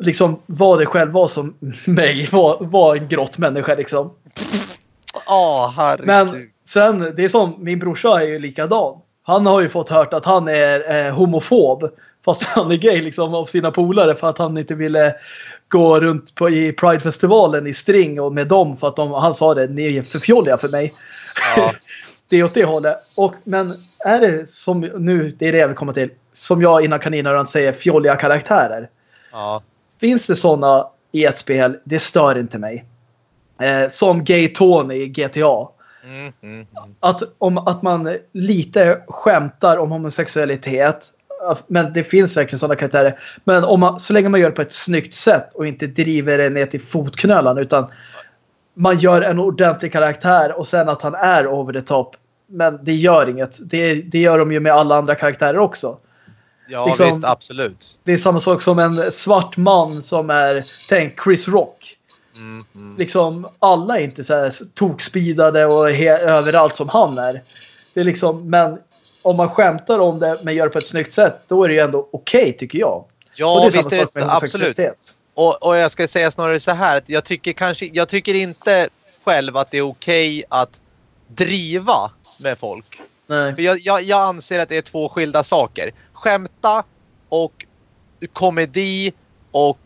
liksom var det själv var som [LAUGHS] mig, var, var en grått människa liksom. Ja, oh, herregud. Men sen, det är som, min brorsa är ju likadan. Han har ju fått hört att han är eh, homofob. Fast han är gay liksom av sina polare för att han inte ville gå runt på, i Pride-festivalen i string och med dem för att de, han sa det, ni är för fjolliga för mig. Ja. [LAUGHS] det är åt det hållet. Och, men är det som nu, det är det jag vill komma till, som jag innan kaninöron säger, fjolliga karaktärer. Ja. Finns det sådana i ett spel, det stör inte mig. Eh, som Gay Tony i GTA. Mm, mm, mm. Att, om, att man lite skämtar om homosexualitet. Men det finns verkligen sådana karaktärer. Men om man, så länge man gör det på ett snyggt sätt och inte driver det ner till fotknölan. Utan man gör en ordentlig karaktär och sen att han är over the top. Men det gör inget. Det, det gör de ju med alla andra karaktärer också. Ja liksom, visst, absolut. Det är samma sak som en svart man som är, tänk Chris Rock. Mm, mm. Liksom, alla är inte så här tokspeedade och överallt som han är. Det är liksom, men om man skämtar om det men gör det på ett snyggt sätt, då är det ju ändå okej okay, tycker jag. Ja, och det visst är det absolut. Och, och jag ska säga snarare så här jag tycker kanske, jag tycker inte själv att det är okej okay att driva med folk. Nej. För jag, jag, jag anser att det är två skilda saker. Skämta och komedi och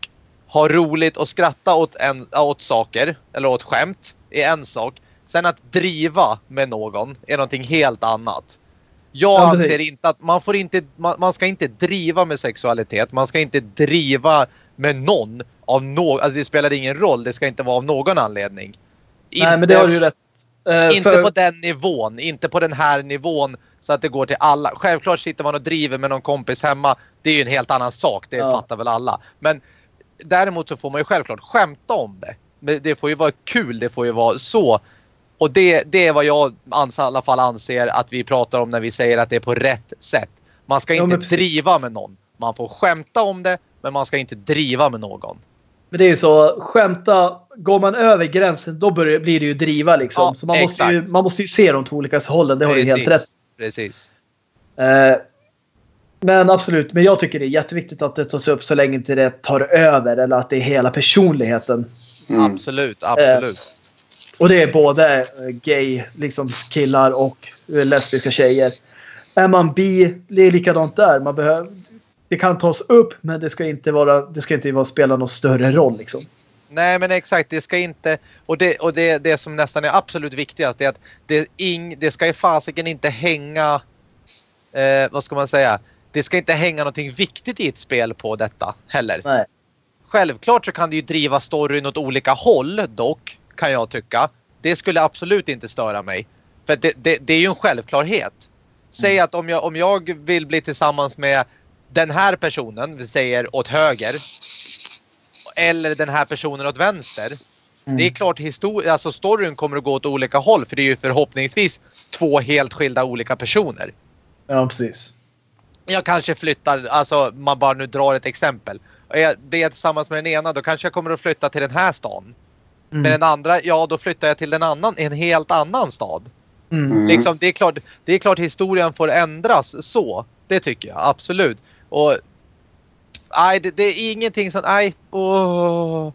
ha roligt och skratta åt, en, åt saker eller åt skämt är en sak. Sen att driva med någon är någonting helt annat. Jag ja, anser inte att man får inte, man, man, ska inte driva med sexualitet. Man ska inte driva med någon av någon, alltså det spelar ingen roll. Det ska inte vara av någon anledning. Nej, inte, men det har du ju rätt. Uh, inte för... på den nivån, inte på den här nivån så att det går till alla. Självklart sitter man och driver med någon kompis hemma. Det är ju en helt annan sak, det ja. fattar väl alla. Men däremot så får man ju självklart skämta om det. Men det får ju vara kul, det får ju vara så. Och det, det är vad jag ans, i alla fall anser att vi pratar om när vi säger att det är på rätt sätt. Man ska inte ja, driva med någon. Man får skämta om det, men man ska inte driva med någon. Men det är ju så, skämta, går man över gränsen då börjar, blir det ju driva liksom. Ja, så man måste, ju, man måste ju se de två olika hållen, det har du helt rätt. Precis. Eh, Men absolut, men jag tycker det är jätteviktigt att det tas upp så länge inte det tar över eller att det är hela personligheten. Mm. Absolut, absolut. Och det är både eh, gay, liksom killar och eh, lesbiska tjejer. Är man bi, det är likadant där. Man behöver, det kan tas upp, men det ska inte vara, det ska inte vara, spela någon större roll. Liksom. Nej men exakt, det ska inte... Och det, och det, det som nästan är absolut viktigast är att det, ing, det ska i fasiken inte hänga... Eh, vad ska man säga? Det ska inte hänga någonting viktigt i ett spel på detta heller. Nej. Självklart så kan det ju driva storyn åt olika håll dock, kan jag tycka. Det skulle absolut inte störa mig. För det, det, det är ju en självklarhet. Säg att om jag, om jag vill bli tillsammans med den här personen, vi säger åt höger. Eller den här personen åt vänster. Mm. Det är klart histor- alltså storyn kommer att gå åt olika håll för det är ju förhoppningsvis två helt skilda olika personer. Ja, precis. Jag kanske flyttar, alltså man bara nu drar ett exempel. Blir jag tillsammans med den ena då kanske jag kommer att flytta till den här stan. Mm. Med den andra, ja då flyttar jag till en annan, en helt annan stad. Mm. Mm. Liksom, det, är klart, det är klart historien får ändras så. Det tycker jag absolut. Och nej, det, det är ingenting som, nej, åh.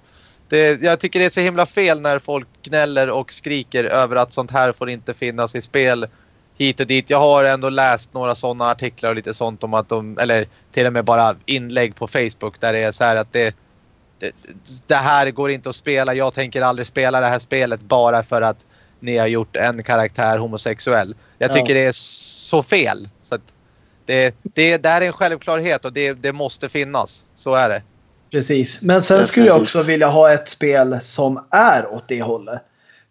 Det, jag tycker det är så himla fel när folk gnäller och skriker över att sånt här får inte finnas i spel hit och dit. Jag har ändå läst några sådana artiklar och lite sånt om att de, eller till och med bara inlägg på Facebook där det är så här att det, det, det här går inte att spela. Jag tänker aldrig spela det här spelet bara för att ni har gjort en karaktär homosexuell. Jag Ja. tycker det är så fel. Så att det, det där är en självklarhet och det, det måste finnas. Så är det. Precis. Men sen skulle jag också vilja ha ett spel som är åt det hållet.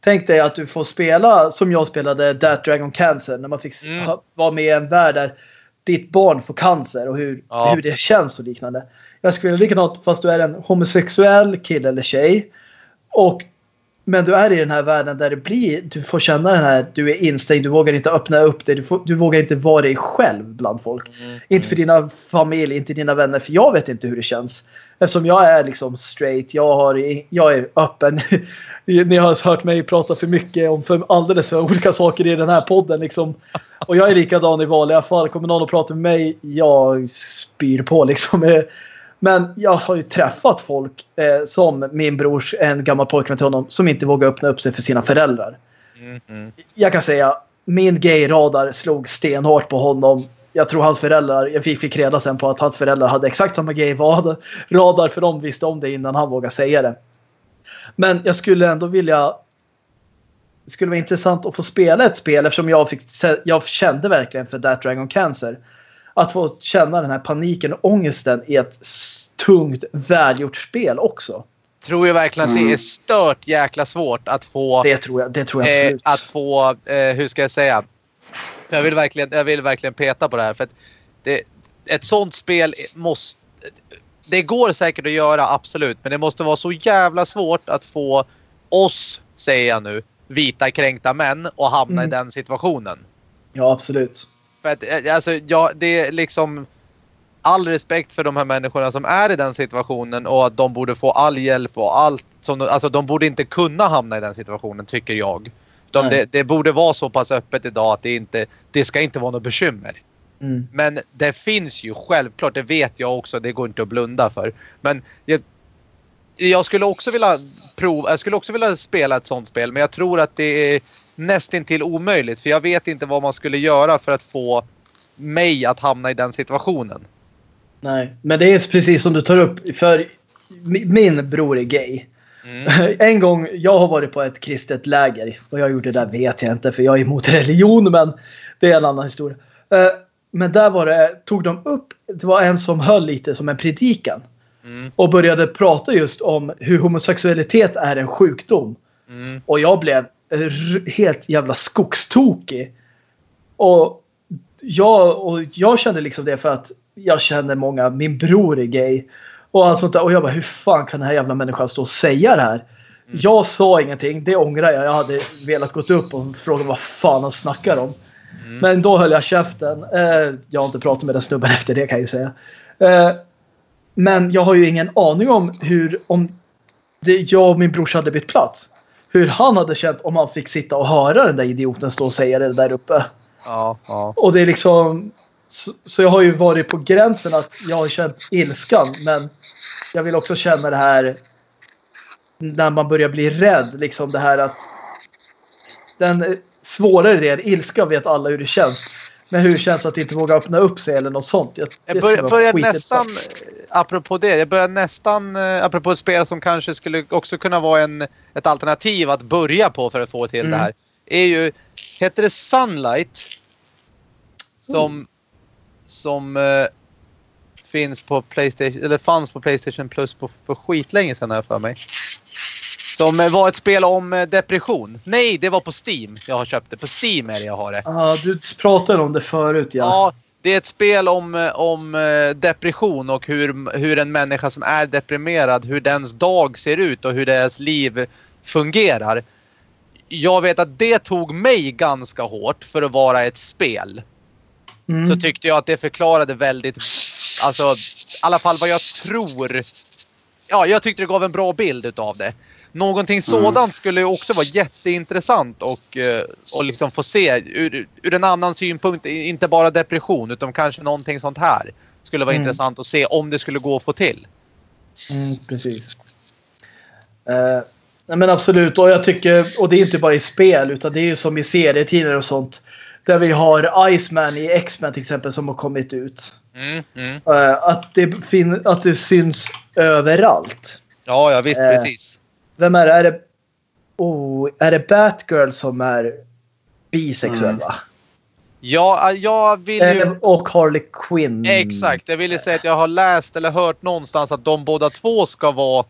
Tänk dig att du får spela som jag spelade That Dragon Cancer. När man fick Mm. vara med i en värld där ditt barn får cancer och hur, Ja. hur det känns och liknande. Jag skulle vilja likadant fast du är en homosexuell kille eller tjej. Och, men du är i den här världen där det blir, du får känna den här, du är instängd, du vågar inte öppna upp dig, du, får, du vågar inte vara dig själv bland folk. Inte för dina familj, inte dina vänner, för jag vet inte hur det känns. Eftersom jag är liksom straight, jag, har, jag är öppen. [LAUGHS] Ni har hört mig prata för mycket om för alldeles för olika saker i den här podden. Liksom. Och jag är likadan i vanliga fall. Kommer någon och pratar med mig, jag spyr på liksom. Men jag har ju träffat folk eh, som min brors, en gammal pojkvän till honom, som inte vågar öppna upp sig för sina föräldrar Mm, mm. jag kan säga min gay-radar slog stenhårt på honom. Jag tror hans föräldrar, jag fick, fick reda sen på att hans föräldrar hade exakt samma gay-radar för de visste om det innan han vågade säga det. Men jag skulle ändå vilja det skulle vara intressant att få spela ett spel eftersom jag, fick, jag kände verkligen för That Dragon Cancer. Att få känna den här paniken och ångesten i ett tungt välgjort spel också. Tror ju verkligen att det Mm. är stört jäkla svårt att få Det tror jag, det tror jag eh, absolut. att få, eh, hur ska jag säga? Jag vill verkligen, jag vill verkligen peta på det här. För att det, ett sånt spel måste... Det går säkert att göra, absolut. Men det måste vara så jävla svårt att få oss, säger jag nu, vita kränkta män och hamna Mm. i den situationen. Ja, absolut. För att, eh, alltså, ja, det är liksom all respekt för de här människorna som är i den situationen och att de borde få all hjälp och allt. Som, de- alltså, de borde inte kunna hamna i den situationen, tycker jag. De, det, det borde vara så pass öppet idag att det inte det ska inte vara något bekymmer. Mm. Men det finns ju självklart, det vet jag också, det går inte att blunda för. Men jag, jag skulle också vilja prova, jag skulle också vilja spela ett sånt spel men jag tror att det är nästintill omöjligt för jag vet inte vad man skulle göra för att få mig att hamna i den situationen. Nej, men det är precis som du tar upp. För mi- min bror är gay. Mm. [LAUGHS] En gång, jag har varit på ett kristet läger. Vad jag gjorde där vet jag inte för jag är emot [LAUGHS] religion men det är en annan historia. Eh, Men där var det, tog de upp, det var en som höll lite som en predikan. Mm. Och började prata just om hur homosexualitet är en sjukdom. Mm. Och jag blev helt jävla skogstokig. Och jag, och jag kände liksom det för att jag känner många, min bror är gay. Och allt sånt där. Och jag bara, hur fan kan den här jävla människan stå och säga det här? Jag sa ingenting, det ångrar jag. Jag hade velat gått upp och fråga vad fan han snackar om. Mm. Men då höll jag käften. Eh, jag har inte pratat med den snubben efter det kan jag ju säga. Eh, men jag har ju ingen aning om hur, om det, jag och min brorsa hade bytt plats. Hur han hade känt om han fick sitta och höra den där idioten stå och säga det där uppe. Ja, ja. Och det är liksom... så, så jag har ju varit på gränsen att jag har känt ilskan men jag vill också känna det här när man börjar bli rädd. Liksom det här att den svårare delen, ilska vet alla hur det känns. Men hur känns det att inte våga öppna upp sig eller något sånt? Jag, börjar, börjar nästan, apropå det, jag börjar nästan, eh, apropå ett spel som kanske skulle också kunna vara en, ett alternativ att börja på för att få till mm. det här. Är ju, heter det Sunlight? Som, mm. som uh, finns på Playstation, eller fanns på Playstation Plus på, för skitlänge sedan här för mig. Som var ett spel om eh, depression. Nej, det var på Steam jag har köpt det. På Steam är det jag har det. Ja, ah, du pratade om det förut ja. Ja, det är ett spel om, om eh, depression och hur, hur en människa som är deprimerad, hur dens dag ser ut och hur deras liv fungerar. Jag vet att det tog mig ganska hårt för att vara ett spel. Mm. Så tyckte jag att det förklarade väldigt, alltså i alla fall vad jag tror. Ja, jag tyckte det gav en bra bild utav det. Någonting mm. sådant mm. skulle också vara jätteintressant och, eh, och liksom få se ur, ur en annan synpunkt. Inte bara depression utan kanske någonting sånt här. Skulle vara mm. intressant att se om det skulle gå att få till. Mm, precis. Uh, nej men absolut. Och jag tycker, och det är inte bara i spel utan det är ju som i serietidningar och sånt. Där vi har Iceman i X-Men till exempel som har kommit ut. Mm, mm. Uh, att, det fin att det syns överallt. Ja, ja visst, uh, precis. Vem är det? Är det, oh, är det Batgirl som är bisexuell mm. va? Ja, jag vill ju... Och Harley Quinn. Exakt. Jag ville säga att jag har läst eller hört någonstans att de båda två ska vara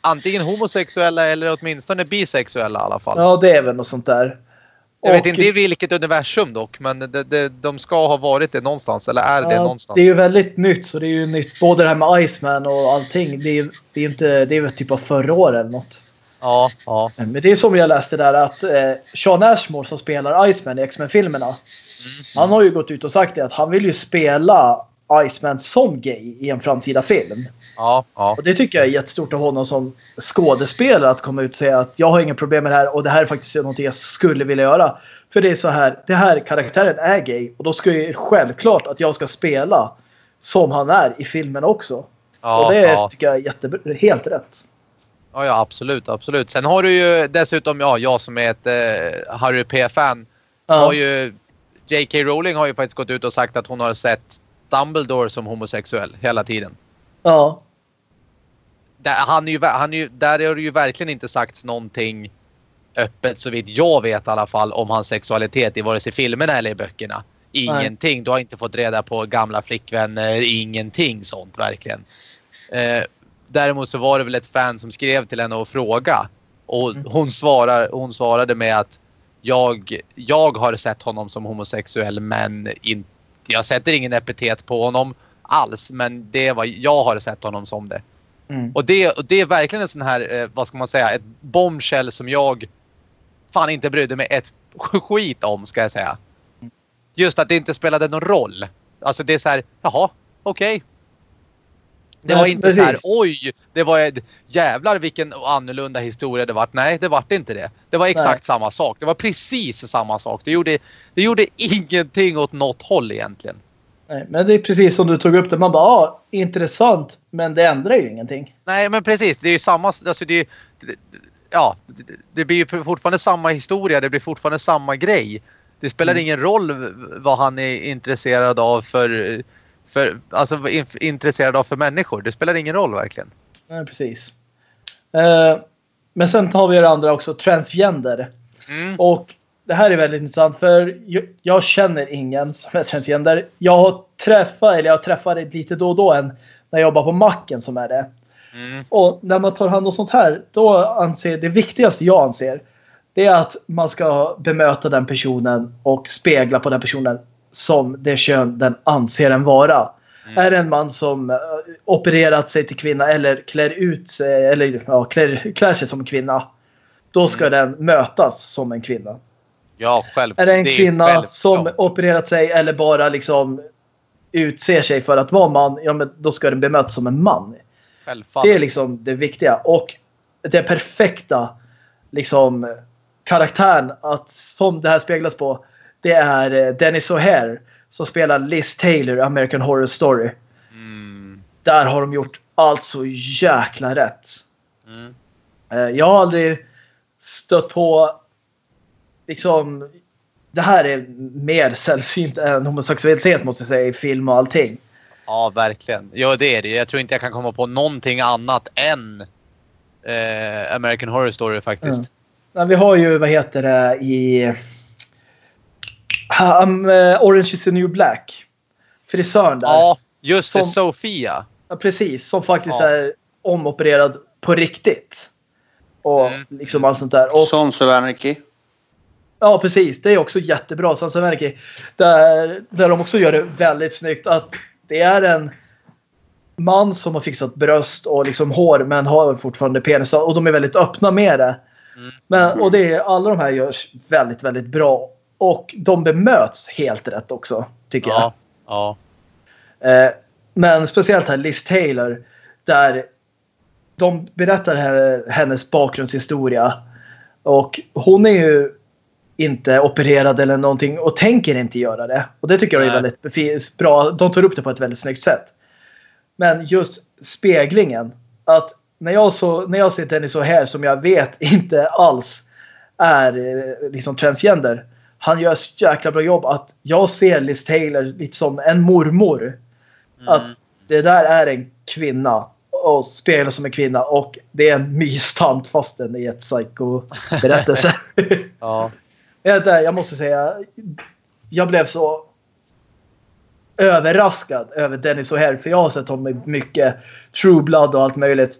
antingen homosexuella eller åtminstone bisexuella i alla fall. Ja, det är väl något sånt där. Jag vet inte i vilket universum dock, men det, det, de ska ha varit det någonstans. Eller är ja, det någonstans? Det är ju väldigt nytt, så det är ju nytt. Både det här med Iceman och allting. Det är, det är inte, det är väl typ av förra året eller något. Ja, ja. Men det är som jag läste där att eh, Sean Ashmore som spelar Iceman i X-Men-filmerna. Mm. Han har ju gått ut och sagt det att han vill ju spela Iceman som gay i en framtida film. Ja, ja. Och det tycker jag är jättestort av honom som skådespelare att komma ut och säga att jag har inga problem med det här och det här är faktiskt något jag skulle vilja göra. För det är så här, det här karaktären är gay och då ska ju självklart att jag ska spela som han är i filmen också. Ja, och det ja. tycker jag är jätte, helt rätt. Ja, ja, absolut, absolut. Sen har du ju dessutom, ja, jag som är ett eh, Harry P-fan, har ju J.K. Rowling har ju faktiskt gått ut och sagt att hon har sett Dumbledore som homosexuell hela tiden. Ja. Där, han är ju, han är ju, där har det ju verkligen inte sagts någonting öppet så vitt jag vet i alla fall om hans sexualitet i vare sig filmerna eller i böckerna. Ingenting. Nej. Du har inte fått reda på gamla flickvänner. Ingenting sånt verkligen. Eh, däremot så var det väl ett fan som skrev till henne och frågade. Och mm. hon, svarar, hon svarade med att jag, jag har sett honom som homosexuell men in, jag sätter ingen epitet på honom alls. Men det är vad jag har sett honom som det. Mm. Och, det, och det är verkligen en sån här, eh, vad ska man säga, ett bombshell som jag fan inte brydde mig ett skit om ska jag säga. Just att det inte spelade någon roll. Alltså det är så här, jaha, okej. Okay. Det var inte precis. så här, oj, det var ett, jävlar vilken annorlunda historia det var. Nej, det var inte det. Det var exakt Nej. samma sak. Det var precis samma sak. Det gjorde, det gjorde [LAUGHS] ingenting åt något håll egentligen. Nej, men det är precis som du tog upp det. Man bara, ah, intressant, men det ändrar ju ingenting. Nej, men precis. Det är ju samma, alltså det, det, ja, det, det blir ju fortfarande samma historia. Det blir fortfarande samma grej. Det spelar mm. ingen roll vad han är intresserad av för, för alltså intresserad av för människor. Det spelar ingen roll verkligen. Nej, precis. Uh, men sen har vi det andra också, transgender. Mm. Och det här är väldigt intressant för jag, jag, känner ingen som är transgender. Jag har träffat, eller jag träffar lite då och då en när jag jobbar på macken som är det. Mm. Och när man tar hand om sånt här, då anser det viktigaste jag anser, det är att man ska bemöta den personen och spegla på den personen som det kön den anser den vara. Mm. Är det en man som uh, opererat sig till kvinna eller klär ut sig eller ja, klär, klär sig som kvinna. Då ska mm. den mötas som en kvinna. Ja, själv. Är det en det kvinna som opererat sig eller bara liksom utser sig för att vara man, ja men då ska den bemötas som en man. Självfallet. Det är liksom det viktiga. Och det perfekta liksom karaktären att, som det här speglas på det är eh, Dennis O'Hare som spelar Liz Taylor i American Horror Story. Mm. Där har de gjort allt så jäkla rätt. Mm. Eh, Jag har aldrig stött på liksom det här är mer sällsynt än homosexualitet måste jag säga i film och allting. Ja, verkligen. Ja, det är det. Jag tror inte jag kan komma på någonting annat än eh, American Horror Story faktiskt. Men vi har ju, vad heter det, i um, eh, Orange is the new black. Frisören där. Ja, just det. Som- Sofia. Ja, precis. Som faktiskt Ja. är omopererad på riktigt. Och Mm. liksom allt sånt där. Och, Sons of Anarchy. ja, precis. Det är också jättebra. Sons of Anarchy. Där, där de också gör det väldigt snyggt. Att det är en man som har fixat bröst och liksom hår men har fortfarande penis. Och de är väldigt öppna med det. Mm. Men, och det är, alla de här görs väldigt, väldigt bra. Och de bemöts helt rätt också, tycker jag. Ja. Ja. Eh, men speciellt här Liz Taylor. Där de berättar hennes bakgrundshistoria. Och hon är ju inte opererad eller någonting och tänker inte göra det. Och det tycker jag är Nej. väldigt bra. De tar upp det på ett väldigt snyggt sätt. Men just speglingen. Att när jag, så, när jag ser Dennis så här som jag vet [LAUGHS] inte alls är eh, liksom transgender. Han gör så jäkla bra jobb att jag ser Liz Taylor lite som en mormor. Att Mm. det där är en kvinna och spelar som en kvinna och det är en mystant fast den är ett psycho-berättelse. [LAUGHS] [LAUGHS] Ja. jag, måste säga, jag blev så överraskad över Dennis O'Hare för jag har sett honom i mycket True Blood och allt möjligt.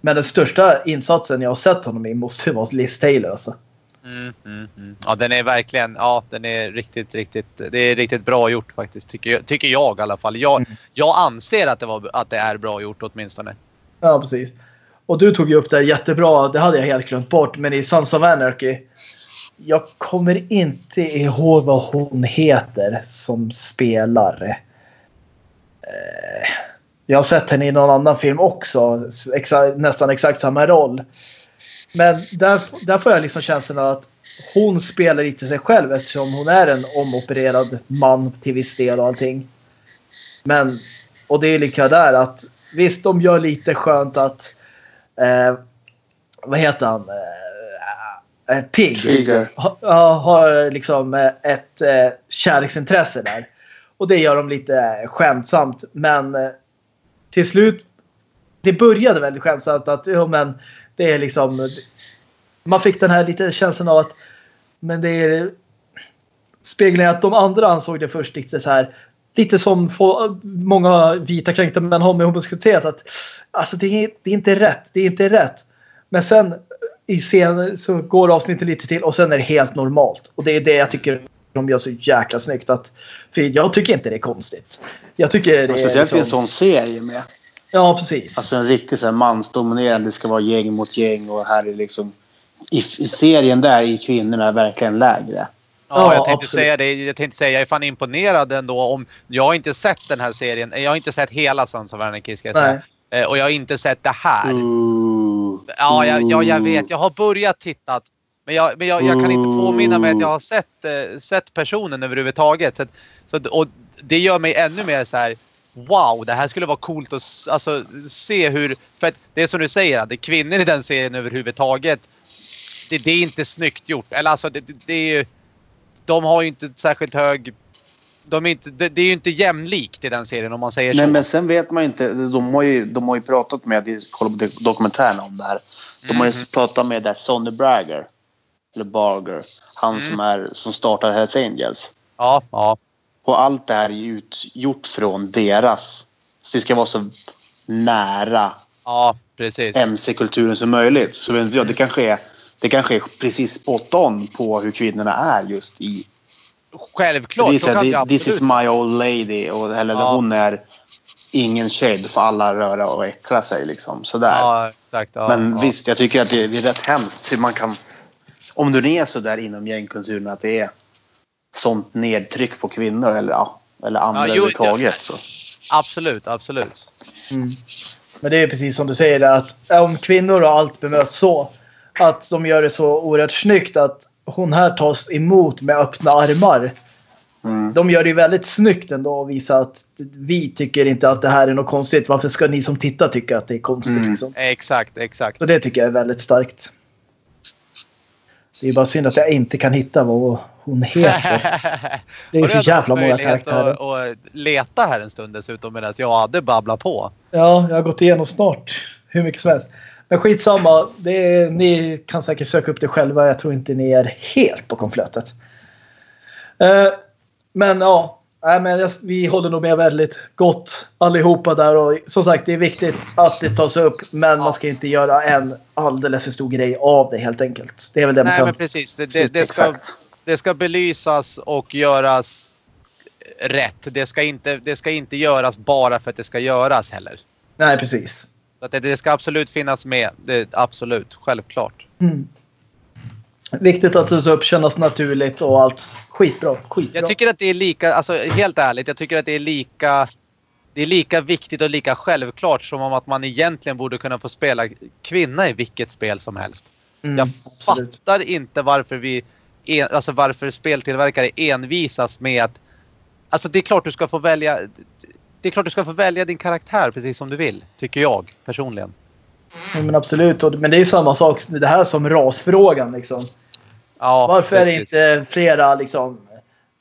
Men den största insatsen jag har sett honom i måste vara Liz Taylor alltså. Mm, mm, mm. Ja, den är verkligen, ja, den är riktigt, riktigt, det är riktigt bra gjort faktiskt. Tycker jag, tycker jag i alla fall. Jag, Mm. jag anser att det, var, att det är bra gjort åtminstone. Ja, precis. Och du tog ju upp det jättebra. Det hade jag helt glömt bort. Men i Sons of Anarchy. Jag kommer inte ihåg vad hon heter som spelar. Eh, Jag har sett henne i någon annan film också. Exa, nästan exakt samma roll. Men där, där får jag liksom känslan av att hon spelar lite sig själv eftersom hon är en omopererad man till viss del och allting. Men, och det är lika där att visst, de gör lite skönt att eh, vad heter han? Eh, eh, Tig. Trigger. Ha, ha, har liksom eh, ett eh, kärleksintresse där. Och det gör de lite eh, skämtsamt. Men till slut. Det började väldigt skämtsamt att ja, men det är liksom. Man fick den här lite känslan av att. Men det är speglingen att de andra ansåg det först lite så här. Lite som många vita kränkta män har med homosexualitet. Att, alltså det är, det är inte rätt. Det är inte rätt. Men sen i scenen så går avsnittet lite till och sen är det helt normalt. Och det är det jag tycker de gör så jäkla snyggt. Att, för jag tycker inte det är konstigt. Jag tycker det är Speciellt i en liksom, sån serie med. Ja, precis. Alltså en riktigt så här mansdominerande. Det ska vara gäng mot gäng och här är liksom... I, i serien där är kvinnorna verkligen lägre. Ja, Ja, jag tänkte absolut. säga det. Jag tänkte säga jag är fan imponerad ändå om... Jag har inte sett den här serien. Jag har inte sett hela Sons of Anarchy ska jag säga. Nej. Eh, Och jag har inte sett det här. Ooh. Ja, jag, ja, jag vet. Jag har börjat titta. Men, jag, men jag, jag kan inte påminna mig att jag har sett, eh, sett personen överhuvudtaget. Så, att- så, och det gör mig ännu mer så här. Wow, det här skulle vara coolt att alltså, se hur... För att det är som du säger, att kvinnor i den serien överhuvudtaget. Det, det är inte snyggt gjort. Eller alltså, det, det, är ju... De har ju inte särskilt hög... De är inte, det, det är ju inte jämlikt i den serien om man säger Nej, så. men sen vet man inte. De har ju, de har ju pratat med, kolla på dok- dokumentären om det här. De har ju Mhm. pratat med där Sonny Bragger. Eller Barger. Han Mm. som, är, som startar Hells Angels. Ja, ja. Och allt det här är utgjort från deras. Så det ska vara så nära Ja. MC-kulturen som möjligt. Så jag, det kanske är, det kanske är precis spot on på hur kvinnorna är just i... Självklart. det är så så här, this is my old lady. Och, eller Ja. hon är ingen shade för alla röra och äckla sig. Liksom, sådär. Ja, exakt. Ja, Men ja. visst, jag tycker att det, det är rätt hemskt hur man kan... Om du är så där inom gängkulturen att det är sånt nedtryck på kvinnor eller, ja, eller andra Ja, överhuvudtaget. Så. Absolut, absolut. Mm. Men det är precis som du säger att om kvinnor och allt bemöts så. Att de gör det så oerhört snyggt att hon här tas emot med öppna armar. Mm. de gör det väldigt snyggt ändå och visar att vi tycker inte att det här är något konstigt. Varför ska ni som tittar tycka att det är konstigt? Mm. Liksom? Exakt, exakt. Så det tycker jag är väldigt starkt. Det är bara synd att jag inte kan hitta vad hon heter. [LAUGHS] Det är så jävla många karaktärer. Att, att leta här en stund dessutom medan jag hade babblat på. Ja, jag har gått igenom snart hur mycket som helst. Men skitsamma. Det är, ni kan säkert söka upp det själva. Jag tror inte ni är helt bakom flötet. Eh, men ja, nej, men vi håller nog med väldigt gott allihopa där. Och som sagt, det är viktigt att det tas upp. Men man ska inte göra en alldeles för stor grej av det helt enkelt. Det är väl det Nej men precis. Det, det, det, ska, det ska belysas och göras rätt. Det ska, inte, det ska inte göras bara för att det ska göras heller. Nej, precis. Så att det, det ska absolut finnas med. Det, absolut, självklart. Mm. Viktigt att tas upp, kännas naturligt och allt. Skitbra. Skitbra. Jag tycker att det är lika, alltså helt ärligt, jag tycker att det är lika det är lika viktigt och lika självklart som om att man egentligen borde kunna få spela kvinna i vilket spel som helst. Mm, Jag absolut. fattar inte varför vi en, alltså varför speltillverkare envisas med att alltså det är klart du ska få välja det är klart du ska få välja din karaktär precis som du vill, tycker jag personligen. Ja, men absolut. Men det är samma sak med det här som rasfrågan. Liksom. Ja, Varför är det precis. inte flera liksom...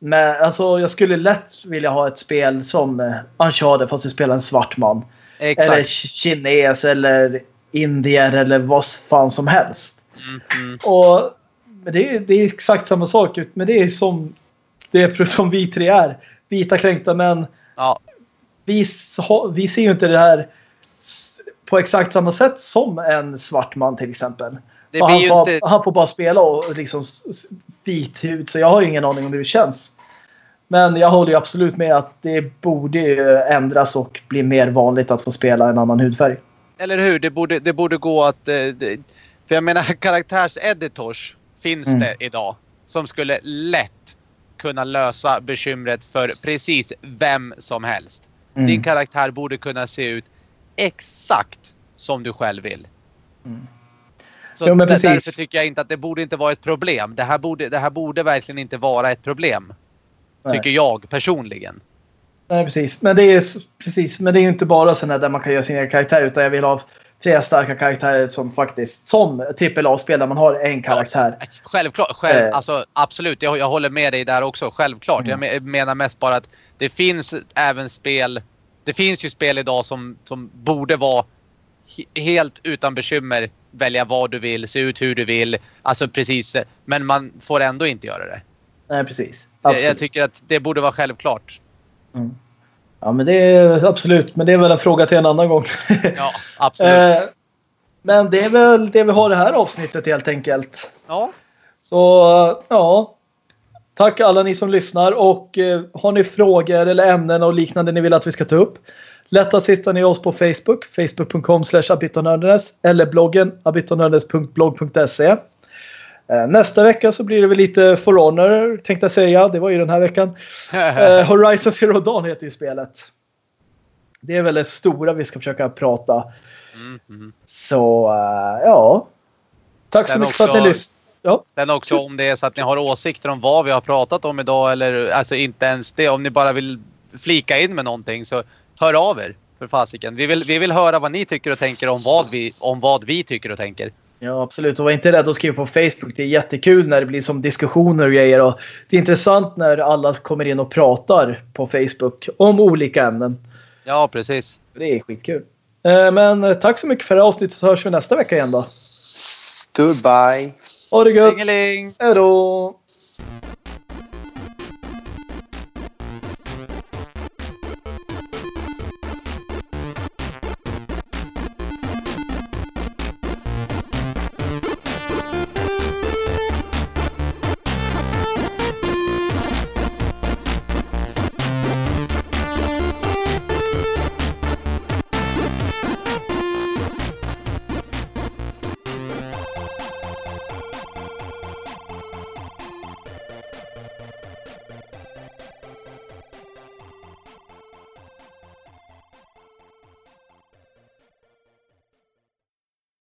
Med, alltså, jag skulle lätt vilja ha ett spel som uh, Uncharted fast du spelar en svart man. Eller Exakt. kines eller indier eller vad fan som helst. Mm, mm. Och, men det, är, det är exakt samma sak. Men det är som, det är som vi tre är. Vita kränkta män. Ja, Vi, vi ser ju inte det här på exakt samma sätt som en svart man till exempel. han, får, inte... han får bara spela och liksom vit hud så jag har ju ingen aning om hur det känns. Men jag håller ju absolut med att det borde ändras och bli mer vanligt att få spela en annan hudfärg. Eller hur? Det borde, det borde gå att... eh, För jag menar [LAUGHS] karaktärseditors finns Mm. det idag. Som skulle lätt kunna lösa bekymret för precis vem som helst. Mm. Din karaktär borde kunna se ut exakt som du själv vill. Mm. Så Jo, därför tycker jag inte att det borde inte vara ett problem. Det här borde, det här borde verkligen inte vara ett problem. Nej. Tycker jag personligen. Nej, precis. Men det är precis. Men det är ju inte bara sådana där man kan göra sin egen karaktär utan jag vill ha flera starka karaktärer som faktiskt som AAA-spel där man har en karaktär. Självklart, själv, Eh. alltså, absolut. Jag, jag håller med dig där också. Självklart. Mm. Jag me- menar mest bara att det finns även spel. Det finns ju spel idag som, som borde vara he- helt utan bekymmer. Välja vad du vill, se ut hur du vill. Alltså precis. Men man får ändå inte göra det. Nej, precis. Jag, Absolut. jag tycker att det borde vara självklart. Ja, men det är absolut. Men det är väl en fråga till en annan gång. [LAUGHS] Ja, absolut. Eh, Men det är väl det vi har det här avsnittet helt enkelt. Ja, Så ja. Tack alla ni som lyssnar och eh, har ni frågor eller ämnen och liknande ni vill att vi ska ta upp. Lättast hittar ni oss på Facebook, facebook.com abitonördenes eller bloggen abitonördenes.blogg.se. Eh, Nästa vecka så blir det väl lite For Honor tänkte jag säga. Det var ju den här veckan. [LAUGHS] Eh, Horizon Zero Dawn heter ju spelet. Det är väl det stora vi ska försöka prata. mm, mm. Så ja. Tack så Sen mycket för att också- ni lyssnade. Ja. Sen också om det är så att ni har åsikter om vad vi har pratat om idag eller alltså inte ens det. Om ni bara vill flika in med någonting så hör av er för fasiken. Vi vill, vi vill höra vad ni tycker och tänker om vad vi, om vad vi tycker och tänker. Ja, absolut. Och var inte rädd att skriva på Facebook. Det är jättekul när det blir som diskussioner och grejer. Och det är intressant när alla kommer in och pratar på Facebook om olika ämnen. Ja, precis. Det är skitkul. Eh, Men eh, tack så mycket för det avsnittet så hörs vi nästa vecka igen då. Goodbye. Ha det gött! Hej då.